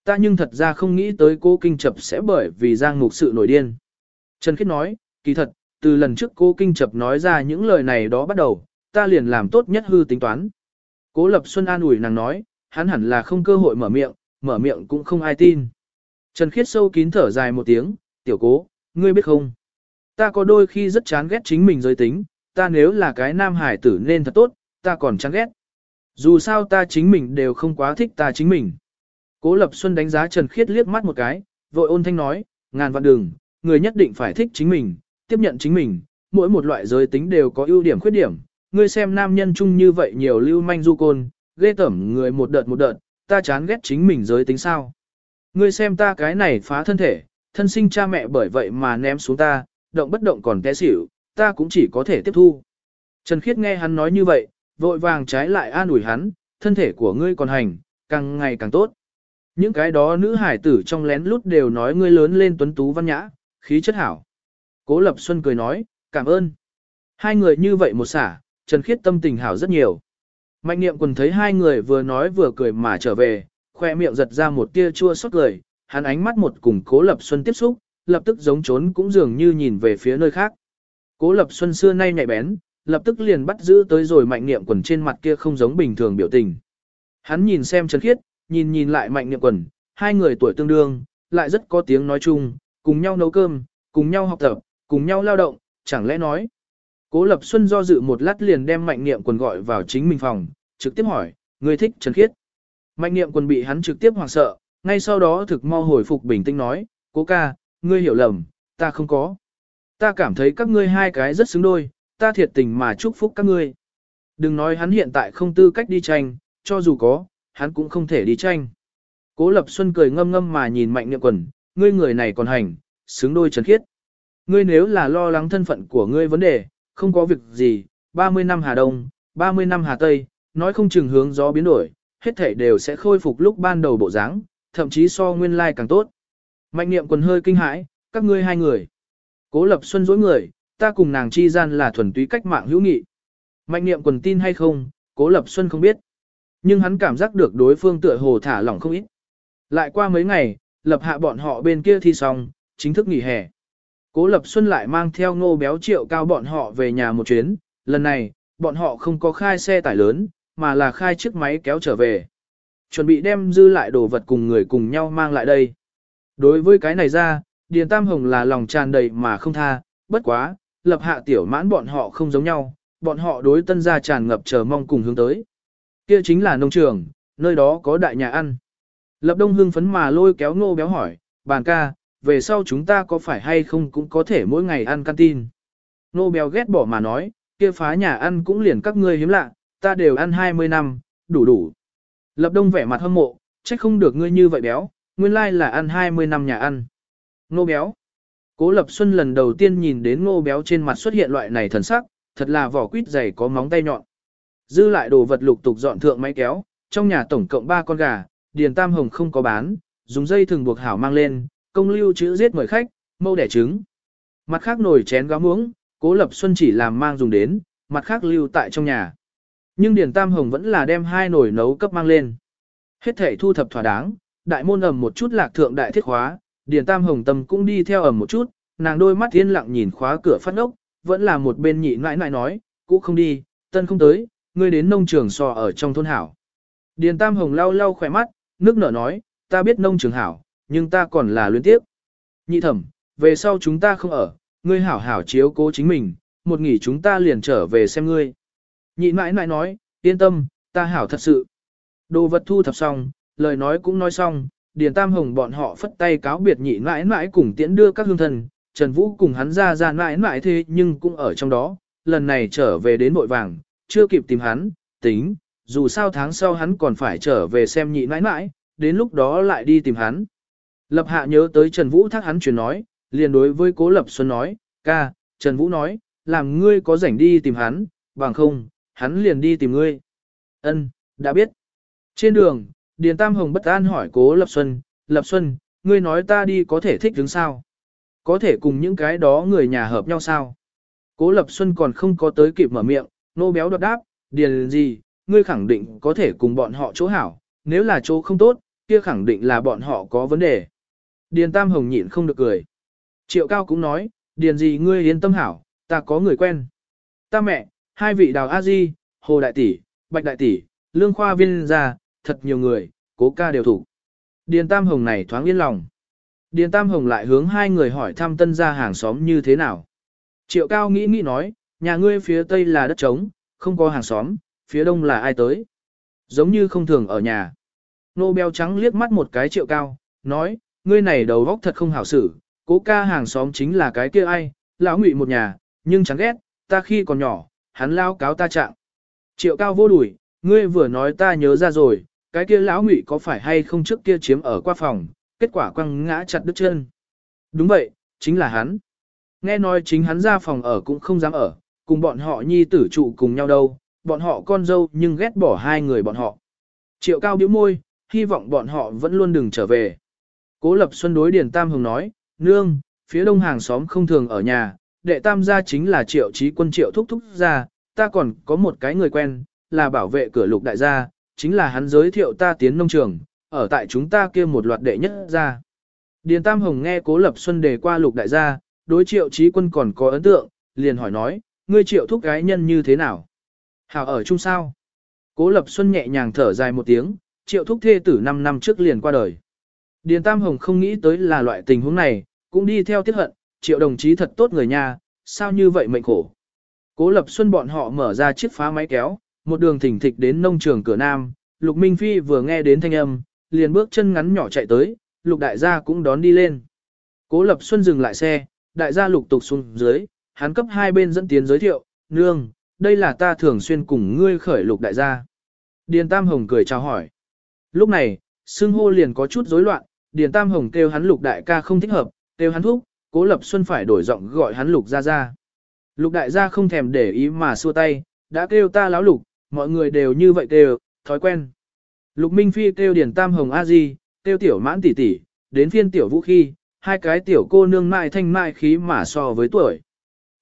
Ta nhưng thật ra không nghĩ tới cô Kinh Chập sẽ bởi vì Giang Mục sự nổi điên. Trần Khiết nói, kỳ thật, từ lần trước cô Kinh Chập nói ra những lời này đó bắt đầu, ta liền làm tốt nhất hư tính toán. Cố Lập Xuân an ủi nàng nói, hắn hẳn là không cơ hội mở miệng, mở miệng cũng không ai tin. Trần Khiết sâu kín thở dài một tiếng, tiểu cố, ngươi biết không? Ta có đôi khi rất chán ghét chính mình giới tính, ta nếu là cái nam hải tử nên thật tốt, ta còn chán ghét. Dù sao ta chính mình đều không quá thích ta chính mình. Cố Lập Xuân đánh giá Trần Khiết liếc mắt một cái, vội ôn thanh nói, ngàn vạn đường, người nhất định phải thích chính mình, tiếp nhận chính mình, mỗi một loại giới tính đều có ưu điểm khuyết điểm. Ngươi xem nam nhân chung như vậy nhiều lưu manh du côn, ghê tẩm người một đợt một đợt, ta chán ghét chính mình giới tính sao. Ngươi xem ta cái này phá thân thể, thân sinh cha mẹ bởi vậy mà ném xuống ta, động bất động còn té xỉu, ta cũng chỉ có thể tiếp thu. Trần Khiết nghe hắn nói như vậy, vội vàng trái lại an ủi hắn, thân thể của ngươi còn hành, càng ngày càng tốt. Những cái đó nữ hải tử trong lén lút đều nói ngươi lớn lên tuấn tú văn nhã, khí chất hảo. Cố Lập Xuân cười nói, cảm ơn. Hai người như vậy một xả, Trần Khiết tâm tình hảo rất nhiều. Mạnh niệm quần thấy hai người vừa nói vừa cười mà trở về, khoe miệng giật ra một tia chua xót cười, hắn ánh mắt một cùng Cố Lập Xuân tiếp xúc, lập tức giống trốn cũng dường như nhìn về phía nơi khác. Cố Lập Xuân xưa nay nhạy bén, lập tức liền bắt giữ tới rồi mạnh niệm quần trên mặt kia không giống bình thường biểu tình. Hắn nhìn xem Trần Khiết, nhìn nhìn lại mạnh niệm quần, hai người tuổi tương đương, lại rất có tiếng nói chung, cùng nhau nấu cơm, cùng nhau học tập, cùng nhau lao động, chẳng lẽ nói. Cố Lập Xuân do dự một lát liền đem mạnh niệm quần gọi vào chính mình phòng, trực tiếp hỏi, người thích Trần Khiết. Mạnh niệm quần bị hắn trực tiếp hoảng sợ, ngay sau đó thực mau hồi phục bình tĩnh nói, cố ca, ngươi hiểu lầm, ta không có. Ta cảm thấy các ngươi hai cái rất xứng đôi, ta thiệt tình mà chúc phúc các ngươi. Đừng nói hắn hiện tại không tư cách đi tranh, cho dù có, hắn cũng không thể đi tranh. Cố Lập Xuân cười ngâm ngâm mà nhìn Mạnh Niệm Quần, ngươi người này còn hành, xứng đôi trần khiết. Ngươi nếu là lo lắng thân phận của ngươi vấn đề, không có việc gì, 30 năm Hà Đông, 30 năm Hà Tây, nói không chừng hướng gió biến đổi, hết thể đều sẽ khôi phục lúc ban đầu bộ dáng, thậm chí so nguyên lai like càng tốt. Mạnh Niệm Quần hơi kinh hãi, các ngươi hai người. Cố Lập Xuân dối người, ta cùng nàng chi gian là thuần túy cách mạng hữu nghị. Mạnh Niệm Quần tin hay không, Cố Lập Xuân không biết. Nhưng hắn cảm giác được đối phương tựa hồ thả lỏng không ít. Lại qua mấy ngày, lập hạ bọn họ bên kia thi xong, chính thức nghỉ hè. Cố Lập Xuân lại mang theo ngô béo triệu cao bọn họ về nhà một chuyến, lần này, bọn họ không có khai xe tải lớn, mà là khai chiếc máy kéo trở về. Chuẩn bị đem dư lại đồ vật cùng người cùng nhau mang lại đây. Đối với cái này ra, Điền Tam Hồng là lòng tràn đầy mà không tha, bất quá, lập hạ tiểu mãn bọn họ không giống nhau, bọn họ đối tân gia tràn ngập chờ mong cùng hướng tới. Kia chính là nông trường, nơi đó có đại nhà ăn. Lập đông hưng phấn mà lôi kéo ngô béo hỏi, bàn ca, về sau chúng ta có phải hay không cũng có thể mỗi ngày ăn canteen. Ngô béo ghét bỏ mà nói, kia phá nhà ăn cũng liền các ngươi hiếm lạ, ta đều ăn 20 năm, đủ đủ. Lập đông vẻ mặt hâm mộ, trách không được ngươi như vậy béo, nguyên lai là ăn 20 năm nhà ăn. Ngô béo. Cố Lập Xuân lần đầu tiên nhìn đến ngô béo trên mặt xuất hiện loại này thần sắc, thật là vỏ quýt dày có móng tay nhọn. Dư lại đồ vật lục tục dọn thượng máy kéo, trong nhà tổng cộng 3 con gà, Điền Tam Hồng không có bán, dùng dây thường buộc hảo mang lên, công lưu chữ giết mời khách, mâu đẻ trứng. Mặt khác nồi chén gáo muỗng, Cố Lập Xuân chỉ làm mang dùng đến, mặt khác lưu tại trong nhà. Nhưng Điền Tam Hồng vẫn là đem hai nồi nấu cấp mang lên. Hết thể thu thập thỏa đáng, đại môn ầm một chút lạc thượng đại thiết khóa, Điền Tam Hồng tâm cũng đi theo ở một chút, nàng đôi mắt yên lặng nhìn khóa cửa phát ốc, vẫn là một bên nhị nãi nãi nói, cũ không đi, tân không tới, ngươi đến nông trường sò ở trong thôn hảo. Điền Tam Hồng lau lau khỏe mắt, nước nở nói, ta biết nông trường hảo, nhưng ta còn là luyến tiếp. Nhị thẩm, về sau chúng ta không ở, ngươi hảo hảo chiếu cố chính mình, một nghỉ chúng ta liền trở về xem ngươi. Nhị nãi nãi nói, yên tâm, ta hảo thật sự. Đồ vật thu thập xong, lời nói cũng nói xong, Điền Tam Hồng bọn họ phất tay cáo biệt nhị mãi mãi cùng tiễn đưa các hương thần, Trần Vũ cùng hắn ra ra mãi mãi thế nhưng cũng ở trong đó, lần này trở về đến vội vàng, chưa kịp tìm hắn, tính, dù sao tháng sau hắn còn phải trở về xem nhị mãi mãi, đến lúc đó lại đi tìm hắn. Lập hạ nhớ tới Trần Vũ thác hắn truyền nói, liền đối với Cố Lập Xuân nói, ca, Trần Vũ nói, làm ngươi có rảnh đi tìm hắn, bằng không, hắn liền đi tìm ngươi. Ân, đã biết. Trên đường, Điền Tam Hồng bất an hỏi Cố Lập Xuân, Lập Xuân, ngươi nói ta đi có thể thích đứng sao? Có thể cùng những cái đó người nhà hợp nhau sao? Cố Lập Xuân còn không có tới kịp mở miệng, nô béo đột đáp, điền gì, ngươi khẳng định có thể cùng bọn họ chỗ hảo, nếu là chỗ không tốt, kia khẳng định là bọn họ có vấn đề. Điền Tam Hồng nhịn không được cười. Triệu Cao cũng nói, điền gì ngươi yên tâm hảo, ta có người quen. Ta mẹ, hai vị đào A Di, Hồ Đại Tỷ, Bạch Đại Tỷ, Lương Khoa Viên ra, thật nhiều người, cố ca đều thủ. Điền Tam Hồng này thoáng yên lòng. Điền Tam Hồng lại hướng hai người hỏi thăm tân gia hàng xóm như thế nào. Triệu Cao nghĩ nghĩ nói, nhà ngươi phía tây là đất trống, không có hàng xóm, phía đông là ai tới. Giống như không thường ở nhà. Nô beo trắng liếc mắt một cái triệu cao, nói, ngươi này đầu góc thật không hảo xử, cố ca hàng xóm chính là cái kia ai, lão ngụy một nhà, nhưng chẳng ghét, ta khi còn nhỏ, hắn lao cáo ta trạng. Triệu cao vô đuổi, ngươi vừa nói ta nhớ ra rồi, cái kia lão ngụy có phải hay không trước kia chiếm ở qua phòng, kết quả quăng ngã chặt đứt chân. Đúng vậy, chính là hắn. Nghe nói chính hắn ra phòng ở cũng không dám ở, cùng bọn họ nhi tử trụ cùng nhau đâu, bọn họ con dâu nhưng ghét bỏ hai người bọn họ. Triệu cao bĩu môi, hy vọng bọn họ vẫn luôn đừng trở về. Cố Lập Xuân đối Điền Tam Hồng nói, nương, phía đông hàng xóm không thường ở nhà, đệ tam gia chính là triệu trí quân triệu thúc thúc gia, ta còn có một cái người quen, là bảo vệ cửa lục đại gia, chính là hắn giới thiệu ta tiến nông trường, ở tại chúng ta kia một loạt đệ nhất gia. Điền Tam Hồng nghe Cố Lập Xuân đề qua lục đại gia, đối triệu trí quân còn có ấn tượng, liền hỏi nói, ngươi triệu thúc gái nhân như thế nào? Hảo ở chung sao? Cố Lập Xuân nhẹ nhàng thở dài một tiếng, triệu thúc thê tử 5 năm trước liền qua đời. Điền Tam Hồng không nghĩ tới là loại tình huống này, cũng đi theo tiết hận, triệu đồng chí thật tốt người nhà, sao như vậy mệnh khổ. Cố Lập Xuân bọn họ mở ra chiếc phá máy kéo, một đường thỉnh thịch đến nông trường cửa nam, Lục Minh Phi vừa nghe đến thanh âm, liền bước chân ngắn nhỏ chạy tới, Lục đại gia cũng đón đi lên. Cố Lập Xuân dừng lại xe, đại gia lục tục xuống dưới, hắn cấp hai bên dẫn tiến giới thiệu, nương, đây là ta thường xuyên cùng ngươi khởi lục đại gia. Điền Tam Hồng cười chào hỏi. Lúc này, xưng hô liền có chút rối loạn, Điền Tam Hồng kêu hắn lục đại ca không thích hợp, kêu hắn thúc, cố lập xuân phải đổi giọng gọi hắn lục gia gia. Lục đại gia không thèm để ý mà xua tay, đã kêu ta láo lục, mọi người đều như vậy đều thói quen. Lục Minh Phi kêu Điền Tam Hồng A Di, kêu tiểu mãn tỷ tỷ, đến phiên tiểu vũ khi, hai cái tiểu cô nương mai thanh mai khí mà so với tuổi.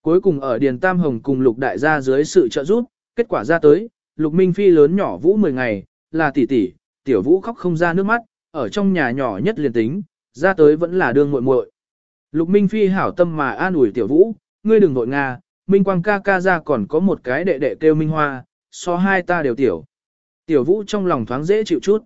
Cuối cùng ở Điền Tam Hồng cùng Lục Đại gia dưới sự trợ giúp, kết quả ra tới, Lục Minh Phi lớn nhỏ Vũ 10 ngày, là tỷ tỷ, tiểu Vũ khóc không ra nước mắt, ở trong nhà nhỏ nhất liền tính, ra tới vẫn là đương muội muội. Lục Minh Phi hảo tâm mà an ủi tiểu Vũ, ngươi đừng vội nga, Minh Quang ca ca ra còn có một cái đệ đệ kêu Minh Hoa, so hai ta đều tiểu. Tiểu Vũ trong lòng thoáng dễ chịu chút.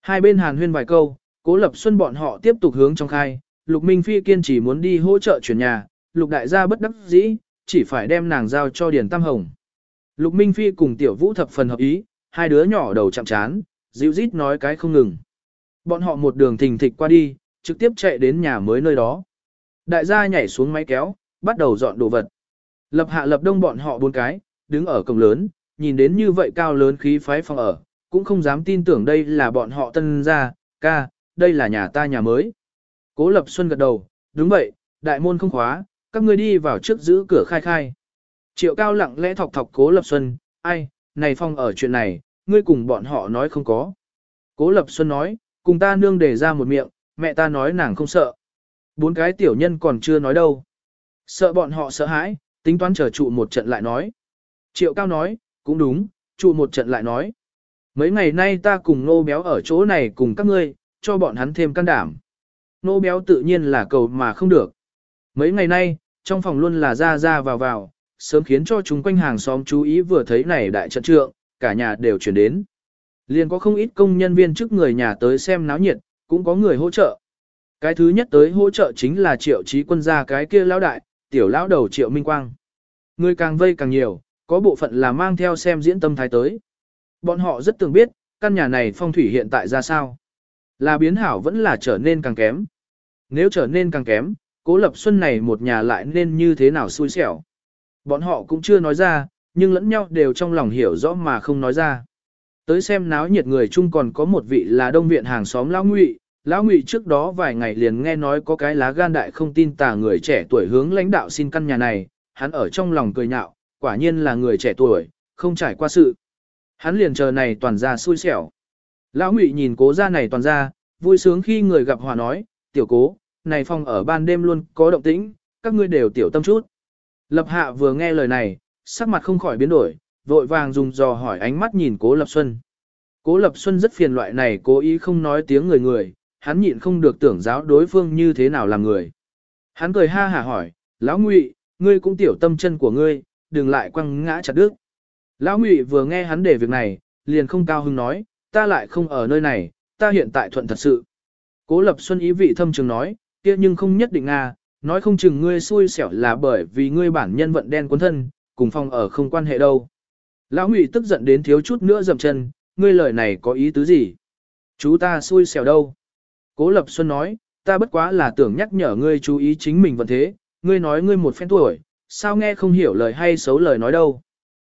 Hai bên hàn huyên vài câu, cố lập xuân bọn họ tiếp tục hướng trong khai, Lục Minh Phi kiên trì muốn đi hỗ trợ chuyển nhà, Lục đại gia bất đắc dĩ, chỉ phải đem nàng giao cho Điền Tam Hồng. Lục Minh Phi cùng Tiểu Vũ thập phần hợp ý, hai đứa nhỏ đầu chạm chán, dịu rít nói cái không ngừng. Bọn họ một đường thình thịch qua đi, trực tiếp chạy đến nhà mới nơi đó. Đại gia nhảy xuống máy kéo, bắt đầu dọn đồ vật. Lập hạ lập đông bọn họ bốn cái, đứng ở cổng lớn, nhìn đến như vậy cao lớn khí phái phòng ở, cũng không dám tin tưởng đây là bọn họ tân gia, ca, đây là nhà ta nhà mới. Cố Lập Xuân gật đầu, đúng vậy, đại môn không khóa, các ngươi đi vào trước giữ cửa khai khai. Triệu cao lặng lẽ thọc thọc Cố Lập Xuân, ai, này phòng ở chuyện này, ngươi cùng bọn họ nói không có. Cố Lập Xuân nói, cùng ta nương để ra một miệng, mẹ ta nói nàng không sợ. Bốn cái tiểu nhân còn chưa nói đâu. Sợ bọn họ sợ hãi, tính toán chờ trụ một trận lại nói. Triệu cao nói, cũng đúng, trụ một trận lại nói. Mấy ngày nay ta cùng nô béo ở chỗ này cùng các ngươi, cho bọn hắn thêm can đảm. Nô béo tự nhiên là cầu mà không được. Mấy ngày nay, trong phòng luôn là ra ra vào vào, sớm khiến cho chúng quanh hàng xóm chú ý vừa thấy này đại trận trượng, cả nhà đều chuyển đến. Liền có không ít công nhân viên trước người nhà tới xem náo nhiệt, cũng có người hỗ trợ. Cái thứ nhất tới hỗ trợ chính là triệu trí quân gia cái kia lão đại, tiểu lão đầu triệu minh quang. Người càng vây càng nhiều, có bộ phận là mang theo xem diễn tâm thái tới. Bọn họ rất tưởng biết, căn nhà này phong thủy hiện tại ra sao. Là biến hảo vẫn là trở nên càng kém. Nếu trở nên càng kém, cố lập xuân này một nhà lại nên như thế nào xui xẻo. Bọn họ cũng chưa nói ra, nhưng lẫn nhau đều trong lòng hiểu rõ mà không nói ra. Tới xem náo nhiệt người chung còn có một vị là đông viện hàng xóm lão ngụy, lão ngụy trước đó vài ngày liền nghe nói có cái lá gan đại không tin tà người trẻ tuổi hướng lãnh đạo xin căn nhà này, hắn ở trong lòng cười nhạo, quả nhiên là người trẻ tuổi, không trải qua sự. Hắn liền chờ này toàn ra xui xẻo. Lão ngụy nhìn cố ra này toàn ra, vui sướng khi người gặp hòa nói, tiểu cố, này phòng ở ban đêm luôn có động tĩnh, các ngươi đều tiểu tâm chút. Lập hạ vừa nghe lời này, sắc mặt không khỏi biến đổi, vội vàng dùng dò hỏi ánh mắt nhìn cố Lập Xuân. Cố Lập Xuân rất phiền loại này cố ý không nói tiếng người người, hắn nhịn không được tưởng giáo đối phương như thế nào làm người. Hắn cười ha hả hỏi, lão ngụy, ngươi cũng tiểu tâm chân của ngươi, đừng lại quăng ngã chặt đứt. Lão ngụy vừa nghe hắn để việc này, liền không cao hứng nói, ta lại không ở nơi này, ta hiện tại thuận thật sự. Cố Lập Xuân ý vị thâm trường nói, kia nhưng không nhất định à, nói không chừng ngươi xui xẻo là bởi vì ngươi bản nhân vận đen cuốn thân, cùng phong ở không quan hệ đâu. Lão Ngụy tức giận đến thiếu chút nữa dậm chân, ngươi lời này có ý tứ gì? Chú ta xui xẻo đâu? Cố Lập Xuân nói, ta bất quá là tưởng nhắc nhở ngươi chú ý chính mình vận thế, ngươi nói ngươi một phen tuổi, sao nghe không hiểu lời hay xấu lời nói đâu.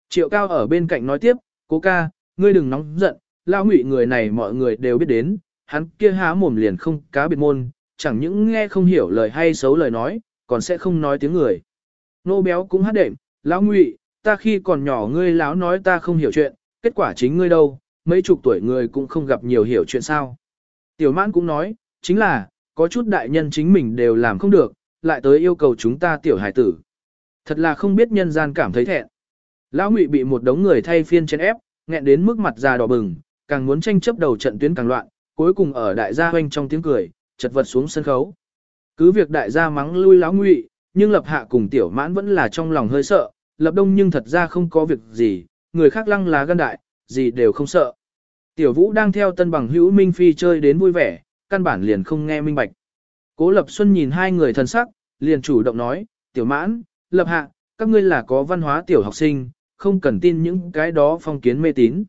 Triệu Cao ở bên cạnh nói tiếp, cố ca, ngươi đừng nóng giận, Lão Ngụy người này mọi người đều biết đến, hắn kia há mồm liền không cá biệt môn, chẳng những nghe không hiểu lời hay xấu lời nói, còn sẽ không nói tiếng người. Nô béo cũng hát đệm, lão ngụy, ta khi còn nhỏ ngươi lão nói ta không hiểu chuyện, kết quả chính ngươi đâu, mấy chục tuổi người cũng không gặp nhiều hiểu chuyện sao. Tiểu mãn cũng nói, chính là, có chút đại nhân chính mình đều làm không được, lại tới yêu cầu chúng ta tiểu hải tử. Thật là không biết nhân gian cảm thấy thẹn. Lão Ngụy bị một đống người thay phiên chèn ép, nghẹn đến mức mặt già đỏ bừng, càng muốn tranh chấp đầu trận tuyến càng loạn, cuối cùng ở đại gia hoanh trong tiếng cười, chật vật xuống sân khấu. Cứ việc đại gia mắng lui lão Ngụy, nhưng lập hạ cùng tiểu mãn vẫn là trong lòng hơi sợ, lập đông nhưng thật ra không có việc gì, người khác lăng lá gan đại, gì đều không sợ. Tiểu vũ đang theo tân bằng hữu Minh Phi chơi đến vui vẻ, căn bản liền không nghe minh bạch. Cố Lập Xuân nhìn hai người thân sắc, liền chủ động nói, tiểu mãn, lập hạ, các ngươi là có văn hóa tiểu học sinh, không cần tin những cái đó phong kiến mê tín.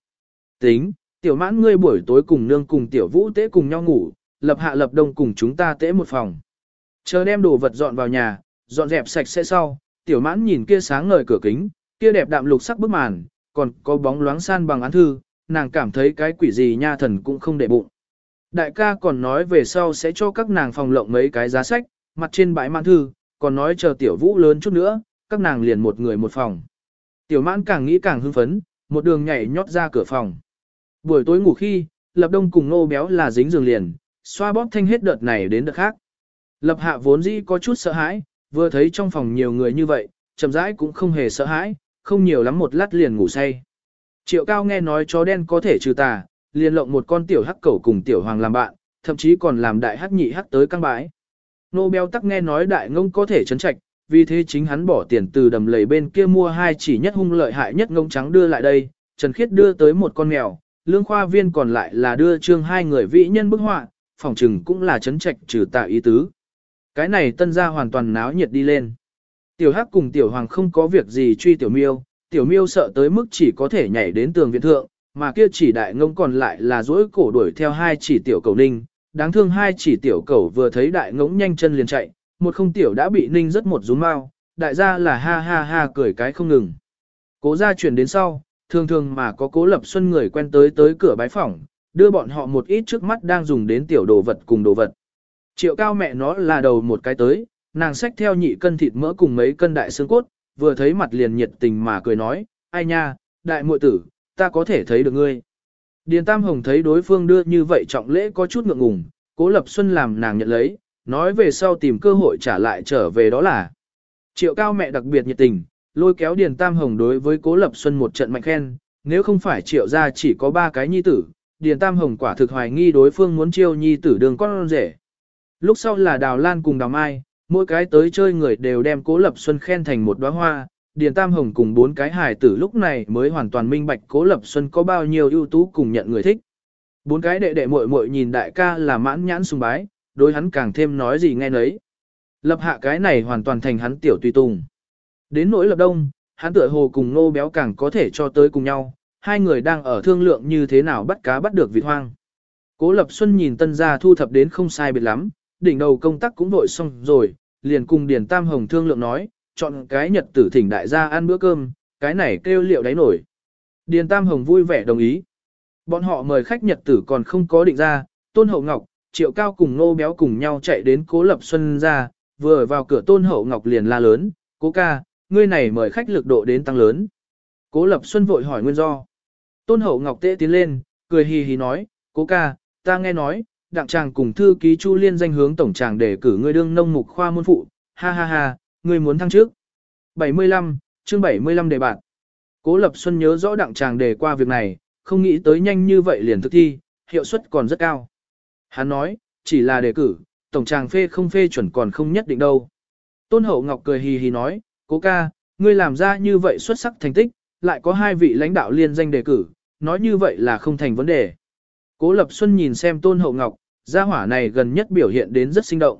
Tính, tiểu mãn ngươi buổi tối cùng nương cùng tiểu vũ tế cùng nhau ngủ, lập hạ lập đông cùng chúng ta tế một phòng. Chờ đem đồ vật dọn vào nhà, dọn dẹp sạch sẽ sau, tiểu mãn nhìn kia sáng ngời cửa kính, kia đẹp đạm lục sắc bức màn, còn có bóng loáng san bằng án thư, nàng cảm thấy cái quỷ gì nha thần cũng không để bụng. Đại ca còn nói về sau sẽ cho các nàng phòng lộng mấy cái giá sách, mặt trên bãi mãn thư, còn nói chờ tiểu vũ lớn chút nữa, các nàng liền một người một phòng. Tiểu mãn càng nghĩ càng hưng phấn, một đường nhảy nhót ra cửa phòng. Buổi tối ngủ khi, Lập Đông cùng nô béo là dính giường liền, xoa bóp thanh hết đợt này đến đợt khác. Lập Hạ vốn dĩ có chút sợ hãi, vừa thấy trong phòng nhiều người như vậy, chậm rãi cũng không hề sợ hãi, không nhiều lắm một lát liền ngủ say. Triệu Cao nghe nói chó đen có thể trừ tà, liền lộng một con tiểu hắc cẩu cùng tiểu hoàng làm bạn, thậm chí còn làm đại hắc nhị hắc tới căng bãi. Nô béo tắc nghe nói đại ngông có thể chấn trạch, vì thế chính hắn bỏ tiền từ đầm lầy bên kia mua hai chỉ nhất hung lợi hại nhất ngông trắng đưa lại đây, Trần Khiết đưa tới một con mèo, lương khoa viên còn lại là đưa trương hai người vĩ nhân bức họa, phòng trừng cũng là chấn trạch trừ tạo ý tứ. Cái này tân gia hoàn toàn náo nhiệt đi lên. Tiểu Hắc cùng Tiểu Hoàng không có việc gì truy Tiểu Miêu, Tiểu Miêu sợ tới mức chỉ có thể nhảy đến tường viện thượng, mà kia chỉ đại ngông còn lại là dỗi cổ đuổi theo hai chỉ Tiểu Cầu Ninh. Đáng thương hai chỉ Tiểu Cầu vừa thấy đại ngỗng nhanh chân liền chạy, một không Tiểu đã bị Ninh rất một rúm mau, đại gia là ha ha ha cười cái không ngừng. Cố gia chuyển đến sau, thường thường mà có cố lập xuân người quen tới tới cửa bái phỏng, đưa bọn họ một ít trước mắt đang dùng đến tiểu đồ vật cùng đồ vật. Triệu cao mẹ nó là đầu một cái tới, nàng xách theo nhị cân thịt mỡ cùng mấy cân đại xương cốt, vừa thấy mặt liền nhiệt tình mà cười nói, ai nha, đại muội tử, ta có thể thấy được ngươi. Điền Tam Hồng thấy đối phương đưa như vậy trọng lễ có chút ngượng ngùng, cố lập xuân làm nàng nhận lấy, nói về sau tìm cơ hội trả lại trở về đó là. Triệu cao mẹ đặc biệt nhiệt tình, lôi kéo Điền Tam Hồng đối với cố lập xuân một trận mạnh khen, nếu không phải triệu gia chỉ có ba cái nhi tử, Điền Tam Hồng quả thực hoài nghi đối phương muốn chiêu nhi tử đường con rể. Lúc sau là Đào Lan cùng Đào Mai, mỗi cái tới chơi người đều đem Cố Lập Xuân khen thành một đóa hoa, Điền Tam Hồng cùng bốn cái hài tử lúc này mới hoàn toàn minh bạch Cố Lập Xuân có bao nhiêu ưu tú cùng nhận người thích. Bốn cái đệ đệ muội muội nhìn đại ca là mãn nhãn sùng bái, đối hắn càng thêm nói gì nghe nấy. Lập hạ cái này hoàn toàn thành hắn tiểu tùy tùng. Đến nỗi lập đông, hắn tựa hồ cùng nô béo càng có thể cho tới cùng nhau, hai người đang ở thương lượng như thế nào bắt cá bắt được vịt hoang. Cố Lập Xuân nhìn tân gia thu thập đến không sai biệt lắm, đỉnh đầu công tác cũng vội xong rồi, liền cùng Điền Tam Hồng thương lượng nói, chọn cái nhật tử thỉnh đại gia ăn bữa cơm, cái này kêu liệu đáy nổi. Điền Tam Hồng vui vẻ đồng ý. Bọn họ mời khách nhật tử còn không có định ra, Tôn Hậu Ngọc, Triệu Cao cùng Nô Béo cùng nhau chạy đến Cố Lập Xuân ra, vừa vào cửa Tôn Hậu Ngọc liền la lớn, Cố ca, ngươi này mời khách lực độ đến tăng lớn. Cố Lập Xuân vội hỏi nguyên do. Tôn Hậu Ngọc tệ tiến lên, cười hì hì nói, Cố ca, ta nghe nói, đặng chàng cùng thư ký Chu Liên danh hướng tổng chàng để cử ngươi đương nông mục khoa môn phụ, ha ha ha, ngươi muốn thăng trước. 75, chương 75 đề bạn. Cố Lập Xuân nhớ rõ đặng chàng đề qua việc này, không nghĩ tới nhanh như vậy liền thực thi, hiệu suất còn rất cao. Hắn nói, chỉ là đề cử, tổng chàng phê không phê chuẩn còn không nhất định đâu. Tôn Hậu Ngọc cười hì hì nói, cố ca, ngươi làm ra như vậy xuất sắc thành tích, lại có hai vị lãnh đạo liên danh đề cử, nói như vậy là không thành vấn đề. Cố Lập Xuân nhìn xem Tôn Hậu Ngọc, gia hỏa này gần nhất biểu hiện đến rất sinh động.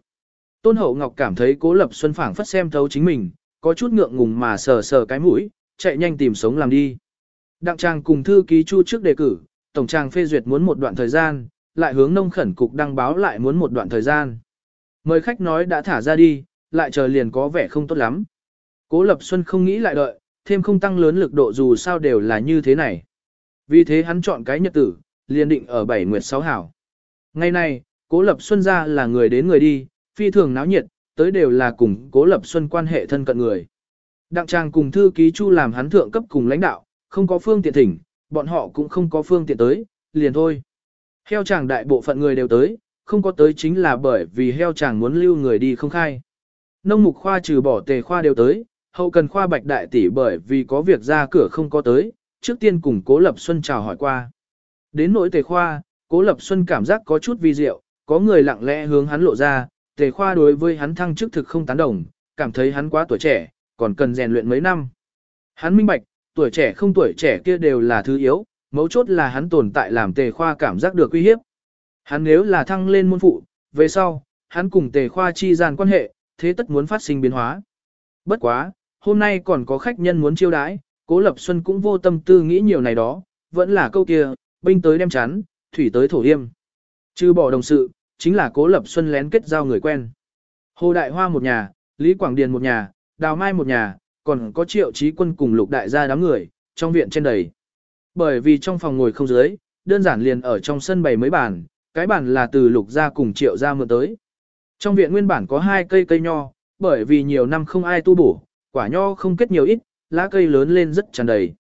Tôn Hậu Ngọc cảm thấy Cố Lập Xuân phảng phất xem thấu chính mình, có chút ngượng ngùng mà sờ sờ cái mũi, chạy nhanh tìm sống làm đi. Đặng trang cùng thư ký Chu trước đề cử, tổng trang phê duyệt muốn một đoạn thời gian, lại hướng nông khẩn cục đăng báo lại muốn một đoạn thời gian. Mời khách nói đã thả ra đi, lại chờ liền có vẻ không tốt lắm. Cố Lập Xuân không nghĩ lại đợi, thêm không tăng lớn lực độ dù sao đều là như thế này. Vì thế hắn chọn cái nhật tử, liền định ở bảy nguyệt 6 hảo. Ngày nay, Cố Lập Xuân ra là người đến người đi, phi thường náo nhiệt, tới đều là cùng Cố Lập Xuân quan hệ thân cận người. Đặng Trang cùng thư ký Chu làm hắn thượng cấp cùng lãnh đạo, không có phương tiện thỉnh, bọn họ cũng không có phương tiện tới, liền thôi. Heo chàng đại bộ phận người đều tới, không có tới chính là bởi vì heo chàng muốn lưu người đi không khai. Nông mục khoa trừ bỏ tề khoa đều tới, hậu cần khoa bạch đại tỷ bởi vì có việc ra cửa không có tới, trước tiên cùng Cố Lập Xuân chào hỏi qua. Đến nỗi tề khoa, Cố Lập Xuân cảm giác có chút vi diệu, có người lặng lẽ hướng hắn lộ ra, tề khoa đối với hắn thăng chức thực không tán đồng, cảm thấy hắn quá tuổi trẻ, còn cần rèn luyện mấy năm. Hắn minh bạch, tuổi trẻ không tuổi trẻ kia đều là thứ yếu, mấu chốt là hắn tồn tại làm tề khoa cảm giác được uy hiếp. Hắn nếu là thăng lên môn phụ, về sau, hắn cùng tề khoa chi gian quan hệ, thế tất muốn phát sinh biến hóa. Bất quá, hôm nay còn có khách nhân muốn chiêu đãi, Cố Lập Xuân cũng vô tâm tư nghĩ nhiều này đó, vẫn là câu kia, binh tới đem chắn, thủy tới thổ yêm. Trừ bỏ đồng sự, chính là Cố Lập Xuân lén kết giao người quen. Hồ Đại Hoa một nhà, Lý Quảng Điền một nhà, Đào Mai một nhà, còn có triệu trí quân cùng lục đại gia đám người, trong viện trên đầy. Bởi vì trong phòng ngồi không dưới, đơn giản liền ở trong sân bày mấy bàn, cái bàn là từ lục gia cùng triệu gia mượn tới. Trong viện nguyên bản có hai cây cây nho, bởi vì nhiều năm không ai tu bổ, quả nho không kết nhiều ít, lá cây lớn lên rất tràn đầy.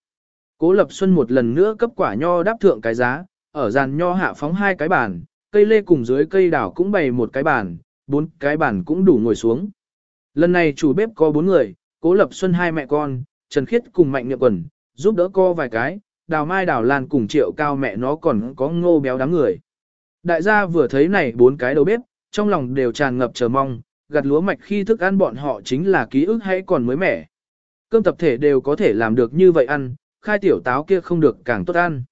Cố Lập Xuân một lần nữa cấp quả nho đáp thượng cái giá, ở giàn nho hạ phóng hai cái bàn, cây lê cùng dưới cây đảo cũng bày một cái bàn, bốn cái bàn cũng đủ ngồi xuống. Lần này chủ bếp có bốn người, Cố Lập Xuân hai mẹ con, Trần Khiết cùng Mạnh Niệm Quần, giúp đỡ co vài cái, Đào Mai Đào Lan cùng Triệu Cao mẹ nó còn có ngô béo đám người. Đại gia vừa thấy này bốn cái đầu bếp, trong lòng đều tràn ngập chờ mong, gặt lúa mạch khi thức ăn bọn họ chính là ký ức hay còn mới mẻ. Cơm tập thể đều có thể làm được như vậy ăn, khai tiểu táo kia không được càng tốt ăn.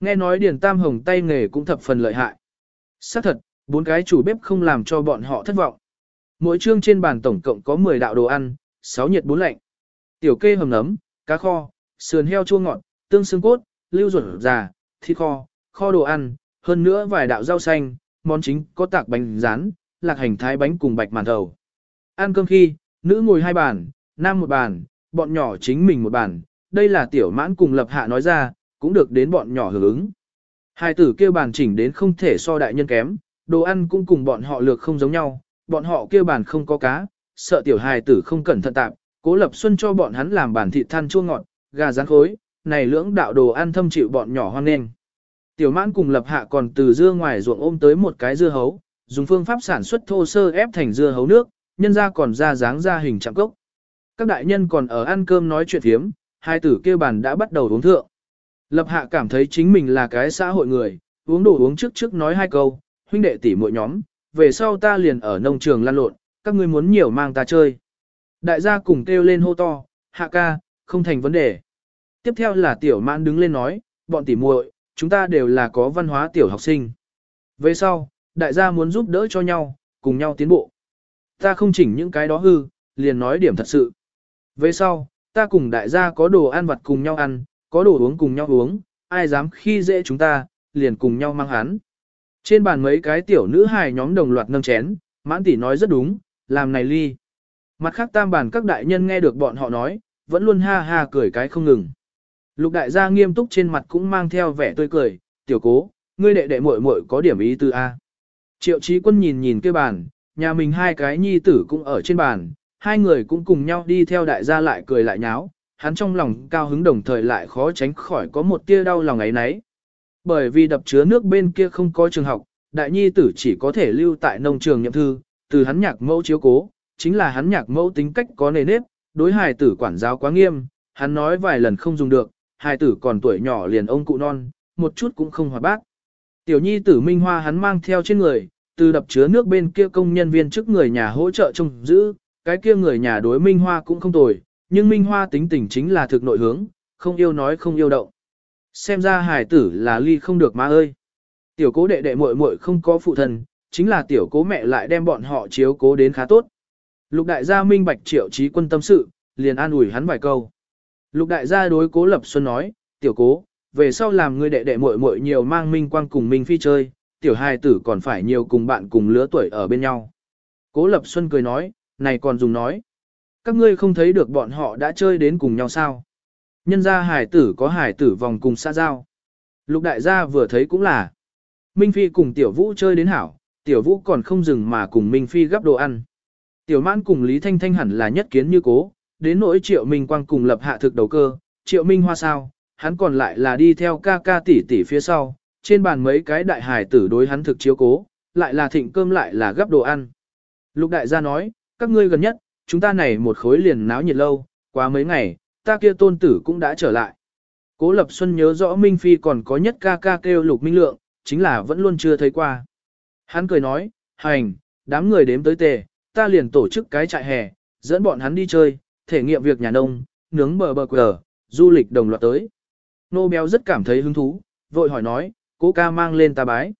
Nghe nói Điền Tam Hồng tay nghề cũng thập phần lợi hại. Xác thật, bốn cái chủ bếp không làm cho bọn họ thất vọng. Mỗi chương trên bàn tổng cộng có 10 đạo đồ ăn, 6 nhiệt 4 lạnh. Tiểu kê hầm nấm, cá kho, sườn heo chua ngọt, tương xương cốt, lưu ruột già, thịt kho, kho đồ ăn, hơn nữa vài đạo rau xanh, món chính có tạc bánh rán, lạc hành thái bánh cùng bạch màn thầu. Ăn cơm khi, nữ ngồi hai bàn, nam một bàn, bọn nhỏ chính mình một bàn, đây là tiểu mãn cùng lập hạ nói ra, cũng được đến bọn nhỏ hưởng ứng. Hai tử kia bàn chỉnh đến không thể so đại nhân kém, đồ ăn cũng cùng bọn họ lược không giống nhau, bọn họ kia bàn không có cá, sợ tiểu hài tử không cẩn thận tạm, cố lập xuân cho bọn hắn làm bản thịt than chua ngọt, gà rán khối, này lưỡng đạo đồ ăn thâm chịu bọn nhỏ hoan nghênh. Tiểu mãn cùng lập hạ còn từ dưa ngoài ruộng ôm tới một cái dưa hấu, dùng phương pháp sản xuất thô sơ ép thành dưa hấu nước, nhân ra còn ra dáng ra hình chạm cốc. Các đại nhân còn ở ăn cơm nói chuyện thiếm, hai tử kia bàn đã bắt đầu uống thượng. Lập hạ cảm thấy chính mình là cái xã hội người, uống đồ uống trước trước nói hai câu, huynh đệ tỷ muội nhóm, về sau ta liền ở nông trường lăn lộn, các ngươi muốn nhiều mang ta chơi. Đại gia cùng kêu lên hô to, hạ ca, không thành vấn đề. Tiếp theo là tiểu mãn đứng lên nói, bọn tỷ muội, chúng ta đều là có văn hóa tiểu học sinh. Về sau, đại gia muốn giúp đỡ cho nhau, cùng nhau tiến bộ. Ta không chỉnh những cái đó hư, liền nói điểm thật sự. Về sau, ta cùng đại gia có đồ ăn vặt cùng nhau ăn, có đồ uống cùng nhau uống, ai dám khi dễ chúng ta, liền cùng nhau mang hắn. Trên bàn mấy cái tiểu nữ hài nhóm đồng loạt nâng chén, mãn tỷ nói rất đúng, làm này ly. Mặt khác tam bàn các đại nhân nghe được bọn họ nói, vẫn luôn ha ha cười cái không ngừng. Lục đại gia nghiêm túc trên mặt cũng mang theo vẻ tươi cười, tiểu cố, ngươi đệ đệ muội muội có điểm ý tư A. Triệu trí quân nhìn nhìn cái bàn, nhà mình hai cái nhi tử cũng ở trên bàn, hai người cũng cùng nhau đi theo đại gia lại cười lại nháo, hắn trong lòng cao hứng đồng thời lại khó tránh khỏi có một tia đau lòng ấy nấy. Bởi vì đập chứa nước bên kia không có trường học, đại nhi tử chỉ có thể lưu tại nông trường nhậm thư, từ hắn nhạc mẫu chiếu cố, chính là hắn nhạc mẫu tính cách có nề nếp, đối hài tử quản giáo quá nghiêm, hắn nói vài lần không dùng được, hài tử còn tuổi nhỏ liền ông cụ non, một chút cũng không hòa bác. Tiểu nhi tử Minh Hoa hắn mang theo trên người, từ đập chứa nước bên kia công nhân viên trước người nhà hỗ trợ trông giữ, cái kia người nhà đối Minh Hoa cũng không tồi, nhưng Minh Hoa tính tình chính là thực nội hướng, không yêu nói không yêu động. Xem ra hài tử là ly không được má ơi. Tiểu cố đệ đệ muội muội không có phụ thân, chính là tiểu cố mẹ lại đem bọn họ chiếu cố đến khá tốt. Lục đại gia minh bạch triệu trí quân tâm sự, liền an ủi hắn vài câu. Lục đại gia đối cố lập xuân nói, tiểu cố, về sau làm người đệ đệ muội muội nhiều mang minh quang cùng minh phi chơi, tiểu hài tử còn phải nhiều cùng bạn cùng lứa tuổi ở bên nhau. Cố lập xuân cười nói, này còn dùng nói. Các ngươi không thấy được bọn họ đã chơi đến cùng nhau sao? Nhân ra hải tử có hải tử vòng cùng xa giao. Lục đại gia vừa thấy cũng là. Minh Phi cùng Tiểu Vũ chơi đến hảo, Tiểu Vũ còn không dừng mà cùng Minh Phi gấp đồ ăn. Tiểu Mãn cùng Lý Thanh Thanh hẳn là nhất kiến như cố, đến nỗi Triệu Minh Quang cùng lập hạ thực đầu cơ, Triệu Minh Hoa sao, hắn còn lại là đi theo ca ca tỷ tỷ phía sau, trên bàn mấy cái đại hải tử đối hắn thực chiếu cố, lại là thịnh cơm lại là gấp đồ ăn. Lục đại gia nói, các ngươi gần nhất, chúng ta này một khối liền náo nhiệt lâu, quá mấy ngày, ta kia tôn tử cũng đã trở lại. Cố Lập Xuân nhớ rõ Minh Phi còn có nhất ca ca kêu Lục Minh Lượng, chính là vẫn luôn chưa thấy qua. Hắn cười nói, hành, đám người đếm tới tề, ta liền tổ chức cái trại hè, dẫn bọn hắn đi chơi, thể nghiệm việc nhà nông, nướng bờ bờ quờ, du lịch đồng loạt tới. Nô béo rất cảm thấy hứng thú, vội hỏi nói, cố ca mang lên ta bái.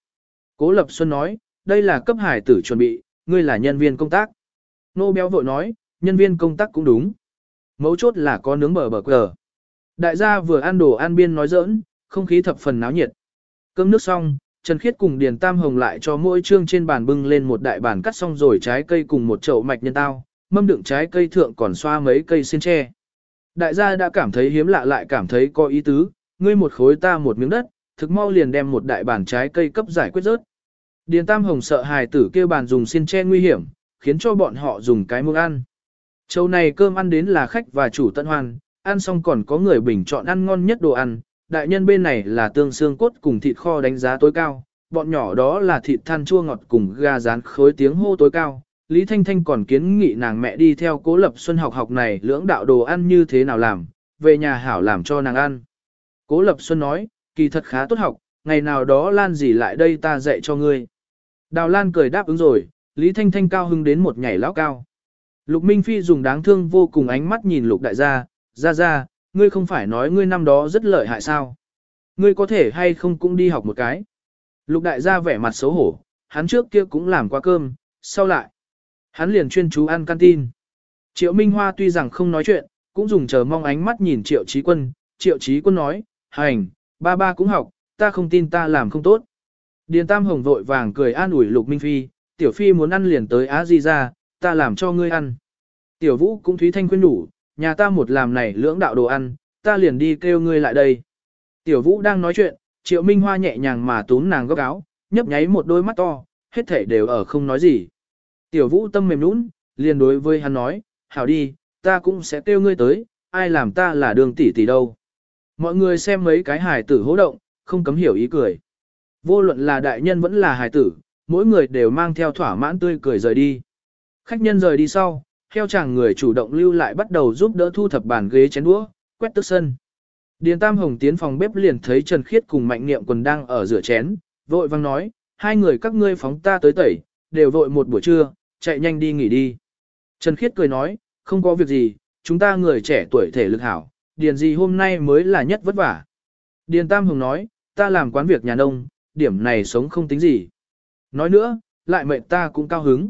Cố Lập Xuân nói, đây là cấp hải tử chuẩn bị, ngươi là nhân viên công tác. Nô béo vội nói, nhân viên công tác cũng đúng. Mấu chốt là có nướng bờ bờ cờ. Đại gia vừa ăn đồ ăn biên nói giỡn, không khí thập phần náo nhiệt. Cơm nước xong, Trần Khiết cùng Điền Tam Hồng lại cho mỗi trương trên bàn bưng lên một đại bàn cắt xong rồi trái cây cùng một chậu mạch nhân tao, mâm đựng trái cây thượng còn xoa mấy cây xiên tre. Đại gia đã cảm thấy hiếm lạ lại cảm thấy có ý tứ, ngươi một khối ta một miếng đất, thực mau liền đem một đại bàn trái cây cấp giải quyết rớt. Điền Tam Hồng sợ hài tử kêu bàn dùng xiên tre nguy hiểm, khiến cho bọn họ dùng cái muỗng ăn. Châu này cơm ăn đến là khách và chủ tận hoàn, ăn xong còn có người bình chọn ăn ngon nhất đồ ăn, đại nhân bên này là tương xương cốt cùng thịt kho đánh giá tối cao, bọn nhỏ đó là thịt than chua ngọt cùng gà rán khối tiếng hô tối cao. Lý Thanh Thanh còn kiến nghị nàng mẹ đi theo cố lập xuân học học này lưỡng đạo đồ ăn như thế nào làm, về nhà hảo làm cho nàng ăn. Cố lập xuân nói, kỳ thật khá tốt học, ngày nào đó Lan gì lại đây ta dạy cho ngươi. Đào Lan cười đáp ứng rồi, Lý Thanh Thanh cao hưng đến một nhảy lão cao. Lục Minh Phi dùng đáng thương vô cùng ánh mắt nhìn Lục đại gia, ra ra, ngươi không phải nói ngươi năm đó rất lợi hại sao? Ngươi có thể hay không cũng đi học một cái? Lục đại gia vẻ mặt xấu hổ, hắn trước kia cũng làm qua cơm, sau lại. Hắn liền chuyên chú ăn canteen. Triệu Minh Hoa tuy rằng không nói chuyện, cũng dùng chờ mong ánh mắt nhìn Triệu Chí Quân. Triệu Chí Quân nói, hành, ba ba cũng học, ta không tin ta làm không tốt. Điền Tam Hồng vội vàng cười an ủi Lục Minh Phi, Tiểu Phi muốn ăn liền tới Á Di ra, ta làm cho ngươi ăn. Tiểu Vũ cũng Thúy Thanh khuyên đủ, nhà ta một làm này lưỡng đạo đồ ăn, ta liền đi kêu ngươi lại đây. Tiểu Vũ đang nói chuyện, Triệu Minh Hoa nhẹ nhàng mà túm nàng góc áo, nhấp nháy một đôi mắt to, hết thể đều ở không nói gì. Tiểu Vũ tâm mềm nũng, liền đối với hắn nói, hảo đi, ta cũng sẽ kêu ngươi tới, ai làm ta là đường tỷ tỷ đâu. Mọi người xem mấy cái hài tử hố động, không cấm hiểu ý cười. Vô luận là đại nhân vẫn là hài tử, mỗi người đều mang theo thỏa mãn tươi cười rời đi. Khách nhân rời đi sau, theo chàng người chủ động lưu lại bắt đầu giúp đỡ thu thập bàn ghế chén đũa, quét tước sân. Điền Tam Hồng tiến phòng bếp liền thấy Trần Khiết cùng Mạnh Niệm quần đang ở rửa chén, vội vang nói, hai người các ngươi phóng ta tới tẩy, đều vội một buổi trưa, chạy nhanh đi nghỉ đi. Trần Khiết cười nói, không có việc gì, chúng ta người trẻ tuổi thể lực hảo, điền gì hôm nay mới là nhất vất vả. Điền Tam Hồng nói, ta làm quán việc nhà nông, điểm này sống không tính gì. Nói nữa, lại mệnh ta cũng cao hứng.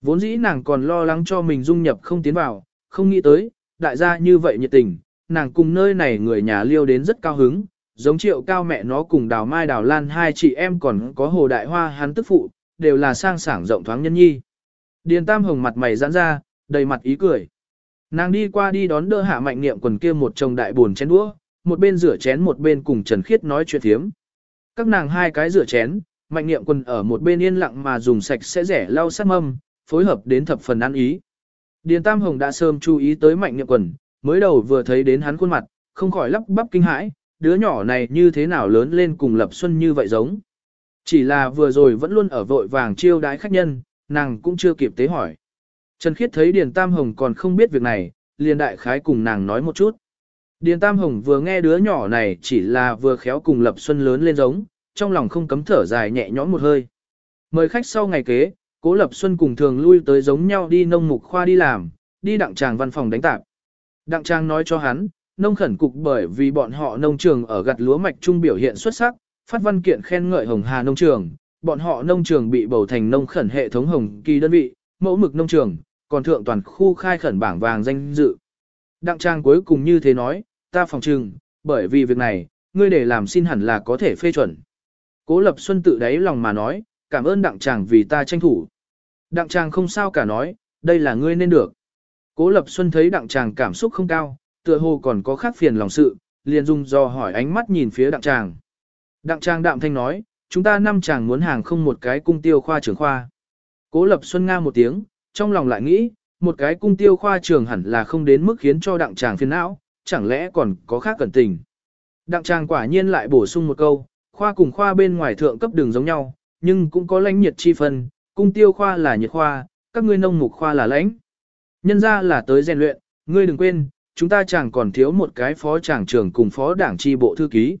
Vốn dĩ nàng còn lo lắng cho mình dung nhập không tiến vào, không nghĩ tới, đại gia như vậy nhiệt tình, nàng cùng nơi này người nhà liêu đến rất cao hứng, giống triệu cao mẹ nó cùng đào mai đào lan hai chị em còn có hồ đại hoa hắn tức phụ, đều là sang sảng rộng thoáng nhân nhi. Điền tam hồng mặt mày giãn ra, đầy mặt ý cười. Nàng đi qua đi đón đỡ hạ mạnh niệm quần kia một chồng đại buồn chén đũa, một bên rửa chén một bên cùng Trần Khiết nói chuyện thiếm. Các nàng hai cái rửa chén, mạnh niệm quần ở một bên yên lặng mà dùng sạch sẽ rẻ lau sát mâm, phối hợp đến thập phần ăn ý. Điền Tam Hồng đã sớm chú ý tới mạnh niệm quần, mới đầu vừa thấy đến hắn khuôn mặt, không khỏi lắp bắp kinh hãi, đứa nhỏ này như thế nào lớn lên cùng Lập Xuân như vậy giống. Chỉ là vừa rồi vẫn luôn ở vội vàng chiêu đái khách nhân, nàng cũng chưa kịp tế hỏi. Trần Khiết thấy Điền Tam Hồng còn không biết việc này, liền đại khái cùng nàng nói một chút. Điền Tam Hồng vừa nghe đứa nhỏ này chỉ là vừa khéo cùng Lập Xuân lớn lên giống, trong lòng không cấm thở dài nhẹ nhõm một hơi. Mời khách sau ngày kế, Cố Lập Xuân cùng thường lui tới giống nhau đi nông mục khoa đi làm, đi đặng tràng văn phòng đánh tạp. Đặng trang nói cho hắn, nông khẩn cục bởi vì bọn họ nông trường ở gặt lúa mạch trung biểu hiện xuất sắc, phát văn kiện khen ngợi Hồng Hà nông trường, bọn họ nông trường bị bầu thành nông khẩn hệ thống hồng kỳ đơn vị, mẫu mực nông trường, còn thượng toàn khu khai khẩn bảng vàng danh dự. Đặng trang cuối cùng như thế nói, ta phòng trừng, bởi vì việc này, ngươi để làm xin hẳn là có thể phê chuẩn. Cố Lập Xuân tự đáy lòng mà nói, cảm ơn đặng chàng vì ta tranh thủ. Đặng chàng không sao cả nói, đây là ngươi nên được. Cố Lập Xuân thấy đặng chàng cảm xúc không cao, tựa hồ còn có khác phiền lòng sự, liền dùng do hỏi ánh mắt nhìn phía đặng chàng. Đặng chàng đạm thanh nói, chúng ta năm chàng muốn hàng không một cái cung tiêu khoa trưởng khoa. Cố Lập Xuân nga một tiếng, trong lòng lại nghĩ, một cái cung tiêu khoa trường hẳn là không đến mức khiến cho đặng chàng phiền não, chẳng lẽ còn có khác cẩn tình. Đặng chàng quả nhiên lại bổ sung một câu, khoa cùng khoa bên ngoài thượng cấp đường giống nhau, nhưng cũng có lãnh nhiệt chi phân, cung tiêu khoa là nhiệt khoa, các ngươi nông mục khoa là lãnh. Nhân ra là tới rèn luyện, ngươi đừng quên, chúng ta chẳng còn thiếu một cái phó tràng trưởng cùng phó đảng tri bộ thư ký.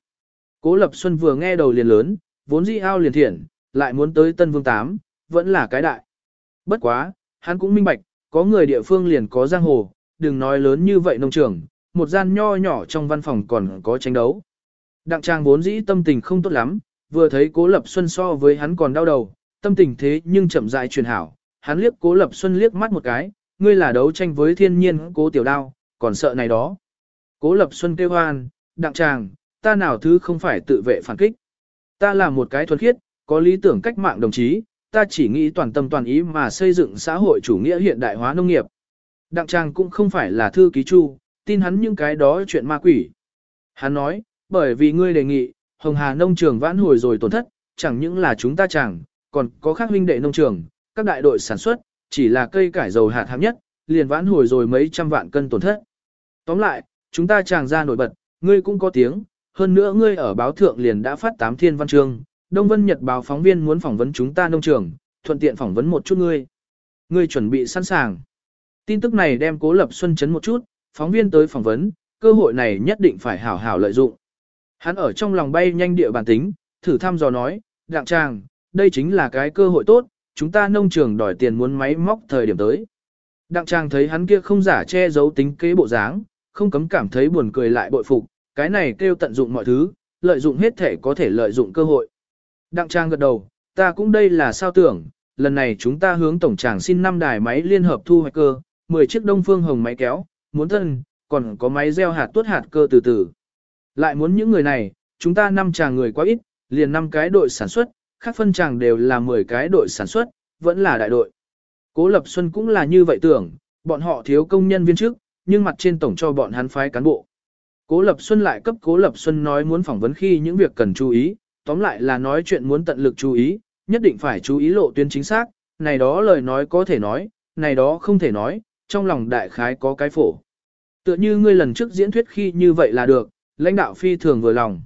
Cố Lập Xuân vừa nghe đầu liền lớn, vốn dĩ ao liền thiện, lại muốn tới Tân Vương Tám, vẫn là cái đại. Bất quá, hắn cũng minh bạch, có người địa phương liền có giang hồ, đừng nói lớn như vậy nông trường, một gian nho nhỏ trong văn phòng còn có tranh đấu. Đặng trang vốn dĩ tâm tình không tốt lắm, vừa thấy Cố Lập Xuân so với hắn còn đau đầu, tâm tình thế nhưng chậm rãi truyền hảo, hắn liếc Cố Lập Xuân liếc mắt một cái, ngươi là đấu tranh với thiên nhiên Cố Tiểu Đao, còn sợ này đó. Cố Lập Xuân kêu hoan, đặng Trang, ta nào thứ không phải tự vệ phản kích. Ta là một cái thuần khiết, có lý tưởng cách mạng đồng chí, ta chỉ nghĩ toàn tâm toàn ý mà xây dựng xã hội chủ nghĩa hiện đại hóa nông nghiệp. Đặng Trang cũng không phải là thư ký chu, tin hắn những cái đó chuyện ma quỷ. Hắn nói, bởi vì ngươi đề nghị, Hồng Hà nông trường vãn hồi rồi tổn thất, chẳng những là chúng ta chẳng, còn có khác huynh đệ nông trường, các đại đội sản xuất, chỉ là cây cải dầu hạt hạng nhất, liền vãn hồi rồi mấy trăm vạn cân tổn thất. Tóm lại, chúng ta chàng ra nổi bật, ngươi cũng có tiếng, hơn nữa ngươi ở báo thượng liền đã phát tám thiên văn chương, Đông Vân Nhật báo phóng viên muốn phỏng vấn chúng ta nông trường, thuận tiện phỏng vấn một chút ngươi. Ngươi chuẩn bị sẵn sàng. Tin tức này đem Cố Lập Xuân chấn một chút, phóng viên tới phỏng vấn, cơ hội này nhất định phải hảo hảo lợi dụng. Hắn ở trong lòng bay nhanh địa bản tính, thử thăm dò nói, đặng chàng, đây chính là cái cơ hội tốt, chúng ta nông trường đòi tiền muốn máy móc thời điểm tới. Đặng chàng thấy hắn kia không giả che giấu tính kế bộ dáng, không cấm cảm thấy buồn cười lại bội phục, cái này kêu tận dụng mọi thứ, lợi dụng hết thể có thể lợi dụng cơ hội. Đặng trang gật đầu, ta cũng đây là sao tưởng, lần này chúng ta hướng tổng tràng xin 5 đài máy liên hợp thu hoạch cơ, 10 chiếc đông phương hồng máy kéo, muốn thân, còn có máy gieo hạt tuốt hạt cơ từ từ. Lại muốn những người này, chúng ta năm chàng người quá ít, liền năm cái đội sản xuất, khác phân chàng đều là 10 cái đội sản xuất, vẫn là đại đội. Cố Lập Xuân cũng là như vậy tưởng, bọn họ thiếu công nhân viên trước, nhưng mặt trên tổng cho bọn hắn phái cán bộ. Cố Lập Xuân lại cấp Cố Lập Xuân nói muốn phỏng vấn khi những việc cần chú ý, tóm lại là nói chuyện muốn tận lực chú ý, nhất định phải chú ý lộ tuyến chính xác, này đó lời nói có thể nói, này đó không thể nói, trong lòng đại khái có cái phổ. Tựa như ngươi lần trước diễn thuyết khi như vậy là được, lãnh đạo phi thường vừa lòng.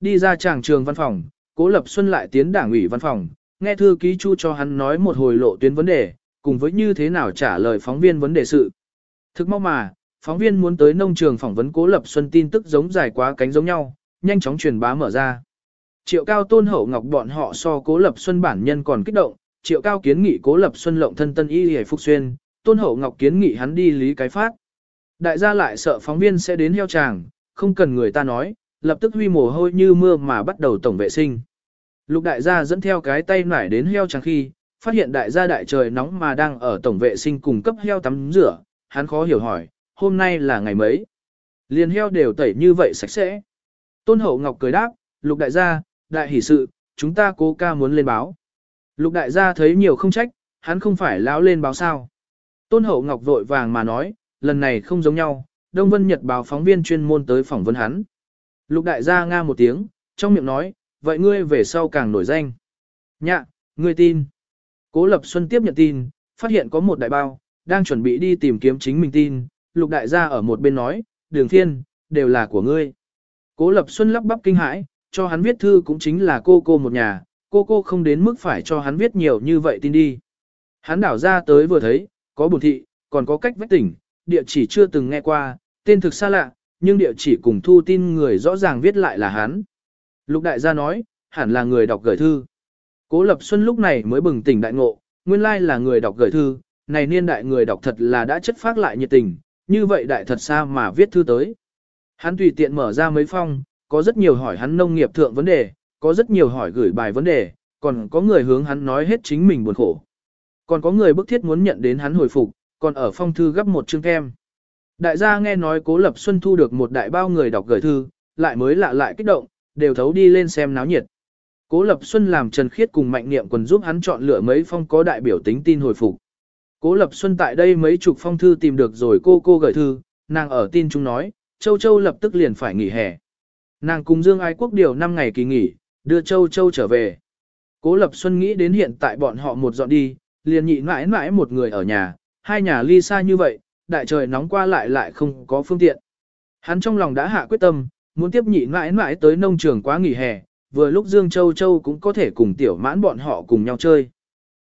Đi ra tràng trường văn phòng, Cố Lập Xuân lại tiến đảng ủy văn phòng, nghe thư ký Chu cho hắn nói một hồi lộ tuyến vấn đề, cùng với như thế nào trả lời phóng viên vấn đề sự. Thực mau mà, phóng viên muốn tới nông trường phỏng vấn Cố Lập Xuân tin tức giống dài quá cánh giống nhau, nhanh chóng truyền bá mở ra. Triệu Cao Tôn Hậu Ngọc bọn họ so Cố Lập Xuân bản nhân còn kích động, Triệu Cao kiến nghị Cố Lập Xuân lộng thân tân y hề phục xuyên, Tôn Hậu Ngọc kiến nghị hắn đi lý cái phát. Đại gia lại sợ phóng viên sẽ đến heo tràng, không cần người ta nói, lập tức huy mồ hôi như mưa mà bắt đầu tổng vệ sinh. Lục đại gia dẫn theo cái tay nải đến heo trắng khi, phát hiện đại gia đại trời nóng mà đang ở tổng vệ sinh cùng cấp heo tắm rửa, hắn khó hiểu hỏi, hôm nay là ngày mấy? Liền heo đều tẩy như vậy sạch sẽ. Tôn Hậu Ngọc cười đáp, lục đại gia, đại hỷ sự, chúng ta cố ca muốn lên báo. Lục đại gia thấy nhiều không trách, hắn không phải lão lên báo sao. Tôn Hậu Ngọc vội vàng mà nói, lần này không giống nhau, Đông Vân Nhật báo phóng viên chuyên môn tới phỏng vấn hắn. Lục đại gia nga một tiếng, trong miệng nói, vậy ngươi về sau càng nổi danh. Nhạ, ngươi tin. Cố Lập Xuân tiếp nhận tin, phát hiện có một đại bao, đang chuẩn bị đi tìm kiếm chính mình tin, lục đại gia ở một bên nói, đường thiên, đều là của ngươi. Cố Lập Xuân lắp bắp kinh hãi, cho hắn viết thư cũng chính là cô cô một nhà, cô cô không đến mức phải cho hắn viết nhiều như vậy tin đi. Hắn đảo ra tới vừa thấy, có bổn thị, còn có cách vách tỉnh, địa chỉ chưa từng nghe qua, tên thực xa lạ, nhưng địa chỉ cùng thu tin người rõ ràng viết lại là hắn. Lục đại gia nói, hẳn là người đọc gửi thư. Cố Lập Xuân lúc này mới bừng tỉnh đại ngộ, nguyên lai là người đọc gửi thư, này niên đại người đọc thật là đã chất phát lại nhiệt tình, như vậy đại thật xa mà viết thư tới. Hắn tùy tiện mở ra mấy phong, có rất nhiều hỏi hắn nông nghiệp thượng vấn đề, có rất nhiều hỏi gửi bài vấn đề, còn có người hướng hắn nói hết chính mình buồn khổ. Còn có người bức thiết muốn nhận đến hắn hồi phục, còn ở phong thư gấp một chương kem. Đại gia nghe nói Cố Lập Xuân thu được một đại bao người đọc gửi thư, lại mới lạ lại kích động, đều thấu đi lên xem náo nhiệt. Cố Lập Xuân làm Trần Khiết cùng Mạnh Niệm quần giúp hắn chọn lựa mấy phong có đại biểu tính tin hồi phục. Cố Lập Xuân tại đây mấy chục phong thư tìm được rồi cô cô gửi thư, nàng ở tin chúng nói, Châu Châu lập tức liền phải nghỉ hè. Nàng cùng Dương Ái Quốc điều 5 ngày kỳ nghỉ, đưa Châu Châu trở về. Cố Lập Xuân nghĩ đến hiện tại bọn họ một dọn đi, liền nhị mãi mãi một người ở nhà, hai nhà ly xa như vậy, đại trời nóng qua lại lại không có phương tiện. Hắn trong lòng đã hạ quyết tâm, muốn tiếp nhị mãi mãi tới nông trường quá nghỉ hè, vừa lúc Dương Châu Châu cũng có thể cùng tiểu mãn bọn họ cùng nhau chơi.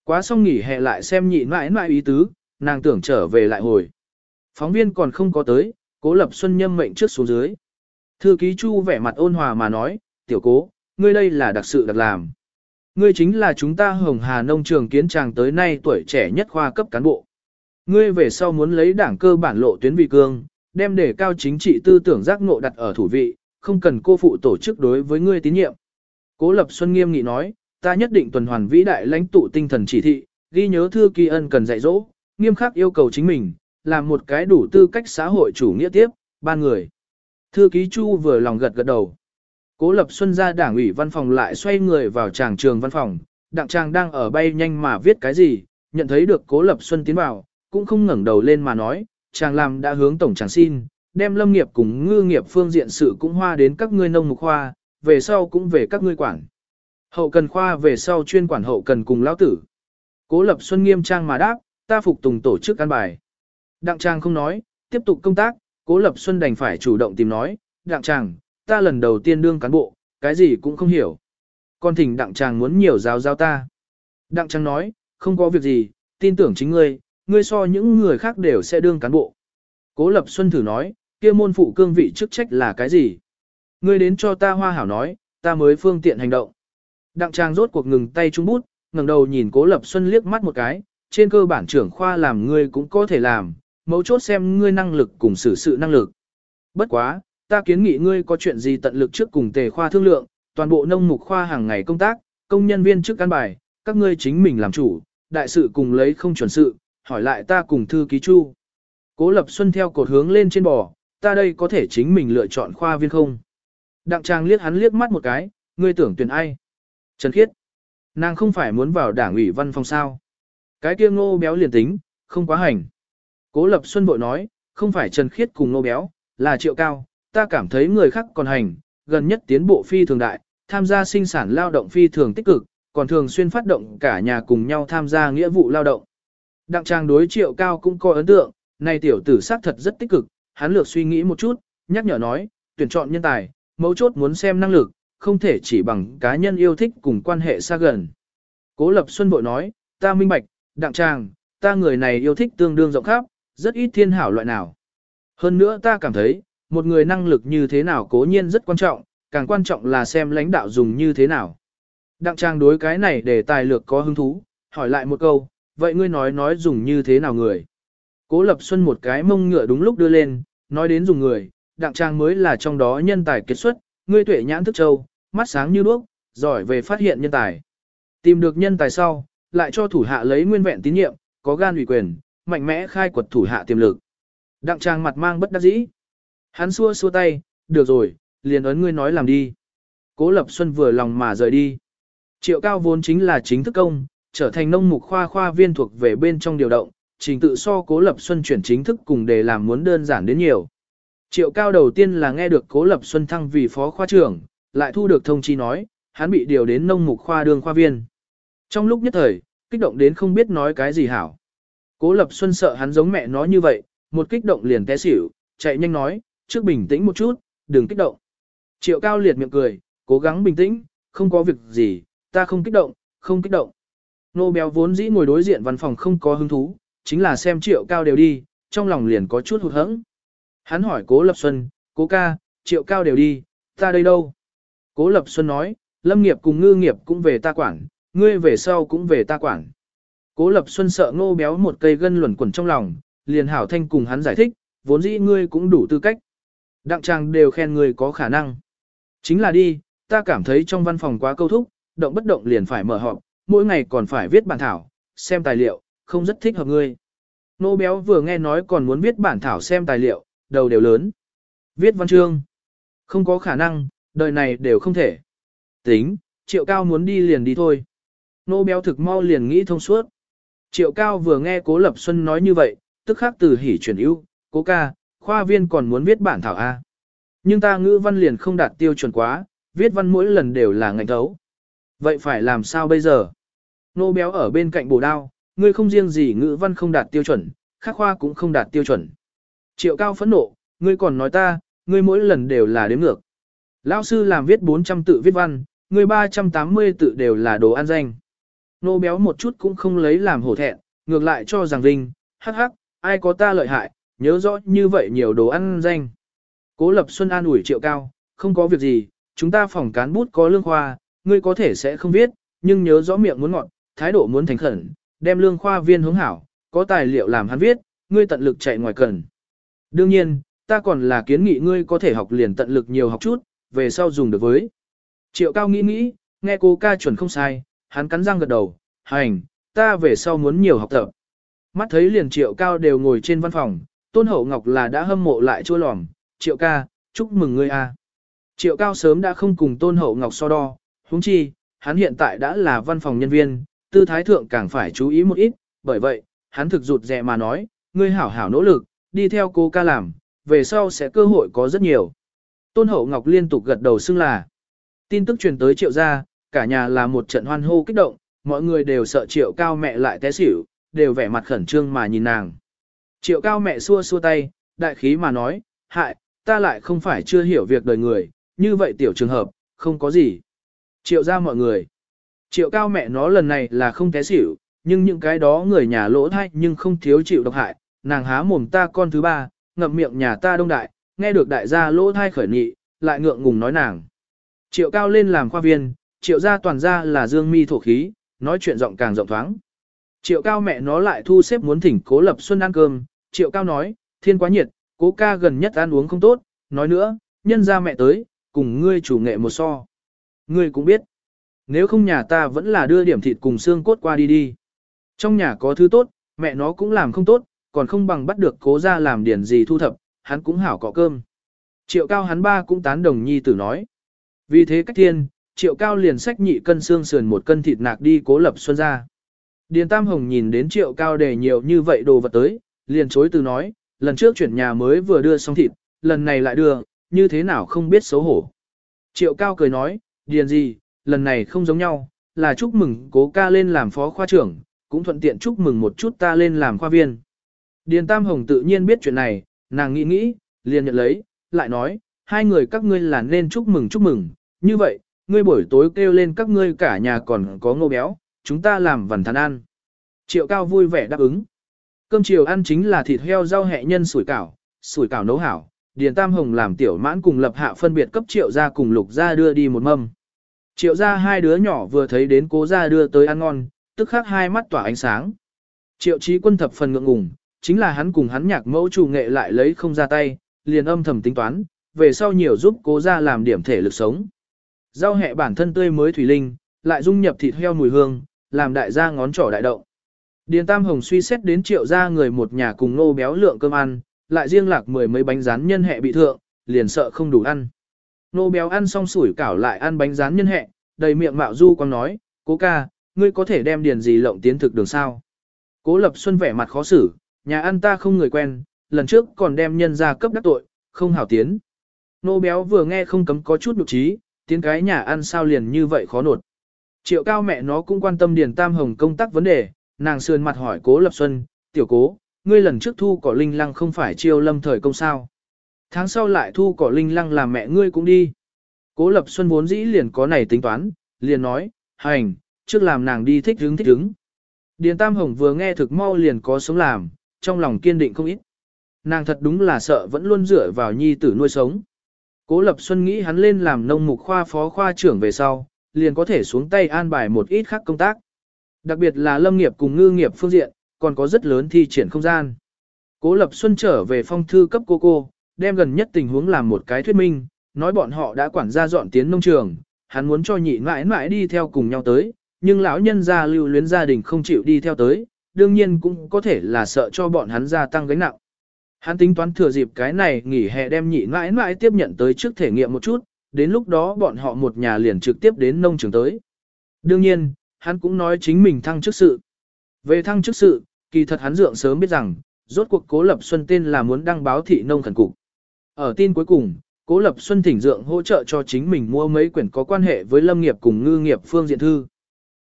Quá xong nghỉ hè lại xem nhị mãi mãi ý tứ, nàng tưởng trở về lại hồi. Phóng viên còn không có tới, cố lập xuân nhâm mệnh trước xuống dưới. Thư ký Chu vẻ mặt ôn hòa mà nói, tiểu cố, ngươi đây là đặc sự đặc làm. Ngươi chính là chúng ta Hồng Hà Nông Trường kiến tràng tới nay tuổi trẻ nhất khoa cấp cán bộ. Ngươi về sau muốn lấy đảng cơ bản lộ tuyến vị cương, đem đề cao chính trị tư tưởng giác ngộ đặt ở thủ vị, không cần cô phụ tổ chức đối với ngươi tín nhiệm. Cố Lập Xuân nghiêm nghị nói, ta nhất định tuần hoàn vĩ đại lãnh tụ tinh thần chỉ thị, ghi nhớ thư kỳ ân cần dạy dỗ, nghiêm khắc yêu cầu chính mình, làm một cái đủ tư cách xã hội chủ nghĩa tiếp, ba người. Thư ký Chu vừa lòng gật gật đầu. Cố Lập Xuân ra đảng ủy văn phòng lại xoay người vào tràng trường văn phòng, đặng tràng đang ở bay nhanh mà viết cái gì, nhận thấy được Cố Lập Xuân tiến vào, cũng không ngẩng đầu lên mà nói, chàng làm đã hướng tổng chàng xin, đem lâm nghiệp cùng ngư nghiệp phương diện sự cũng hoa đến các ngươi nông mục khoa, về sau cũng về các ngươi quản. Hậu cần khoa về sau chuyên quản hậu cần cùng lão tử. Cố Lập Xuân nghiêm trang mà đáp, ta phục tùng tổ chức an bài. Đặng Trang không nói, tiếp tục công tác, Cố Lập Xuân đành phải chủ động tìm nói, Đặng Trang, ta lần đầu tiên đương cán bộ, cái gì cũng không hiểu. Con thỉnh Đặng Trang muốn nhiều giáo giáo ta. Đặng Trang nói, không có việc gì, tin tưởng chính ngươi, ngươi so những người khác đều sẽ đương cán bộ. Cố Lập Xuân thử nói, kia môn phụ cương vị chức trách là cái gì? Ngươi đến cho ta hoa hảo nói, ta mới phương tiện hành động. Đặng Trang rốt cuộc ngừng tay trung bút, ngẩng đầu nhìn Cố Lập Xuân liếc mắt một cái, trên cơ bản trưởng khoa làm ngươi cũng có thể làm, mấu chốt xem ngươi năng lực cùng xử sự năng lực. Bất quá, ta kiến nghị ngươi có chuyện gì tận lực trước cùng tề khoa thương lượng, toàn bộ nông mục khoa hàng ngày công tác, công nhân viên trước căn bài, các ngươi chính mình làm chủ, đại sự cùng lấy không chuẩn sự, hỏi lại ta cùng thư ký chu. Cố Lập Xuân theo cột hướng lên trên bò, ta đây có thể chính mình lựa chọn khoa viên không? Đặng Trang liếc hắn liếc mắt một cái, ngươi tưởng tuyển ai? Trần Khiết. Nàng không phải muốn vào đảng ủy văn phòng sao? Cái kia ngô béo liền tính, không quá hành. Cố Lập Xuân bội nói, không phải Trần Khiết cùng ngô béo, là triệu cao, ta cảm thấy người khác còn hành, gần nhất tiến bộ phi thường đại, tham gia sinh sản lao động phi thường tích cực, còn thường xuyên phát động cả nhà cùng nhau tham gia nghĩa vụ lao động. Đặng trang đối triệu cao cũng có ấn tượng, này tiểu tử xác thật rất tích cực, hắn lược suy nghĩ một chút, nhắc nhở nói, tuyển chọn nhân tài, mấu chốt muốn xem năng lực, không thể chỉ bằng cá nhân yêu thích cùng quan hệ xa gần. Cố Lập Xuân bội nói, ta minh bạch, đặng trang, ta người này yêu thích tương đương rộng khắp, rất ít thiên hảo loại nào. Hơn nữa ta cảm thấy, một người năng lực như thế nào cố nhiên rất quan trọng, càng quan trọng là xem lãnh đạo dùng như thế nào. Đặng trang đối cái này để tài lược có hứng thú, hỏi lại một câu, vậy ngươi nói nói dùng như thế nào người. Cố Lập Xuân một cái mông ngựa đúng lúc đưa lên, nói đến dùng người, đặng trang mới là trong đó nhân tài kết xuất, ngươi tuệ nhãn thức châu, mắt sáng như đuốc, giỏi về phát hiện nhân tài. Tìm được nhân tài sau, lại cho thủ hạ lấy nguyên vẹn tín nhiệm, có gan ủy quyền, mạnh mẽ khai quật thủ hạ tiềm lực. Đặng trang mặt mang bất đắc dĩ. Hắn xua xua tay, được rồi, liền ấn ngươi nói làm đi. Cố Lập Xuân vừa lòng mà rời đi. Triệu cao vốn chính là chính thức công, trở thành nông mục khoa khoa viên thuộc về bên trong điều động, trình tự so Cố Lập Xuân chuyển chính thức cùng để làm muốn đơn giản đến nhiều. Triệu cao đầu tiên là nghe được Cố Lập Xuân thăng vì phó khoa trưởng, lại thu được thông chi nói, hắn bị điều đến nông mục khoa đường khoa viên. Trong lúc nhất thời, kích động đến không biết nói cái gì hảo. Cố Lập Xuân sợ hắn giống mẹ nó như vậy, một kích động liền té xỉu, chạy nhanh nói, trước bình tĩnh một chút, đừng kích động. Triệu cao liệt miệng cười, cố gắng bình tĩnh, không có việc gì, ta không kích động, không kích động. Nô béo vốn dĩ ngồi đối diện văn phòng không có hứng thú, chính là xem triệu cao đều đi, trong lòng liền có chút hụt hẫng. Hắn hỏi cố Lập Xuân, cố ca, triệu cao đều đi, ta đây đâu? Cố Lập Xuân nói, lâm nghiệp cùng ngư nghiệp cũng về ta quản, ngươi về sau cũng về ta quản. Cố Lập Xuân sợ ngô béo một cây gân luẩn quẩn trong lòng, liền hảo thanh cùng hắn giải thích, vốn dĩ ngươi cũng đủ tư cách. Đặng trang đều khen ngươi có khả năng. Chính là đi, ta cảm thấy trong văn phòng quá câu thúc, động bất động liền phải mở họp, mỗi ngày còn phải viết bản thảo, xem tài liệu, không rất thích hợp ngươi. Nô béo vừa nghe nói còn muốn viết bản thảo xem tài liệu, đầu đều lớn. Viết văn chương. Không có khả năng, đời này đều không thể. Tính, triệu cao muốn đi liền đi thôi. Nô béo thực mau liền nghĩ thông suốt. Triệu cao vừa nghe cố lập xuân nói như vậy, tức khắc từ hỉ chuyển ưu, cố ca, khoa viên còn muốn viết bản thảo A. Nhưng ta ngữ văn liền không đạt tiêu chuẩn quá, viết văn mỗi lần đều là ngành thấu. Vậy phải làm sao bây giờ? Nô béo ở bên cạnh bổ đao, ngươi không riêng gì ngữ văn không đạt tiêu chuẩn, khác khoa cũng không đạt tiêu chuẩn. Triệu cao phẫn nộ, ngươi còn nói ta, ngươi mỗi lần đều là đếm ngược. Lão sư làm viết 400 tự viết văn, ngươi 380 tự đều là đồ ăn danh. Nô béo một chút cũng không lấy làm hổ thẹn, ngược lại cho rằng vinh, hắc hắc, ai có ta lợi hại, nhớ rõ như vậy nhiều đồ ăn danh. Cố Lập Xuân an ủi triệu cao, không có việc gì, chúng ta phòng cán bút có lương khoa, ngươi có thể sẽ không viết, nhưng nhớ rõ miệng muốn ngọn, thái độ muốn thành khẩn, đem lương khoa viên hướng hảo, có tài liệu làm hắn viết, ngươi tận lực chạy ngoài cần. Đương nhiên, ta còn là kiến nghị ngươi có thể học liền tận lực nhiều học chút, về sau dùng được với. Triệu cao nghĩ nghĩ, nghe cô ca chuẩn không sai, hắn cắn răng gật đầu, hành, ta về sau muốn nhiều học tập. Mắt thấy liền triệu cao đều ngồi trên văn phòng, tôn hậu ngọc là đã hâm mộ lại chua lòm, triệu ca, chúc mừng ngươi a. Triệu cao sớm đã không cùng tôn hậu ngọc so đo, huống chi, hắn hiện tại đã là văn phòng nhân viên, tư thái thượng càng phải chú ý một ít, bởi vậy, hắn thực rụt rè mà nói, ngươi hảo hảo nỗ lực, đi theo cô ca làm, về sau sẽ cơ hội có rất nhiều. Tôn hậu ngọc liên tục gật đầu xưng là. Tin tức truyền tới triệu gia, cả nhà là một trận hoan hô kích động, mọi người đều sợ triệu cao mẹ lại té xỉu, đều vẻ mặt khẩn trương mà nhìn nàng. Triệu cao mẹ xua xua tay, đại khí mà nói, hại, ta lại không phải chưa hiểu việc đời người, như vậy tiểu trường hợp, không có gì. Triệu ra mọi người. Triệu cao mẹ nó lần này là không té xỉu, nhưng những cái đó người nhà lỗ thay nhưng không thiếu chịu độc hại, nàng há mồm ta con thứ ba, ngậm miệng nhà ta đông đại, nghe được đại gia lỗ thai khởi nghị, lại ngượng ngùng nói nàng. Triệu cao lên làm khoa viên, triệu gia toàn gia là dương mi thổ khí, nói chuyện rộng càng rộng thoáng. Triệu cao mẹ nó lại thu xếp muốn thỉnh cố lập xuân ăn cơm, triệu cao nói, thiên quá nhiệt, cố ca gần nhất ăn uống không tốt, nói nữa, nhân ra mẹ tới, cùng ngươi chủ nghệ một so. Ngươi cũng biết, nếu không nhà ta vẫn là đưa điểm thịt cùng xương cốt qua đi đi. Trong nhà có thứ tốt, mẹ nó cũng làm không tốt, còn không bằng bắt được cố ra làm điển gì thu thập, hắn cũng hảo cọ cơm. Triệu cao hắn ba cũng tán đồng nhi tử nói. Vì thế cách thiên, triệu cao liền sách nhị cân xương sườn một cân thịt nạc đi cố lập xuân ra. Điền Tam Hồng nhìn đến triệu cao để nhiều như vậy đồ vật tới, liền chối từ nói, lần trước chuyển nhà mới vừa đưa xong thịt, lần này lại đưa, như thế nào không biết xấu hổ. Triệu cao cười nói, điền gì, lần này không giống nhau, là chúc mừng cố ca lên làm phó khoa trưởng, cũng thuận tiện chúc mừng một chút ta lên làm khoa viên. Điền Tam Hồng tự nhiên biết chuyện này, nàng nghĩ nghĩ, liền nhận lấy, lại nói, hai người các ngươi là nên chúc mừng chúc mừng, như vậy, ngươi buổi tối kêu lên các ngươi cả nhà còn có ngô béo, chúng ta làm vần thắn ăn. Triệu cao vui vẻ đáp ứng. Cơm chiều ăn chính là thịt heo rau hẹ nhân sủi cảo, sủi cảo nấu hảo, Điền Tam Hồng làm tiểu mãn cùng lập hạ phân biệt cấp triệu gia cùng lục gia đưa đi một mâm. Triệu gia hai đứa nhỏ vừa thấy đến cố gia đưa tới ăn ngon, tức khắc hai mắt tỏa ánh sáng. Triệu trí quân thập phần ngượng ngùng, chính là hắn cùng hắn nhạc mẫu chủ nghệ lại lấy không ra tay, liền âm thầm tính toán, về sau nhiều giúp cố gia làm điểm thể lực sống. Rau hẹ bản thân tươi mới thủy linh, lại dung nhập thịt heo mùi hương, làm đại gia ngón trỏ đại động. Điền Tam Hồng suy xét đến triệu gia người một nhà cùng nô béo lượng cơm ăn, lại riêng lạc mười mấy bánh rán nhân hẹ bị thượng, liền sợ không đủ ăn. Nô béo ăn xong sủi cảo lại ăn bánh rán nhân hẹ, đầy miệng mạo du quang nói, cố ca, ngươi có thể đem điền gì lộng tiến thực đường sao. Cố Lập Xuân vẻ mặt khó xử, nhà ăn ta không người quen, lần trước còn đem nhân ra cấp đắc tội, không hảo tiến. Nô béo vừa nghe không cấm có chút nhục trí, tiến cái nhà ăn sao liền như vậy khó nột. Triệu cao mẹ nó cũng quan tâm Điền Tam Hồng công tác vấn đề, nàng sườn mặt hỏi Cố Lập Xuân, tiểu cố, ngươi lần trước thu cỏ linh lăng không phải chiêu lâm thời công sao. Tháng sau lại thu cỏ linh lăng làm mẹ ngươi cũng đi. Cố Lập Xuân vốn dĩ liền có này tính toán, liền nói, hành, trước làm nàng đi thích hứng thích hứng. Điền Tam Hồng vừa nghe thực mau liền có sống làm, trong lòng kiên định không ít. Nàng thật đúng là sợ vẫn luôn dựa vào nhi tử nuôi sống. Cố Lập Xuân nghĩ hắn lên làm nông mục khoa phó khoa trưởng về sau, liền có thể xuống tay an bài một ít khác công tác. Đặc biệt là lâm nghiệp cùng ngư nghiệp phương diện, còn có rất lớn thi triển không gian. Cố Lập Xuân trở về phong thư cấp cô cô, đem gần nhất tình huống làm một cái thuyết minh, nói bọn họ đã quản gia dọn tiến nông trường, hắn muốn cho nhị mãi mãi đi theo cùng nhau tới, nhưng lão nhân gia lưu luyến gia đình không chịu đi theo tới, đương nhiên cũng có thể là sợ cho bọn hắn gia tăng gánh nặng. Hắn tính toán thừa dịp cái này nghỉ hè đem nhị mãi mãi tiếp nhận tới trước thể nghiệm một chút, đến lúc đó bọn họ một nhà liền trực tiếp đến nông trường tới. Đương nhiên, hắn cũng nói chính mình thăng chức sự. Về thăng chức sự, kỳ thật hắn dượng sớm biết rằng, rốt cuộc Cố Lập Xuân tên là muốn đăng báo thị nông khẩn cục. Ở tin cuối cùng, Cố Lập Xuân thỉnh dượng hỗ trợ cho chính mình mua mấy quyển có quan hệ với lâm nghiệp cùng ngư nghiệp phương diện thư.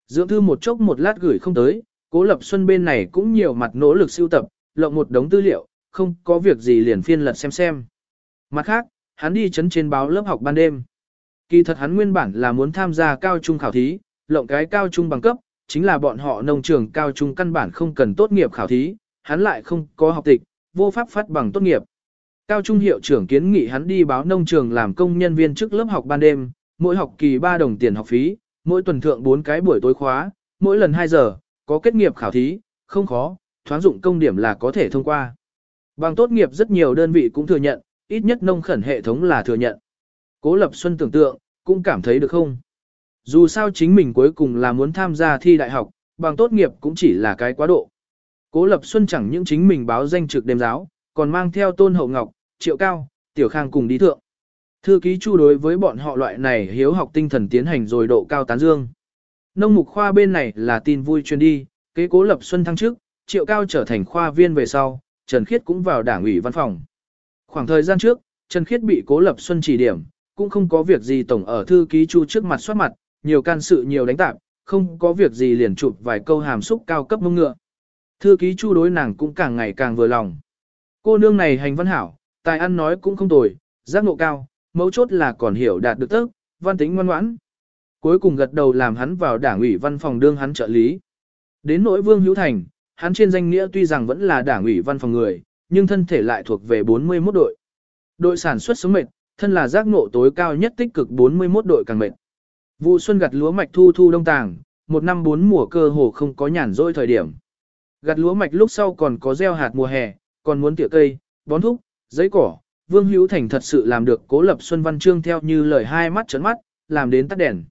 Dưỡng thư một chốc một lát gửi không tới, Cố Lập Xuân bên này cũng nhiều mặt nỗ lực siêu tập, lộng một đống tư liệu, không có việc gì liền phiên lật xem xem. Mặt khác, hắn đi chấn trên báo lớp học ban đêm. Kỳ thật hắn nguyên bản là muốn tham gia cao trung khảo thí, lộng cái cao trung bằng cấp, chính là bọn họ nông trường cao trung căn bản không cần tốt nghiệp khảo thí, hắn lại không có học tịch, vô pháp phát bằng tốt nghiệp. Cao trung hiệu trưởng kiến nghị hắn đi báo nông trường làm công nhân viên trước lớp học ban đêm, mỗi học kỳ 3 đồng tiền học phí, mỗi tuần thượng 4 cái buổi tối khóa, mỗi lần 2 giờ, có kết nghiệp khảo thí, không khó, thoáng dụng công điểm là có thể thông qua. Bằng tốt nghiệp rất nhiều đơn vị cũng thừa nhận, ít nhất nông khẩn hệ thống là thừa nhận. Cố Lập Xuân tưởng tượng, cũng cảm thấy được không? Dù sao chính mình cuối cùng là muốn tham gia thi đại học, bằng tốt nghiệp cũng chỉ là cái quá độ. Cố Lập Xuân chẳng những chính mình báo danh trực đêm giáo, còn mang theo Tôn Hậu Ngọc, Triệu Cao, Tiểu Khang cùng đi thượng. Thư ký chu đối với bọn họ loại này hiếu học tinh thần tiến hành rồi độ cao tán dương. Nông mục khoa bên này là tin vui truyền đi, kế cố lập xuân thăng trước, triệu cao trở thành khoa viên về sau, Trần Khiết cũng vào đảng ủy văn phòng. Khoảng thời gian trước, Trần Khiết bị cố lập xuân chỉ điểm, cũng không có việc gì tổng ở thư ký chu trước mặt soát mặt, nhiều can sự nhiều đánh tạp, không có việc gì liền chụp vài câu hàm xúc cao cấp mông ngựa. Thư ký chu đối nàng cũng càng ngày càng vừa lòng. Cô nương này hành văn hảo, tài ăn nói cũng không tồi, giác ngộ cao, mấu chốt là còn hiểu đạt được tức, văn tính ngoan ngoãn. Cuối cùng gật đầu làm hắn vào đảng ủy văn phòng đương hắn trợ lý. Đến nỗi Vương Hữu Thành, hắn trên danh nghĩa tuy rằng vẫn là đảng ủy văn phòng người, nhưng thân thể lại thuộc về 41 đội. Đội sản xuất sống mệt, thân là giác ngộ tối cao nhất tích cực 41 đội càng mệt. Vụ xuân gặt lúa mạch thu thu đông tàng, một năm bốn mùa cơ hồ không có nhàn rỗi thời điểm. Gặt lúa mạch lúc sau còn có gieo hạt mùa hè, còn muốn tỉa cây, bón thúc, giấy cỏ, Vương Hữu Thành thật sự làm được cố lập Xuân Văn Trương theo như lời hai mắt trấn mắt, làm đến tắt đèn.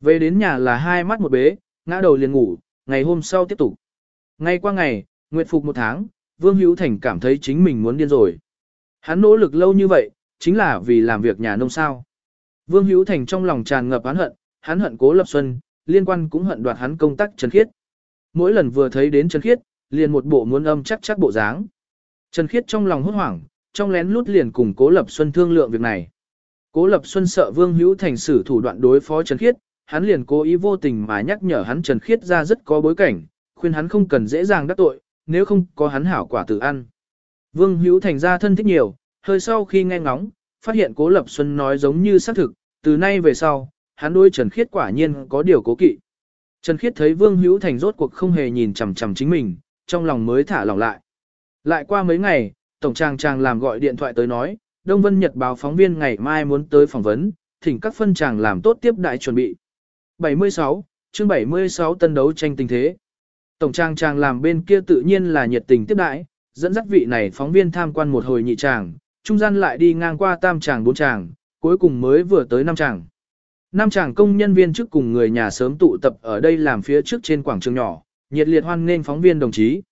Về đến nhà là hai mắt một bế, ngã đầu liền ngủ, ngày hôm sau tiếp tục. Ngay qua ngày, nguyệt phục một tháng, Vương Hữu Thành cảm thấy chính mình muốn điên rồi. Hắn nỗ lực lâu như vậy, chính là vì làm việc nhà nông sao. Vương Hữu Thành trong lòng tràn ngập hắn hận, hắn hận cố lập xuân, liên quan cũng hận đoạt hắn công tác Trần Khiết. Mỗi lần vừa thấy đến Trần Khiết, liền một bộ muốn âm chắc chắc bộ dáng. Trần Khiết trong lòng hốt hoảng, trong lén lút liền cùng Cố Lập Xuân thương lượng việc này. Cố Lập Xuân sợ Vương Hữu Thành sử thủ đoạn đối phó Trần Khiết, hắn liền cố ý vô tình mà nhắc nhở hắn Trần Khiết ra rất có bối cảnh, khuyên hắn không cần dễ dàng đắc tội, nếu không có hắn hảo quả tự ăn. Vương Hữu Thành ra thân thích nhiều, hơi sau khi nghe ngóng, phát hiện Cố Lập Xuân nói giống như xác thực, từ nay về sau, hắn đối Trần Khiết quả nhiên có điều cố kỵ. Trần Khiết thấy Vương Hữu Thành rốt cuộc không hề nhìn chằm chằm chính mình, trong lòng mới thả lòng lại. Lại qua mấy ngày, tổng trang trang làm gọi điện thoại tới nói, Đông Vân Nhật báo phóng viên ngày mai muốn tới phỏng vấn, thỉnh các phân tràng làm tốt tiếp đại chuẩn bị. 76, chương 76 tân đấu tranh tình thế. Tổng trang trang làm bên kia tự nhiên là nhiệt tình tiếp đại, dẫn dắt vị này phóng viên tham quan một hồi nhị tràng, trung gian lại đi ngang qua tam tràng bốn tràng, cuối cùng mới vừa tới năm tràng. Năm tràng công nhân viên trước cùng người nhà sớm tụ tập ở đây làm phía trước trên quảng trường nhỏ, nhiệt liệt hoan nghênh phóng viên đồng chí.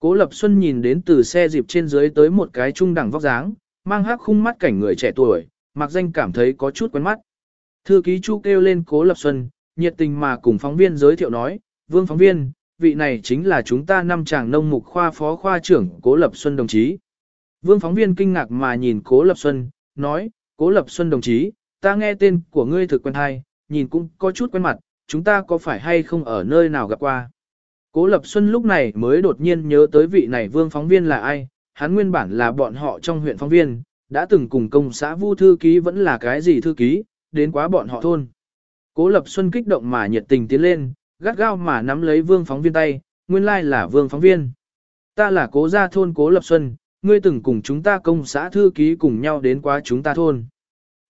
Cố Lập Xuân nhìn đến từ xe dịp trên dưới tới một cái trung đẳng vóc dáng, mang hắc khung mắt cảnh người trẻ tuổi, mặc danh cảm thấy có chút quen mắt. Thư ký Chu kêu lên Cố Lập Xuân, nhiệt tình mà cùng phóng viên giới thiệu nói, vương phóng viên, vị này chính là chúng ta năm chàng nông mục khoa phó khoa trưởng Cố Lập Xuân đồng chí. Vương phóng viên kinh ngạc mà nhìn Cố Lập Xuân, nói, Cố Lập Xuân đồng chí, ta nghe tên của ngươi thực quen hay, nhìn cũng có chút quen mặt, chúng ta có phải hay không ở nơi nào gặp qua. Cố Lập Xuân lúc này mới đột nhiên nhớ tới vị này vương phóng viên là ai, hắn nguyên bản là bọn họ trong huyện phóng viên, đã từng cùng công xã vu thư ký vẫn là cái gì thư ký, đến quá bọn họ thôn. Cố Lập Xuân kích động mà nhiệt tình tiến lên, gắt gao mà nắm lấy vương phóng viên tay, nguyên lai là vương phóng viên. Ta là cố gia thôn Cố Lập Xuân, ngươi từng cùng chúng ta công xã thư ký cùng nhau đến qua chúng ta thôn.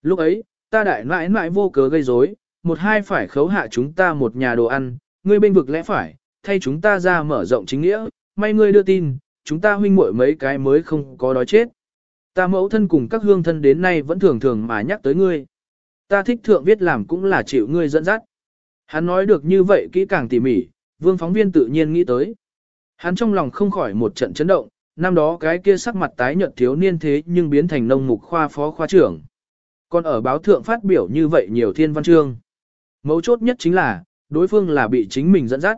Lúc ấy, ta đại nãi nãi vô cớ gây rối, một hai phải khấu hạ chúng ta một nhà đồ ăn, ngươi bên vực lẽ phải, thay chúng ta ra mở rộng chính nghĩa, may ngươi đưa tin, chúng ta huynh muội mấy cái mới không có đói chết. Ta mẫu thân cùng các hương thân đến nay vẫn thường thường mà nhắc tới ngươi. Ta thích thượng viết làm cũng là chịu ngươi dẫn dắt. Hắn nói được như vậy kỹ càng tỉ mỉ, vương phóng viên tự nhiên nghĩ tới. Hắn trong lòng không khỏi một trận chấn động, năm đó cái kia sắc mặt tái nhợt thiếu niên thế nhưng biến thành nông mục khoa phó khoa trưởng. Còn ở báo thượng phát biểu như vậy nhiều thiên văn chương. Mấu chốt nhất chính là, đối phương là bị chính mình dẫn dắt.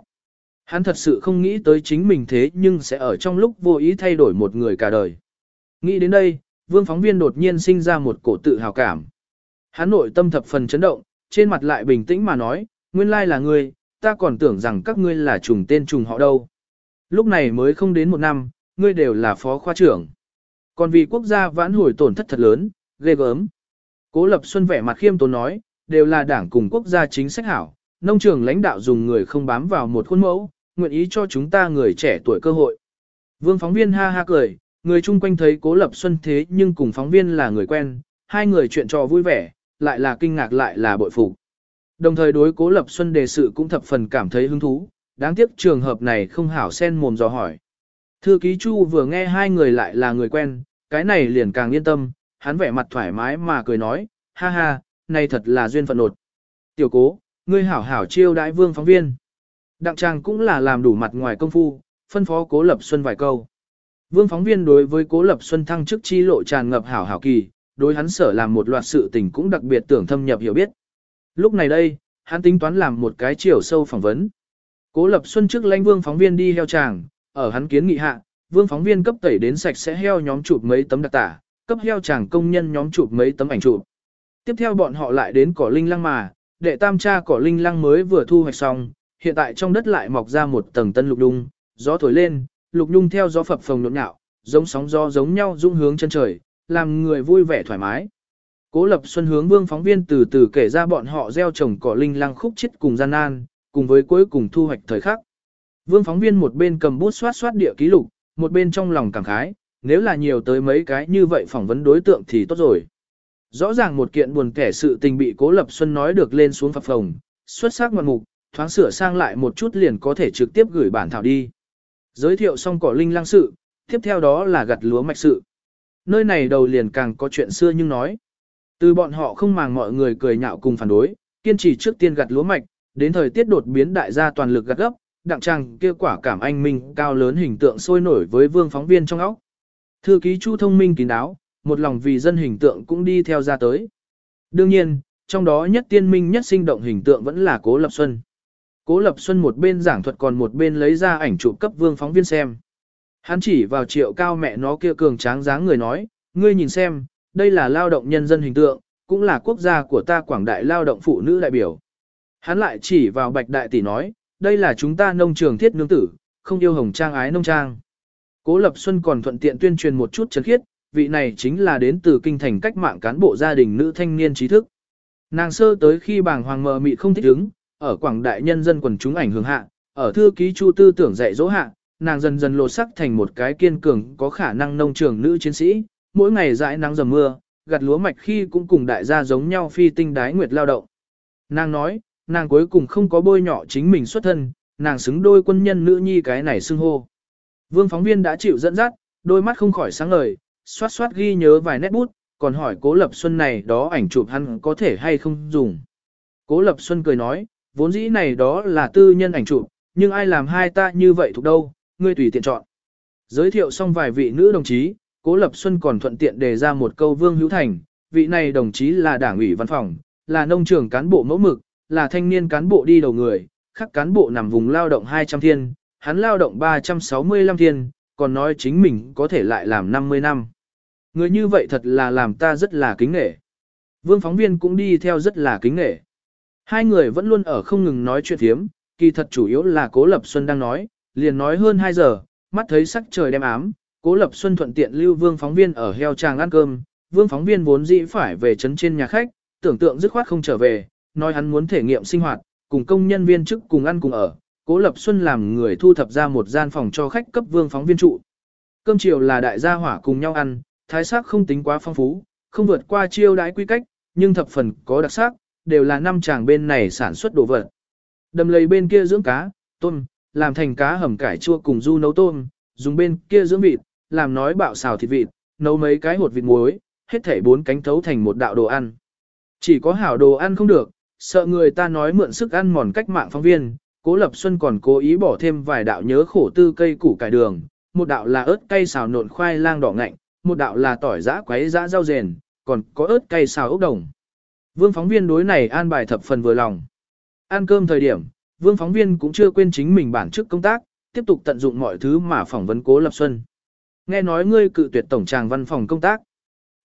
Hắn thật sự không nghĩ tới chính mình thế nhưng sẽ ở trong lúc vô ý thay đổi một người cả đời. Nghĩ đến đây, vương phóng viên đột nhiên sinh ra một cổ tự hào cảm. Hắn nội tâm thập phần chấn động, trên mặt lại bình tĩnh mà nói, nguyên lai là ngươi, ta còn tưởng rằng các ngươi là trùng tên trùng họ đâu. Lúc này mới không đến một năm, ngươi đều là phó khoa trưởng. Còn vì quốc gia vãn hồi tổn thất thật lớn, ghê gớm. Cố Lập Xuân vẻ mặt khiêm tốn nói, đều là đảng cùng quốc gia chính sách hảo, nông trường lãnh đạo dùng người không bám vào một khuôn mẫu, nguyện ý cho chúng ta người trẻ tuổi cơ hội. Vương phóng viên ha ha cười, người chung quanh thấy Cố Lập Xuân thế nhưng cùng phóng viên là người quen, hai người chuyện trò vui vẻ, lại là kinh ngạc lại là bội phục. Đồng thời đối Cố Lập Xuân đề sự cũng thập phần cảm thấy hứng thú, đáng tiếc trường hợp này không hảo sen mồm dò hỏi. Thư ký Chu vừa nghe hai người lại là người quen, cái này liền càng yên tâm, hắn vẻ mặt thoải mái mà cười nói, ha ha, này thật là duyên phận nột. Tiểu cố, ngươi hảo hảo chiêu đãi vương phóng viên. Đặng trang cũng là làm đủ mặt ngoài công phu, phân phó cố lập xuân vài câu. Vương phóng viên đối với cố lập xuân thăng chức chi lộ tràn ngập hảo hảo kỳ, đối hắn sở làm một loạt sự tình cũng đặc biệt tưởng thâm nhập hiểu biết. Lúc này đây, hắn tính toán làm một cái chiều sâu phỏng vấn. Cố lập xuân trước lãnh vương phóng viên đi heo tràng, ở hắn kiến nghị hạ, vương phóng viên cấp tẩy đến sạch sẽ heo nhóm chụp mấy tấm đặc tả, cấp heo chàng công nhân nhóm chụp mấy tấm ảnh chụp. Tiếp theo bọn họ lại đến cỏ linh lăng mà, đệ tam cha cỏ linh lăng mới vừa thu hoạch xong, hiện tại trong đất lại mọc ra một tầng tân lục đung, gió thổi lên, lục đung theo gió phập phồng nhộn nhạo, giống sóng gió giống nhau dung hướng chân trời, làm người vui vẻ thoải mái. Cố Lập Xuân hướng Vương phóng viên từ từ kể ra bọn họ gieo trồng cỏ linh lăng khúc chết cùng gian nan, cùng với cuối cùng thu hoạch thời khắc. Vương phóng viên một bên cầm bút soát soát địa ký lục, một bên trong lòng cảm khái, nếu là nhiều tới mấy cái như vậy phỏng vấn đối tượng thì tốt rồi. Rõ ràng một kiện buồn kẻ sự tình bị Cố Lập Xuân nói được lên xuống phập phồng, xuất sắc ngoạn mục, thoáng sửa sang lại một chút liền có thể trực tiếp gửi bản thảo đi. Giới thiệu xong cỏ linh lang sự, tiếp theo đó là gặt lúa mạch sự. Nơi này đầu liền càng có chuyện xưa nhưng nói. Từ bọn họ không màng mọi người cười nhạo cùng phản đối, kiên trì trước tiên gặt lúa mạch, đến thời tiết đột biến đại gia toàn lực gặt gấp, đặng trang kia quả cảm anh minh cao lớn hình tượng sôi nổi với vương phóng viên trong óc. Thư ký Chu thông minh kín đáo, một lòng vì dân hình tượng cũng đi theo ra tới. Đương nhiên, trong đó nhất tiên minh nhất sinh động hình tượng vẫn là Cố Lập Xuân. Cố Lập Xuân một bên giảng thuật còn một bên lấy ra ảnh chụp cấp vương phóng viên xem. Hắn chỉ vào triệu cao mẹ nó kia cường tráng dáng người nói, ngươi nhìn xem, đây là lao động nhân dân hình tượng, cũng là quốc gia của ta quảng đại lao động phụ nữ đại biểu. Hắn lại chỉ vào bạch đại tỷ nói, đây là chúng ta nông trường thiết nương tử, không yêu hồng trang ái nông trang. Cố Lập Xuân còn thuận tiện tuyên truyền một chút chấn khiết, vị này chính là đến từ kinh thành cách mạng cán bộ gia đình nữ thanh niên trí thức. Nàng sơ tới khi bàng hoàng mờ mị không thích ứng, ở quảng đại nhân dân quần chúng ảnh hưởng hạ, ở thư ký chu tư tưởng dạy dỗ hạ, nàng dần dần lột sắc thành một cái kiên cường có khả năng nông trường nữ chiến sĩ, mỗi ngày dãi nắng dầm mưa, gặt lúa mạch khi cũng cùng đại gia giống nhau phi tinh đái nguyệt lao động. Nàng nói, nàng cuối cùng không có bôi nhỏ chính mình xuất thân, nàng xứng đôi quân nhân nữ nhi cái này xưng hô. Vương phóng viên đã chịu dẫn dắt, đôi mắt không khỏi sáng ngời, xoát xoát ghi nhớ vài nét bút, còn hỏi Cố Lập Xuân này đó ảnh chụp hắn có thể hay không dùng. Cố Lập Xuân cười nói, vốn dĩ này đó là tư nhân ảnh chụp, nhưng ai làm hai ta như vậy thuộc đâu, ngươi tùy tiện chọn. Giới thiệu xong vài vị nữ đồng chí, Cố Lập Xuân còn thuận tiện đề ra một câu Vương Hữu Thành, vị này đồng chí là đảng ủy văn phòng, là nông trường cán bộ mẫu mực, là thanh niên cán bộ đi đầu người, khắc cán bộ nằm vùng lao động 200 thiên, hắn lao động 365 thiên, còn nói chính mình có thể lại làm 50 năm. Người như vậy thật là làm ta rất là kính nghệ. Vương phóng viên cũng đi theo rất là kính nghệ. Hai người vẫn luôn ở không ngừng nói chuyện thiếm, kỳ thật chủ yếu là Cố Lập Xuân đang nói, liền nói hơn 2 giờ, mắt thấy sắc trời đem ám, Cố Lập Xuân thuận tiện lưu Vương phóng viên ở heo tràng ăn cơm, Vương phóng viên vốn dĩ phải về trấn trên nhà khách, tưởng tượng dứt khoát không trở về, nói hắn muốn thể nghiệm sinh hoạt, cùng công nhân viên chức cùng ăn cùng ở. Cố Lập Xuân làm người thu thập ra một gian phòng cho khách cấp Vương phóng viên trụ. Cơm chiều là đại gia hỏa cùng nhau ăn, thái sắc không tính quá phong phú, không vượt qua chiêu đãi quy cách, nhưng thập phần có đặc sắc, đều là năm chàng bên này sản xuất đồ vật. Đầm lầy bên kia dưỡng cá, tôm, làm thành cá hầm cải chua cùng du nấu tôm, dùng bên kia dưỡng vịt, làm nói bạo xào thịt vịt, nấu mấy cái hột vịt muối, hết thể bốn cánh thấu thành một đạo đồ ăn. Chỉ có hảo đồ ăn không được, sợ người ta nói mượn sức ăn mòn cách mạng phóng viên, Cố Lập Xuân còn cố ý bỏ thêm vài đạo nhớ khổ tư cây củ cải đường, một đạo là ớt cay xào nộn khoai lang đỏ ngạnh, một đạo là tỏi giã quấy giã rau rền, còn có ớt cay xào ốc đồng. Vương phóng viên đối này an bài thập phần vừa lòng. Ăn cơm thời điểm, vương phóng viên cũng chưa quên chính mình bản chức công tác, tiếp tục tận dụng mọi thứ mà phỏng vấn Cố Lập Xuân. Nghe nói ngươi cự tuyệt tổng tràng văn phòng công tác.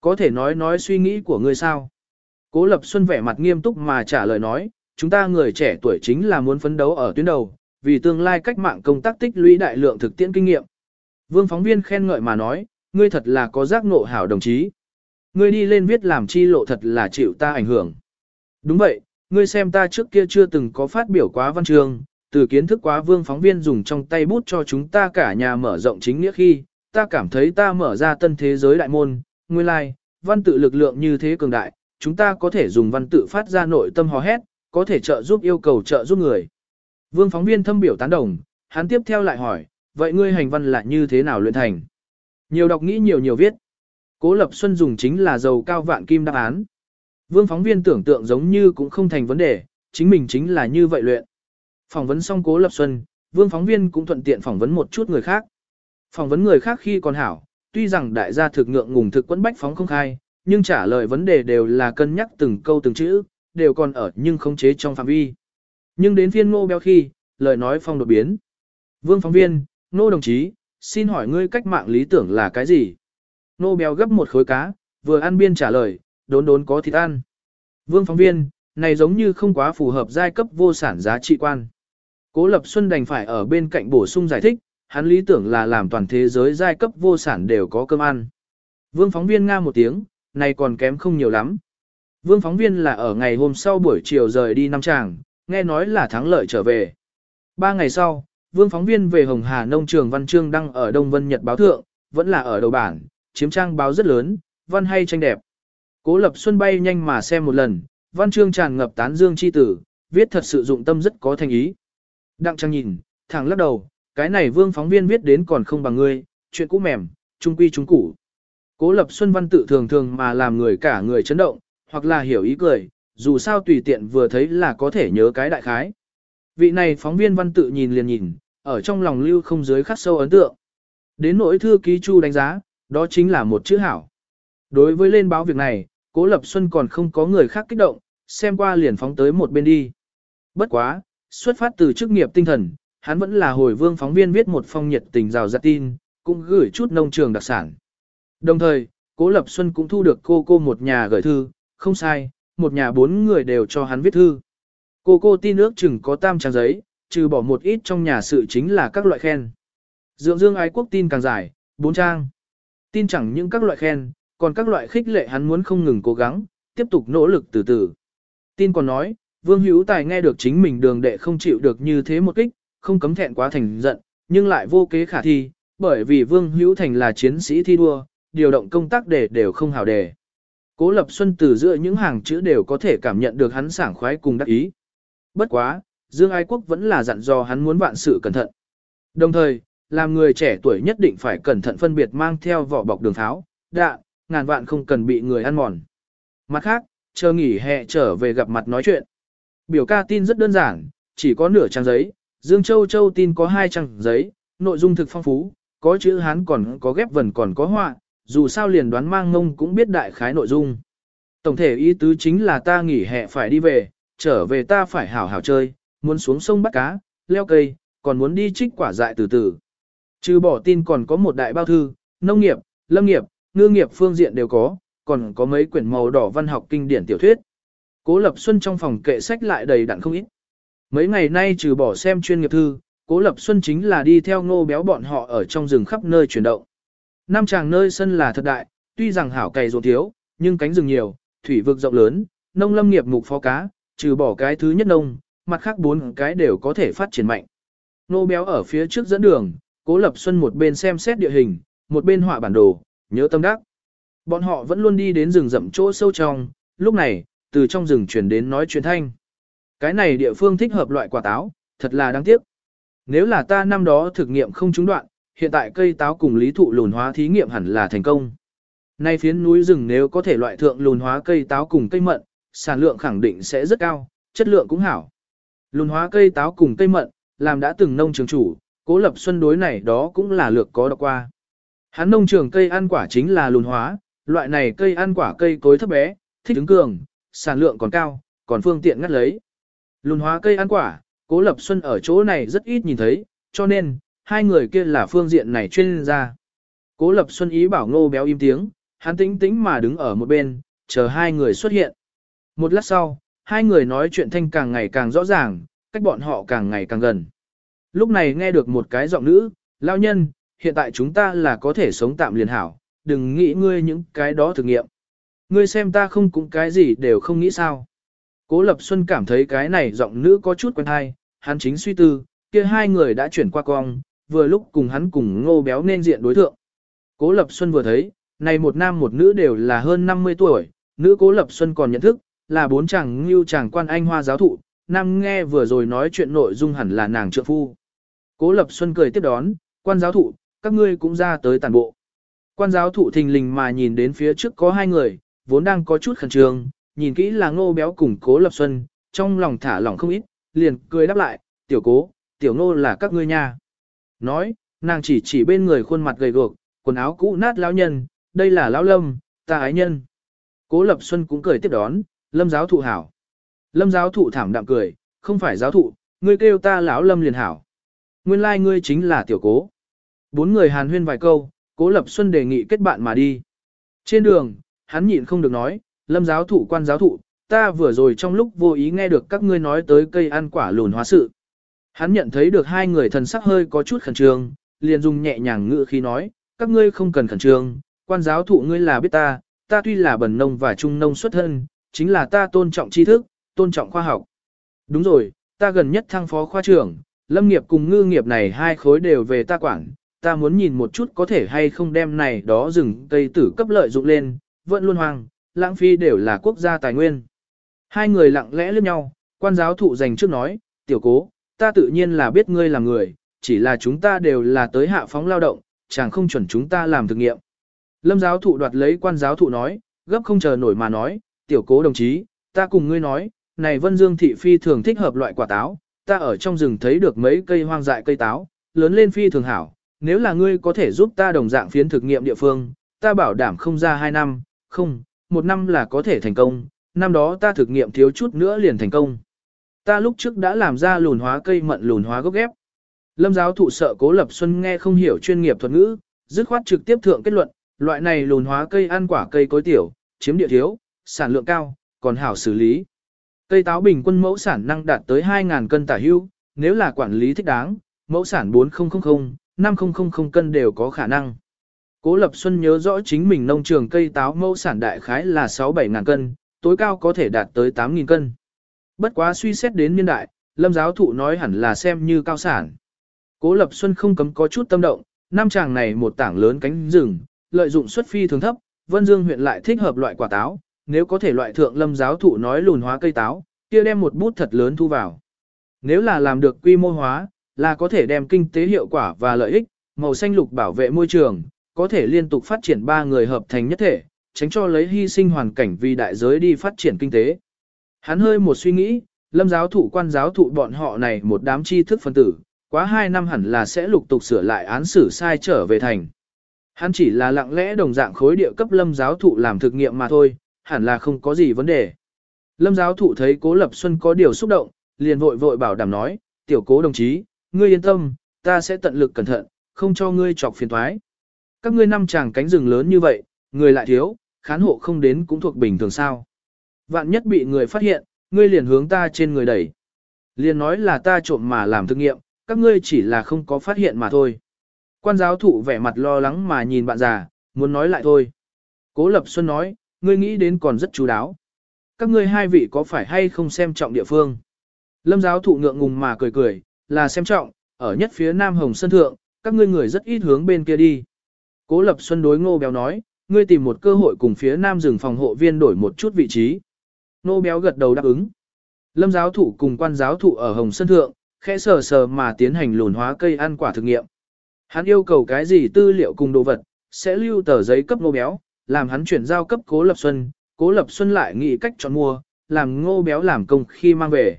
Có thể nói nói suy nghĩ của ngươi sao? Cố Lập Xuân vẻ mặt nghiêm túc mà trả lời nói, chúng ta người trẻ tuổi chính là muốn phấn đấu ở tuyến đầu, vì tương lai cách mạng công tác tích lũy đại lượng thực tiễn kinh nghiệm. Vương phóng viên khen ngợi mà nói, ngươi thật là có giác ngộ hảo đồng chí. Ngươi đi lên viết làm chi lộ thật là chịu ta ảnh hưởng. Đúng vậy, ngươi xem ta trước kia chưa từng có phát biểu quá văn chương, từ kiến thức quá vương phóng viên dùng trong tay bút cho chúng ta cả nhà mở rộng chính nghĩa khi, ta cảm thấy ta mở ra tân thế giới đại môn, nguyên lai, like, văn tự lực lượng như thế cường đại, chúng ta có thể dùng văn tự phát ra nội tâm hò hét, có thể trợ giúp yêu cầu trợ giúp người. Vương phóng viên thâm biểu tán đồng, hắn tiếp theo lại hỏi, vậy ngươi hành văn là như thế nào luyện thành? Nhiều đọc nghĩ nhiều nhiều viết. Cố Lập Xuân dùng chính là dầu cao vạn kim đáp án. Vương phóng viên tưởng tượng giống như cũng không thành vấn đề, chính mình chính là như vậy luyện. Phỏng vấn xong Cố Lập Xuân, Vương phóng viên cũng thuận tiện phỏng vấn một chút người khác. Phỏng vấn người khác khi còn hảo, tuy rằng đại gia thực ngượng ngùng thực quẫn bách phóng không khai, nhưng trả lời vấn đề đều là cân nhắc từng câu từng chữ, đều còn ở nhưng không chế trong phạm vi. Nhưng đến phiên ngô béo khi, lời nói phong đột biến. Vương phóng viên, ngô đồng chí, xin hỏi ngươi cách mạng lý tưởng là cái gì? Ngô béo gấp một khối cá, vừa ăn biên trả lời, đốn đốn có thịt ăn. Vương phóng viên, này giống như không quá phù hợp giai cấp vô sản giá trị quan. Cố Lập Xuân đành phải ở bên cạnh bổ sung giải thích, hắn lý tưởng là làm toàn thế giới giai cấp vô sản đều có cơm ăn. Vương phóng viên nga một tiếng, này còn kém không nhiều lắm. Vương phóng viên là ở ngày hôm sau buổi chiều rời đi năm tràng, nghe nói là thắng lợi trở về. Ba ngày sau, vương phóng viên về Hồng Hà Nông Trường Văn Trương đăng ở Đông Vân Nhật báo thượng, vẫn là ở đầu bản, chiếm trang báo rất lớn, văn hay tranh đẹp. Cố Lập Xuân bay nhanh mà xem một lần, văn Trương tràn ngập tán dương chi tử, viết thật sự dụng tâm rất có thành ý. Đặng trang nhìn, thẳng lắc đầu, cái này vương phóng viên viết đến còn không bằng ngươi, chuyện cũ mềm, trung quy trung củ. Cố Lập Xuân văn tự thường thường mà làm người cả người chấn động, hoặc là hiểu ý cười, dù sao tùy tiện vừa thấy là có thể nhớ cái đại khái. Vị này phóng viên văn tự nhìn liền nhìn, ở trong lòng lưu không dưới khắc sâu ấn tượng. Đến nỗi thư ký Chu đánh giá, đó chính là một chữ hảo. Đối với lên báo việc này, Cố Lập Xuân còn không có người khác kích động, xem qua liền phóng tới một bên đi. Bất quá, xuất phát từ chức nghiệp tinh thần, hắn vẫn là hồi vương phóng viên viết một phong nhiệt tình rào rạt tin, cũng gửi chút nông trường đặc sản. Đồng thời, Cố Lập Xuân cũng thu được cô cô một nhà gửi thư, không sai, một nhà bốn người đều cho hắn viết thư. Cô cô tin ước chừng có tam trang giấy, trừ bỏ một ít trong nhà sự chính là các loại khen. dưỡng dương ái quốc tin càng dài, bốn trang. Tin chẳng những các loại khen, còn các loại khích lệ hắn muốn không ngừng cố gắng, tiếp tục nỗ lực từ từ. Tin còn nói, Vương Hữu Tài nghe được chính mình đường đệ không chịu được như thế một kích, không cấm thẹn quá thành giận, nhưng lại vô kế khả thi, bởi vì Vương Hữu Thành là chiến sĩ thi đua, điều động công tác để đều không hào đề. Cố Lập Xuân từ giữa những hàng chữ đều có thể cảm nhận được hắn sảng khoái cùng đắc ý. Bất quá, Dương Ái Quốc vẫn là dặn dò hắn muốn vạn sự cẩn thận. Đồng thời, làm người trẻ tuổi nhất định phải cẩn thận phân biệt mang theo vỏ bọc đường tháo, đạn, ngàn vạn không cần bị người ăn mòn. Mặt khác, chờ nghỉ hè trở về gặp mặt nói chuyện. Biểu ca tin rất đơn giản, chỉ có nửa trang giấy, Dương Châu Châu tin có hai trang giấy, nội dung thực phong phú, có chữ Hán còn có ghép vần còn có họa, dù sao liền đoán mang ngông cũng biết đại khái nội dung. Tổng thể ý tứ chính là ta nghỉ hè phải đi về, trở về ta phải hảo hảo chơi, muốn xuống sông bắt cá, leo cây, còn muốn đi trích quả dại từ từ. Trừ bỏ tin còn có một đại bao thư, nông nghiệp, lâm nghiệp, ngư nghiệp phương diện đều có, còn có mấy quyển màu đỏ văn học kinh điển tiểu thuyết. Cố Lập Xuân trong phòng kệ sách lại đầy đặn không ít. Mấy ngày nay trừ bỏ xem chuyên nghiệp thư, Cố Lập Xuân chính là đi theo ngô béo bọn họ ở trong rừng khắp nơi chuyển động. Nam chàng nơi sân là thật đại, tuy rằng hảo cày ruộng thiếu, nhưng cánh rừng nhiều, thủy vực rộng lớn, nông lâm nghiệp mục phó cá, trừ bỏ cái thứ nhất nông, mặt khác bốn cái đều có thể phát triển mạnh. Nô béo ở phía trước dẫn đường, Cố Lập Xuân một bên xem xét địa hình, một bên họa bản đồ, nhớ tâm đắc. Bọn họ vẫn luôn đi đến rừng rậm chỗ sâu trong, lúc này, từ trong rừng chuyển đến nói chuyện thanh. Cái này địa phương thích hợp loại quả táo, thật là đáng tiếc. Nếu là ta năm đó thực nghiệm không trúng đoạn, hiện tại cây táo cùng lý thụ lùn hóa thí nghiệm hẳn là thành công. Nay phiến núi rừng nếu có thể loại thượng lùn hóa cây táo cùng cây mận, sản lượng khẳng định sẽ rất cao, chất lượng cũng hảo. Lùn hóa cây táo cùng cây mận, làm đã từng nông trường chủ, cố lập xuân đối này đó cũng là lược có đọc qua. Hắn nông trường cây ăn quả chính là lùn hóa, loại này cây ăn quả cây cối thấp bé, thích ứng cường, sản lượng còn cao, còn phương tiện ngắt lấy. Lùn hóa cây ăn quả, cố lập xuân ở chỗ này rất ít nhìn thấy, cho nên, hai người kia là phương diện này chuyên gia. Cố lập xuân ý bảo ngô béo im tiếng, hắn tĩnh tĩnh mà đứng ở một bên, chờ hai người xuất hiện. Một lát sau, hai người nói chuyện thanh càng ngày càng rõ ràng, cách bọn họ càng ngày càng gần. Lúc này nghe được một cái giọng nữ, lao nhân, hiện tại chúng ta là có thể sống tạm liền hảo, đừng nghĩ ngươi những cái đó thử nghiệm. Ngươi xem ta không cũng cái gì đều không nghĩ sao. Cố Lập Xuân cảm thấy cái này giọng nữ có chút quen hay, hắn chính suy tư, kia hai người đã chuyển qua cong, vừa lúc cùng hắn cùng ngô béo nên diện đối thượng. Cố Lập Xuân vừa thấy, này một nam một nữ đều là hơn 50 tuổi, nữ Cố Lập Xuân còn nhận thức, là bốn chàng ngưu chàng quan anh hoa giáo thụ, nam nghe vừa rồi nói chuyện nội dung hẳn là nàng trợ phu. Cố Lập Xuân cười tiếp đón, quan giáo thụ, các ngươi cũng ra tới tàn bộ. Quan giáo thụ thình lình mà nhìn đến phía trước có hai người, vốn đang có chút khẩn trương, nhìn kỹ là ngô béo cùng cố lập xuân, trong lòng thả lỏng không ít, liền cười đáp lại, tiểu cố, tiểu ngô là các ngươi nha. Nói, nàng chỉ chỉ bên người khuôn mặt gầy guộc, quần áo cũ nát lão nhân, đây là lão lâm, ta ái nhân. Cố lập xuân cũng cười tiếp đón, lâm giáo thụ hảo. Lâm giáo thụ thảm đạm cười, không phải giáo thụ, ngươi kêu ta lão lâm liền hảo. Nguyên lai like ngươi chính là tiểu cố. Bốn người hàn huyên vài câu, cố lập xuân đề nghị kết bạn mà đi. Trên đường, hắn nhịn không được nói, lâm giáo thụ quan giáo thụ, ta vừa rồi trong lúc vô ý nghe được các ngươi nói tới cây ăn quả lùn hóa sự. Hắn nhận thấy được hai người thần sắc hơi có chút khẩn trương, liền dùng nhẹ nhàng ngữ khi nói, các ngươi không cần khẩn trương, quan giáo thụ ngươi là biết ta, ta tuy là bần nông và trung nông xuất thân, chính là ta tôn trọng tri thức, tôn trọng khoa học. Đúng rồi, ta gần nhất thăng phó khoa trưởng, lâm nghiệp cùng ngư nghiệp này hai khối đều về ta quản, ta muốn nhìn một chút có thể hay không đem này đó rừng cây tử cấp lợi dụng lên, vẫn luôn hoang, lãng phí đều là quốc gia tài nguyên. Hai người lặng lẽ liếc nhau, quan giáo thụ dành trước nói, tiểu cố, ta tự nhiên là biết ngươi là người, chỉ là chúng ta đều là tới hạ phóng lao động, chẳng không chuẩn chúng ta làm thực nghiệm. Lâm giáo thụ đoạt lấy quan giáo thụ nói, gấp không chờ nổi mà nói, tiểu cố đồng chí, ta cùng ngươi nói, này Vân Dương thị phi thường thích hợp loại quả táo, ta ở trong rừng thấy được mấy cây hoang dại cây táo, lớn lên phi thường hảo, nếu là ngươi có thể giúp ta đồng dạng phiến thực nghiệm địa phương, ta bảo đảm không ra 2 năm, không, một năm là có thể thành công, năm đó ta thực nghiệm thiếu chút nữa liền thành công. Ta lúc trước đã làm ra lùn hóa cây mận lùn hóa gốc ghép. Lâm giáo thụ sợ Cố Lập Xuân nghe không hiểu chuyên nghiệp thuật ngữ, dứt khoát trực tiếp thượng kết luận, loại này lùn hóa cây ăn quả cây cối tiểu, chiếm địa thiếu, sản lượng cao, còn hảo xử lý. Cây táo bình quân mẫu sản năng đạt tới 2.000 cân tả hưu, nếu là quản lý thích đáng, mẫu sản 4000, 5000 cân đều có khả năng. Cố Lập Xuân nhớ rõ chính mình nông trường cây táo mẫu sản đại khái là 6-7 ngàn cân, tối cao có thể đạt tới 8 nghìn cân. Bất quá suy xét đến niên đại, lâm giáo thụ nói hẳn là xem như cao sản. Cố Lập Xuân không cấm có chút tâm động, Nam chàng này một tảng lớn cánh rừng, lợi dụng xuất phi thường thấp, Vân Dương huyện lại thích hợp loại quả táo, nếu có thể loại thượng lâm giáo thụ nói lùn hóa cây táo, kia đem một bút thật lớn thu vào. Nếu là làm được quy mô hóa, là có thể đem kinh tế hiệu quả và lợi ích, màu xanh lục bảo vệ môi trường, có thể liên tục phát triển ba người hợp thành nhất thể, tránh cho lấy hy sinh hoàn cảnh vì đại giới đi phát triển kinh tế. Hắn hơi một suy nghĩ, lâm giáo thụ quan giáo thụ bọn họ này một đám tri thức phân tử, quá hai năm hẳn là sẽ lục tục sửa lại án xử sai trở về thành. Hắn chỉ là lặng lẽ đồng dạng khối địa cấp lâm giáo thụ làm thực nghiệm mà thôi, hẳn là không có gì vấn đề. Lâm giáo thụ thấy cố lập xuân có điều xúc động, liền vội vội bảo đảm nói, tiểu cố đồng chí, ngươi yên tâm, ta sẽ tận lực cẩn thận, không cho ngươi chọc phiền thoái. Các ngươi năm chàng cánh rừng lớn như vậy, người lại thiếu, khán hộ không đến cũng thuộc bình thường sao. Vạn nhất bị người phát hiện, ngươi liền hướng ta trên người đẩy. Liền nói là ta trộm mà làm thực nghiệm, các ngươi chỉ là không có phát hiện mà thôi. Quan giáo thụ vẻ mặt lo lắng mà nhìn bạn già, muốn nói lại thôi. Cố Lập Xuân nói, ngươi nghĩ đến còn rất chú đáo. Các ngươi hai vị có phải hay không xem trọng địa phương? Lâm giáo thụ ngượng ngùng mà cười cười, là xem trọng, ở nhất phía Nam Hồng Sơn Thượng, các ngươi người rất ít hướng bên kia đi. Cố Lập Xuân đối Ngô Béo nói, ngươi tìm một cơ hội cùng phía Nam rừng phòng hộ viên đổi một chút vị trí. Nô Béo gật đầu đáp ứng. Lâm giáo thụ cùng quan giáo thụ ở Hồng Sơn Thượng, khẽ sờ sờ mà tiến hành lùn hóa cây ăn quả thực nghiệm. Hắn yêu cầu cái gì tư liệu cùng đồ vật, sẽ lưu tờ giấy cấp nô Béo, làm hắn chuyển giao cấp Cố Lập Xuân, Cố Lập Xuân lại nghĩ cách chọn mua, làm Ngô Béo làm công khi mang về.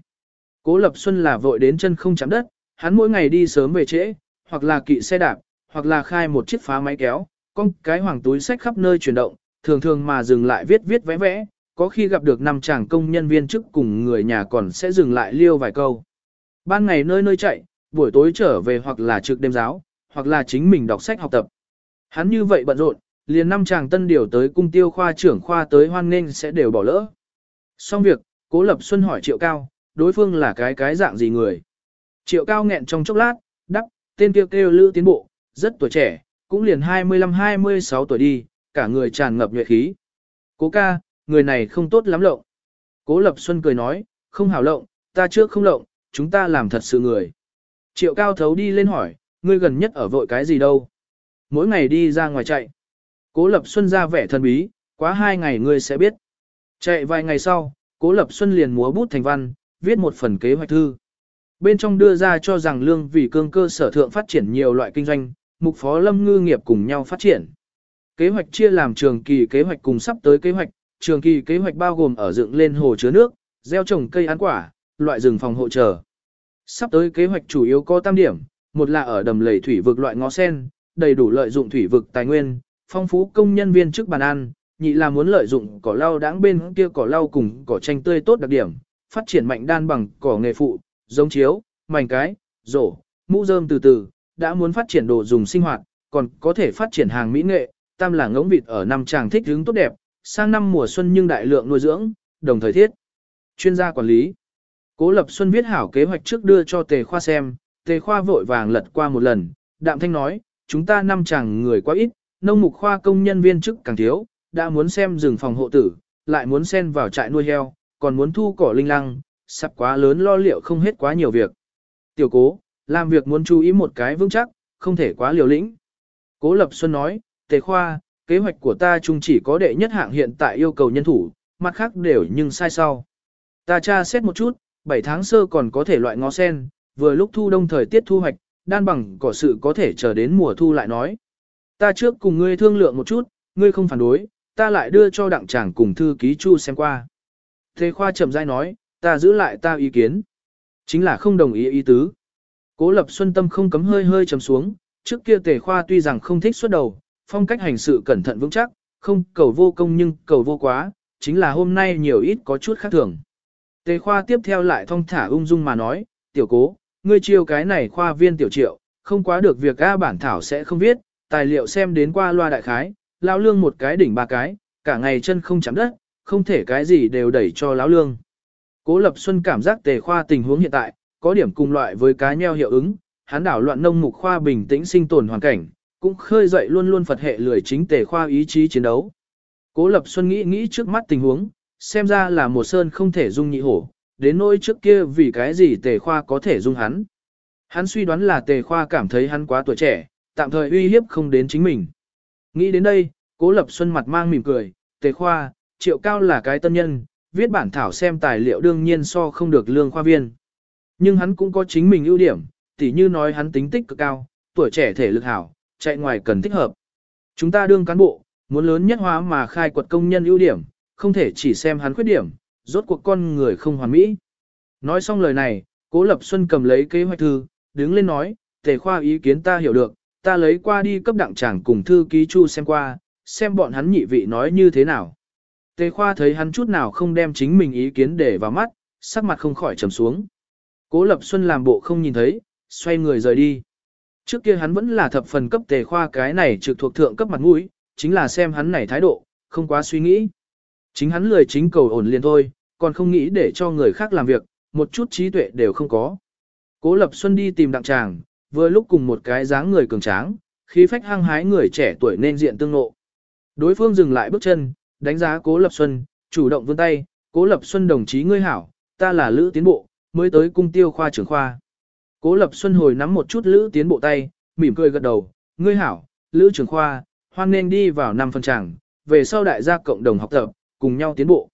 Cố Lập Xuân là vội đến chân không chạm đất, hắn mỗi ngày đi sớm về trễ, hoặc là kỵ xe đạp, hoặc là khai một chiếc phá máy kéo, con cái hoàng túi sách khắp nơi chuyển động, thường thường mà dừng lại viết viết vẽ vẽ, có khi gặp được năm chàng công nhân viên chức cùng người nhà còn sẽ dừng lại liêu vài câu. Ban ngày nơi nơi chạy, buổi tối trở về hoặc là trực đêm giáo, hoặc là chính mình đọc sách học tập. Hắn như vậy bận rộn, liền năm chàng tân điều tới cung tiêu khoa trưởng khoa tới hoan nghênh sẽ đều bỏ lỡ. Xong việc, Cố Lập Xuân hỏi Triệu Cao, đối phương là cái cái dạng gì người. Triệu Cao nghẹn trong chốc lát, đắc, tên kêu kêu lữ tiến bộ, rất tuổi trẻ, cũng liền 25-26 tuổi đi, cả người tràn ngập nhuệ khí. Cố ca, người này không tốt lắm lộng. Cố Lập Xuân cười nói, không hảo lộng, ta trước không lộng, chúng ta làm thật sự người. Triệu cao thấu đi lên hỏi, ngươi gần nhất ở vội cái gì đâu? Mỗi ngày đi ra ngoài chạy. Cố Lập Xuân ra vẻ thần bí, quá hai ngày ngươi sẽ biết. Chạy vài ngày sau, Cố Lập Xuân liền múa bút thành văn, viết một phần kế hoạch thư. Bên trong đưa ra cho rằng lương vì cương cơ sở thượng phát triển nhiều loại kinh doanh, mục phó lâm ngư nghiệp cùng nhau phát triển. Kế hoạch chia làm trường kỳ kế hoạch cùng sắp tới kế hoạch, trường kỳ kế hoạch bao gồm ở dựng lên hồ chứa nước, gieo trồng cây ăn quả, loại rừng phòng hộ chờ. Sắp tới kế hoạch chủ yếu có tam điểm, một là ở đầm lầy thủy vực loại ngó sen, đầy đủ lợi dụng thủy vực tài nguyên, phong phú công nhân viên chức bàn ăn, nhị là muốn lợi dụng cỏ lau đáng bên kia cỏ lau cùng cỏ tranh tươi tốt đặc điểm, phát triển mạnh đan bằng cỏ nghề phụ, giống chiếu, mảnh cái, rổ, mũ rơm từ từ, đã muốn phát triển đồ dùng sinh hoạt, còn có thể phát triển hàng mỹ nghệ, tam là ngỗng vịt ở năm tràng thích hướng tốt đẹp, sang năm mùa xuân nhưng đại lượng nuôi dưỡng, đồng thời thiết. Chuyên gia quản lý. Cố Lập Xuân viết hảo kế hoạch trước đưa cho Tề Khoa xem, Tề Khoa vội vàng lật qua một lần, Đạm Thanh nói, chúng ta năm chàng người quá ít, nông mục khoa công nhân viên chức càng thiếu, đã muốn xem rừng phòng hộ tử, lại muốn xen vào trại nuôi heo, còn muốn thu cỏ linh lăng, sắp quá lớn lo liệu không hết quá nhiều việc. Tiểu cố, làm việc muốn chú ý một cái vững chắc, không thể quá liều lĩnh. Cố Lập Xuân nói, Tề Khoa, kế hoạch của ta chung chỉ có đệ nhất hạng hiện tại yêu cầu nhân thủ, mặt khác đều nhưng sai sau. Ta tra xét một chút, 7 tháng sơ còn có thể loại ngó sen, vừa lúc thu đông thời tiết thu hoạch, đan bằng cỏ sự có thể chờ đến mùa thu lại nói. Ta trước cùng ngươi thương lượng một chút, ngươi không phản đối, ta lại đưa cho đặng chàng cùng thư ký chu xem qua. Thế khoa chậm rãi nói, ta giữ lại ta ý kiến. Chính là không đồng ý ý tứ. Cố lập xuân tâm không cấm hơi hơi chấm xuống, trước kia tề khoa tuy rằng không thích xuất đầu, phong cách hành sự cẩn thận vững chắc, không cầu vô công nhưng cầu vô quá, chính là hôm nay nhiều ít có chút khác thường. Tề khoa tiếp theo lại thong thả ung dung mà nói, tiểu cố, ngươi chiêu cái này khoa viên tiểu triệu, không quá được việc A bản thảo sẽ không viết, tài liệu xem đến qua loa đại khái, lão lương một cái đỉnh ba cái, cả ngày chân không chạm đất, không thể cái gì đều đẩy cho lão lương. Cố Lập Xuân cảm giác tề khoa tình huống hiện tại, có điểm cùng loại với cá nheo hiệu ứng, hắn đảo loạn nông mục khoa bình tĩnh sinh tồn hoàn cảnh, cũng khơi dậy luôn luôn Phật hệ lười chính tề khoa ý chí chiến đấu. Cố Lập Xuân nghĩ nghĩ trước mắt tình huống, xem ra là một sơn không thể dung nhị hổ, đến nỗi trước kia vì cái gì tề khoa có thể dung hắn. Hắn suy đoán là tề khoa cảm thấy hắn quá tuổi trẻ, tạm thời uy hiếp không đến chính mình. Nghĩ đến đây, cố lập xuân mặt mang mỉm cười, tề khoa, triệu cao là cái tân nhân, viết bản thảo xem tài liệu đương nhiên so không được lương khoa viên. Nhưng hắn cũng có chính mình ưu điểm, tỉ như nói hắn tính tích cực cao, tuổi trẻ thể lực hảo, chạy ngoài cần thích hợp. Chúng ta đương cán bộ, muốn lớn nhất hóa mà khai quật công nhân ưu điểm, không thể chỉ xem hắn khuyết điểm, rốt cuộc con người không hoàn mỹ. Nói xong lời này, Cố Lập Xuân cầm lấy kế hoạch thư, đứng lên nói, tề khoa ý kiến ta hiểu được, ta lấy qua đi cấp đặng tràng cùng thư ký chu xem qua, xem bọn hắn nhị vị nói như thế nào. Tề khoa thấy hắn chút nào không đem chính mình ý kiến để vào mắt, sắc mặt không khỏi trầm xuống. Cố Lập Xuân làm bộ không nhìn thấy, xoay người rời đi. Trước kia hắn vẫn là thập phần cấp tề khoa cái này trực thuộc thượng cấp mặt mũi, chính là xem hắn này thái độ, không quá suy nghĩ. Chính hắn lười chính cầu ổn liền thôi, còn không nghĩ để cho người khác làm việc, một chút trí tuệ đều không có. Cố Lập Xuân đi tìm đặng tràng, vừa lúc cùng một cái dáng người cường tráng, khí phách hăng hái người trẻ tuổi nên diện tương nộ. Đối phương dừng lại bước chân, đánh giá Cố Lập Xuân, chủ động vươn tay, Cố Lập Xuân đồng chí ngươi hảo, ta là Lữ Tiến Bộ, mới tới cung tiêu khoa trưởng khoa. Cố Lập Xuân hồi nắm một chút Lữ Tiến Bộ tay, mỉm cười gật đầu, ngươi hảo, Lữ trưởng khoa, hoan nên đi vào năm phần tràng, về sau đại gia cộng đồng học tập, cùng nhau tiến bộ.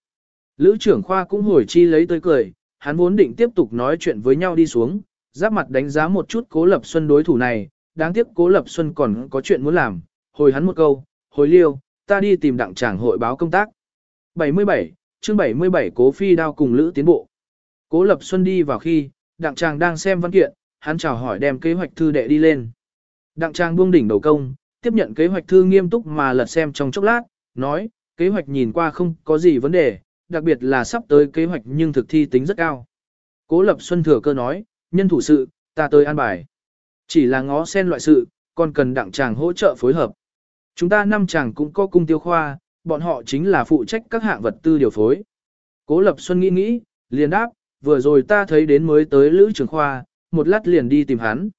Lữ trưởng khoa cũng hồi chi lấy tới cười, hắn vốn định tiếp tục nói chuyện với nhau đi xuống, giáp mặt đánh giá một chút cố lập xuân đối thủ này, đáng tiếc cố lập xuân còn có chuyện muốn làm, hồi hắn một câu, hồi liêu, ta đi tìm đặng tràng hội báo công tác. 77, chương 77 cố phi đao cùng lữ tiến bộ. Cố lập xuân đi vào khi, đặng tràng đang xem văn kiện, hắn chào hỏi đem kế hoạch thư đệ đi lên. Đặng tràng buông đỉnh đầu công, tiếp nhận kế hoạch thư nghiêm túc mà lật xem trong chốc lát, nói, kế hoạch nhìn qua không có gì vấn đề, đặc biệt là sắp tới kế hoạch nhưng thực thi tính rất cao. Cố Lập Xuân thừa cơ nói, nhân thủ sự, ta tới an bài. Chỉ là ngó sen loại sự, còn cần đặng chàng hỗ trợ phối hợp. Chúng ta năm chàng cũng có cung tiêu khoa, bọn họ chính là phụ trách các hạng vật tư điều phối. Cố Lập Xuân nghĩ nghĩ, liền đáp, vừa rồi ta thấy đến mới tới Lữ Trường Khoa, một lát liền đi tìm hắn.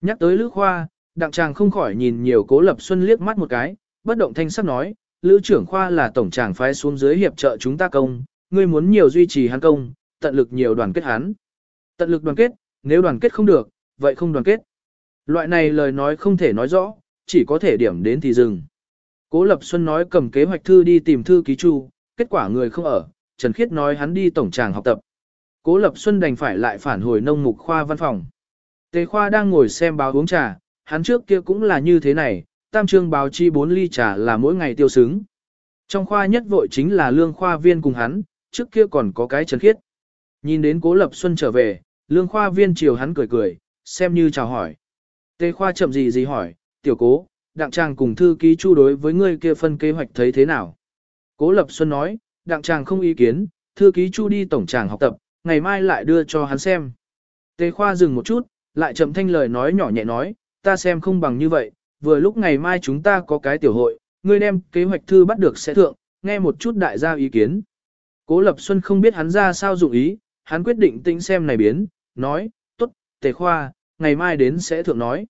Nhắc tới Lữ Khoa, đặng chàng không khỏi nhìn nhiều Cố Lập Xuân liếc mắt một cái, bất động thanh sắc nói, Lữ trưởng khoa là tổng tràng phái xuống dưới hiệp trợ chúng ta công, ngươi muốn nhiều duy trì hắn công, tận lực nhiều đoàn kết hắn. Tận lực đoàn kết, nếu đoàn kết không được, vậy không đoàn kết. Loại này lời nói không thể nói rõ, chỉ có thể điểm đến thì dừng. Cố Lập Xuân nói cầm kế hoạch thư đi tìm thư ký chu, kết quả người không ở, Trần Khiết nói hắn đi tổng tràng học tập. Cố Lập Xuân đành phải lại phản hồi nông mục khoa văn phòng. Tề khoa đang ngồi xem báo uống trà, hắn trước kia cũng là như thế này, tam trương báo chi 4 ly trà là mỗi ngày tiêu xứng. Trong khoa nhất vội chính là lương khoa viên cùng hắn, trước kia còn có cái Trần Khiết. Nhìn đến Cố Lập Xuân trở về, lương khoa viên chiều hắn cười cười, xem như chào hỏi. Tề khoa chậm gì gì hỏi, tiểu cố, đặng chàng cùng thư ký chu đối với ngươi kia phân kế hoạch thấy thế nào? Cố Lập Xuân nói, đặng chàng không ý kiến, thư ký chu đi tổng tràng học tập, ngày mai lại đưa cho hắn xem. Tề khoa dừng một chút, lại chậm thanh lời nói nhỏ nhẹ nói, ta xem không bằng như vậy, vừa lúc ngày mai chúng ta có cái tiểu hội, ngươi đem kế hoạch thư bắt được sẽ thượng, nghe một chút đại gia ý kiến. Cố Lập Xuân không biết hắn ra sao dụng ý, hắn quyết định tĩnh xem này biến, nói, tốt, tề khoa, ngày mai đến sẽ thượng nói.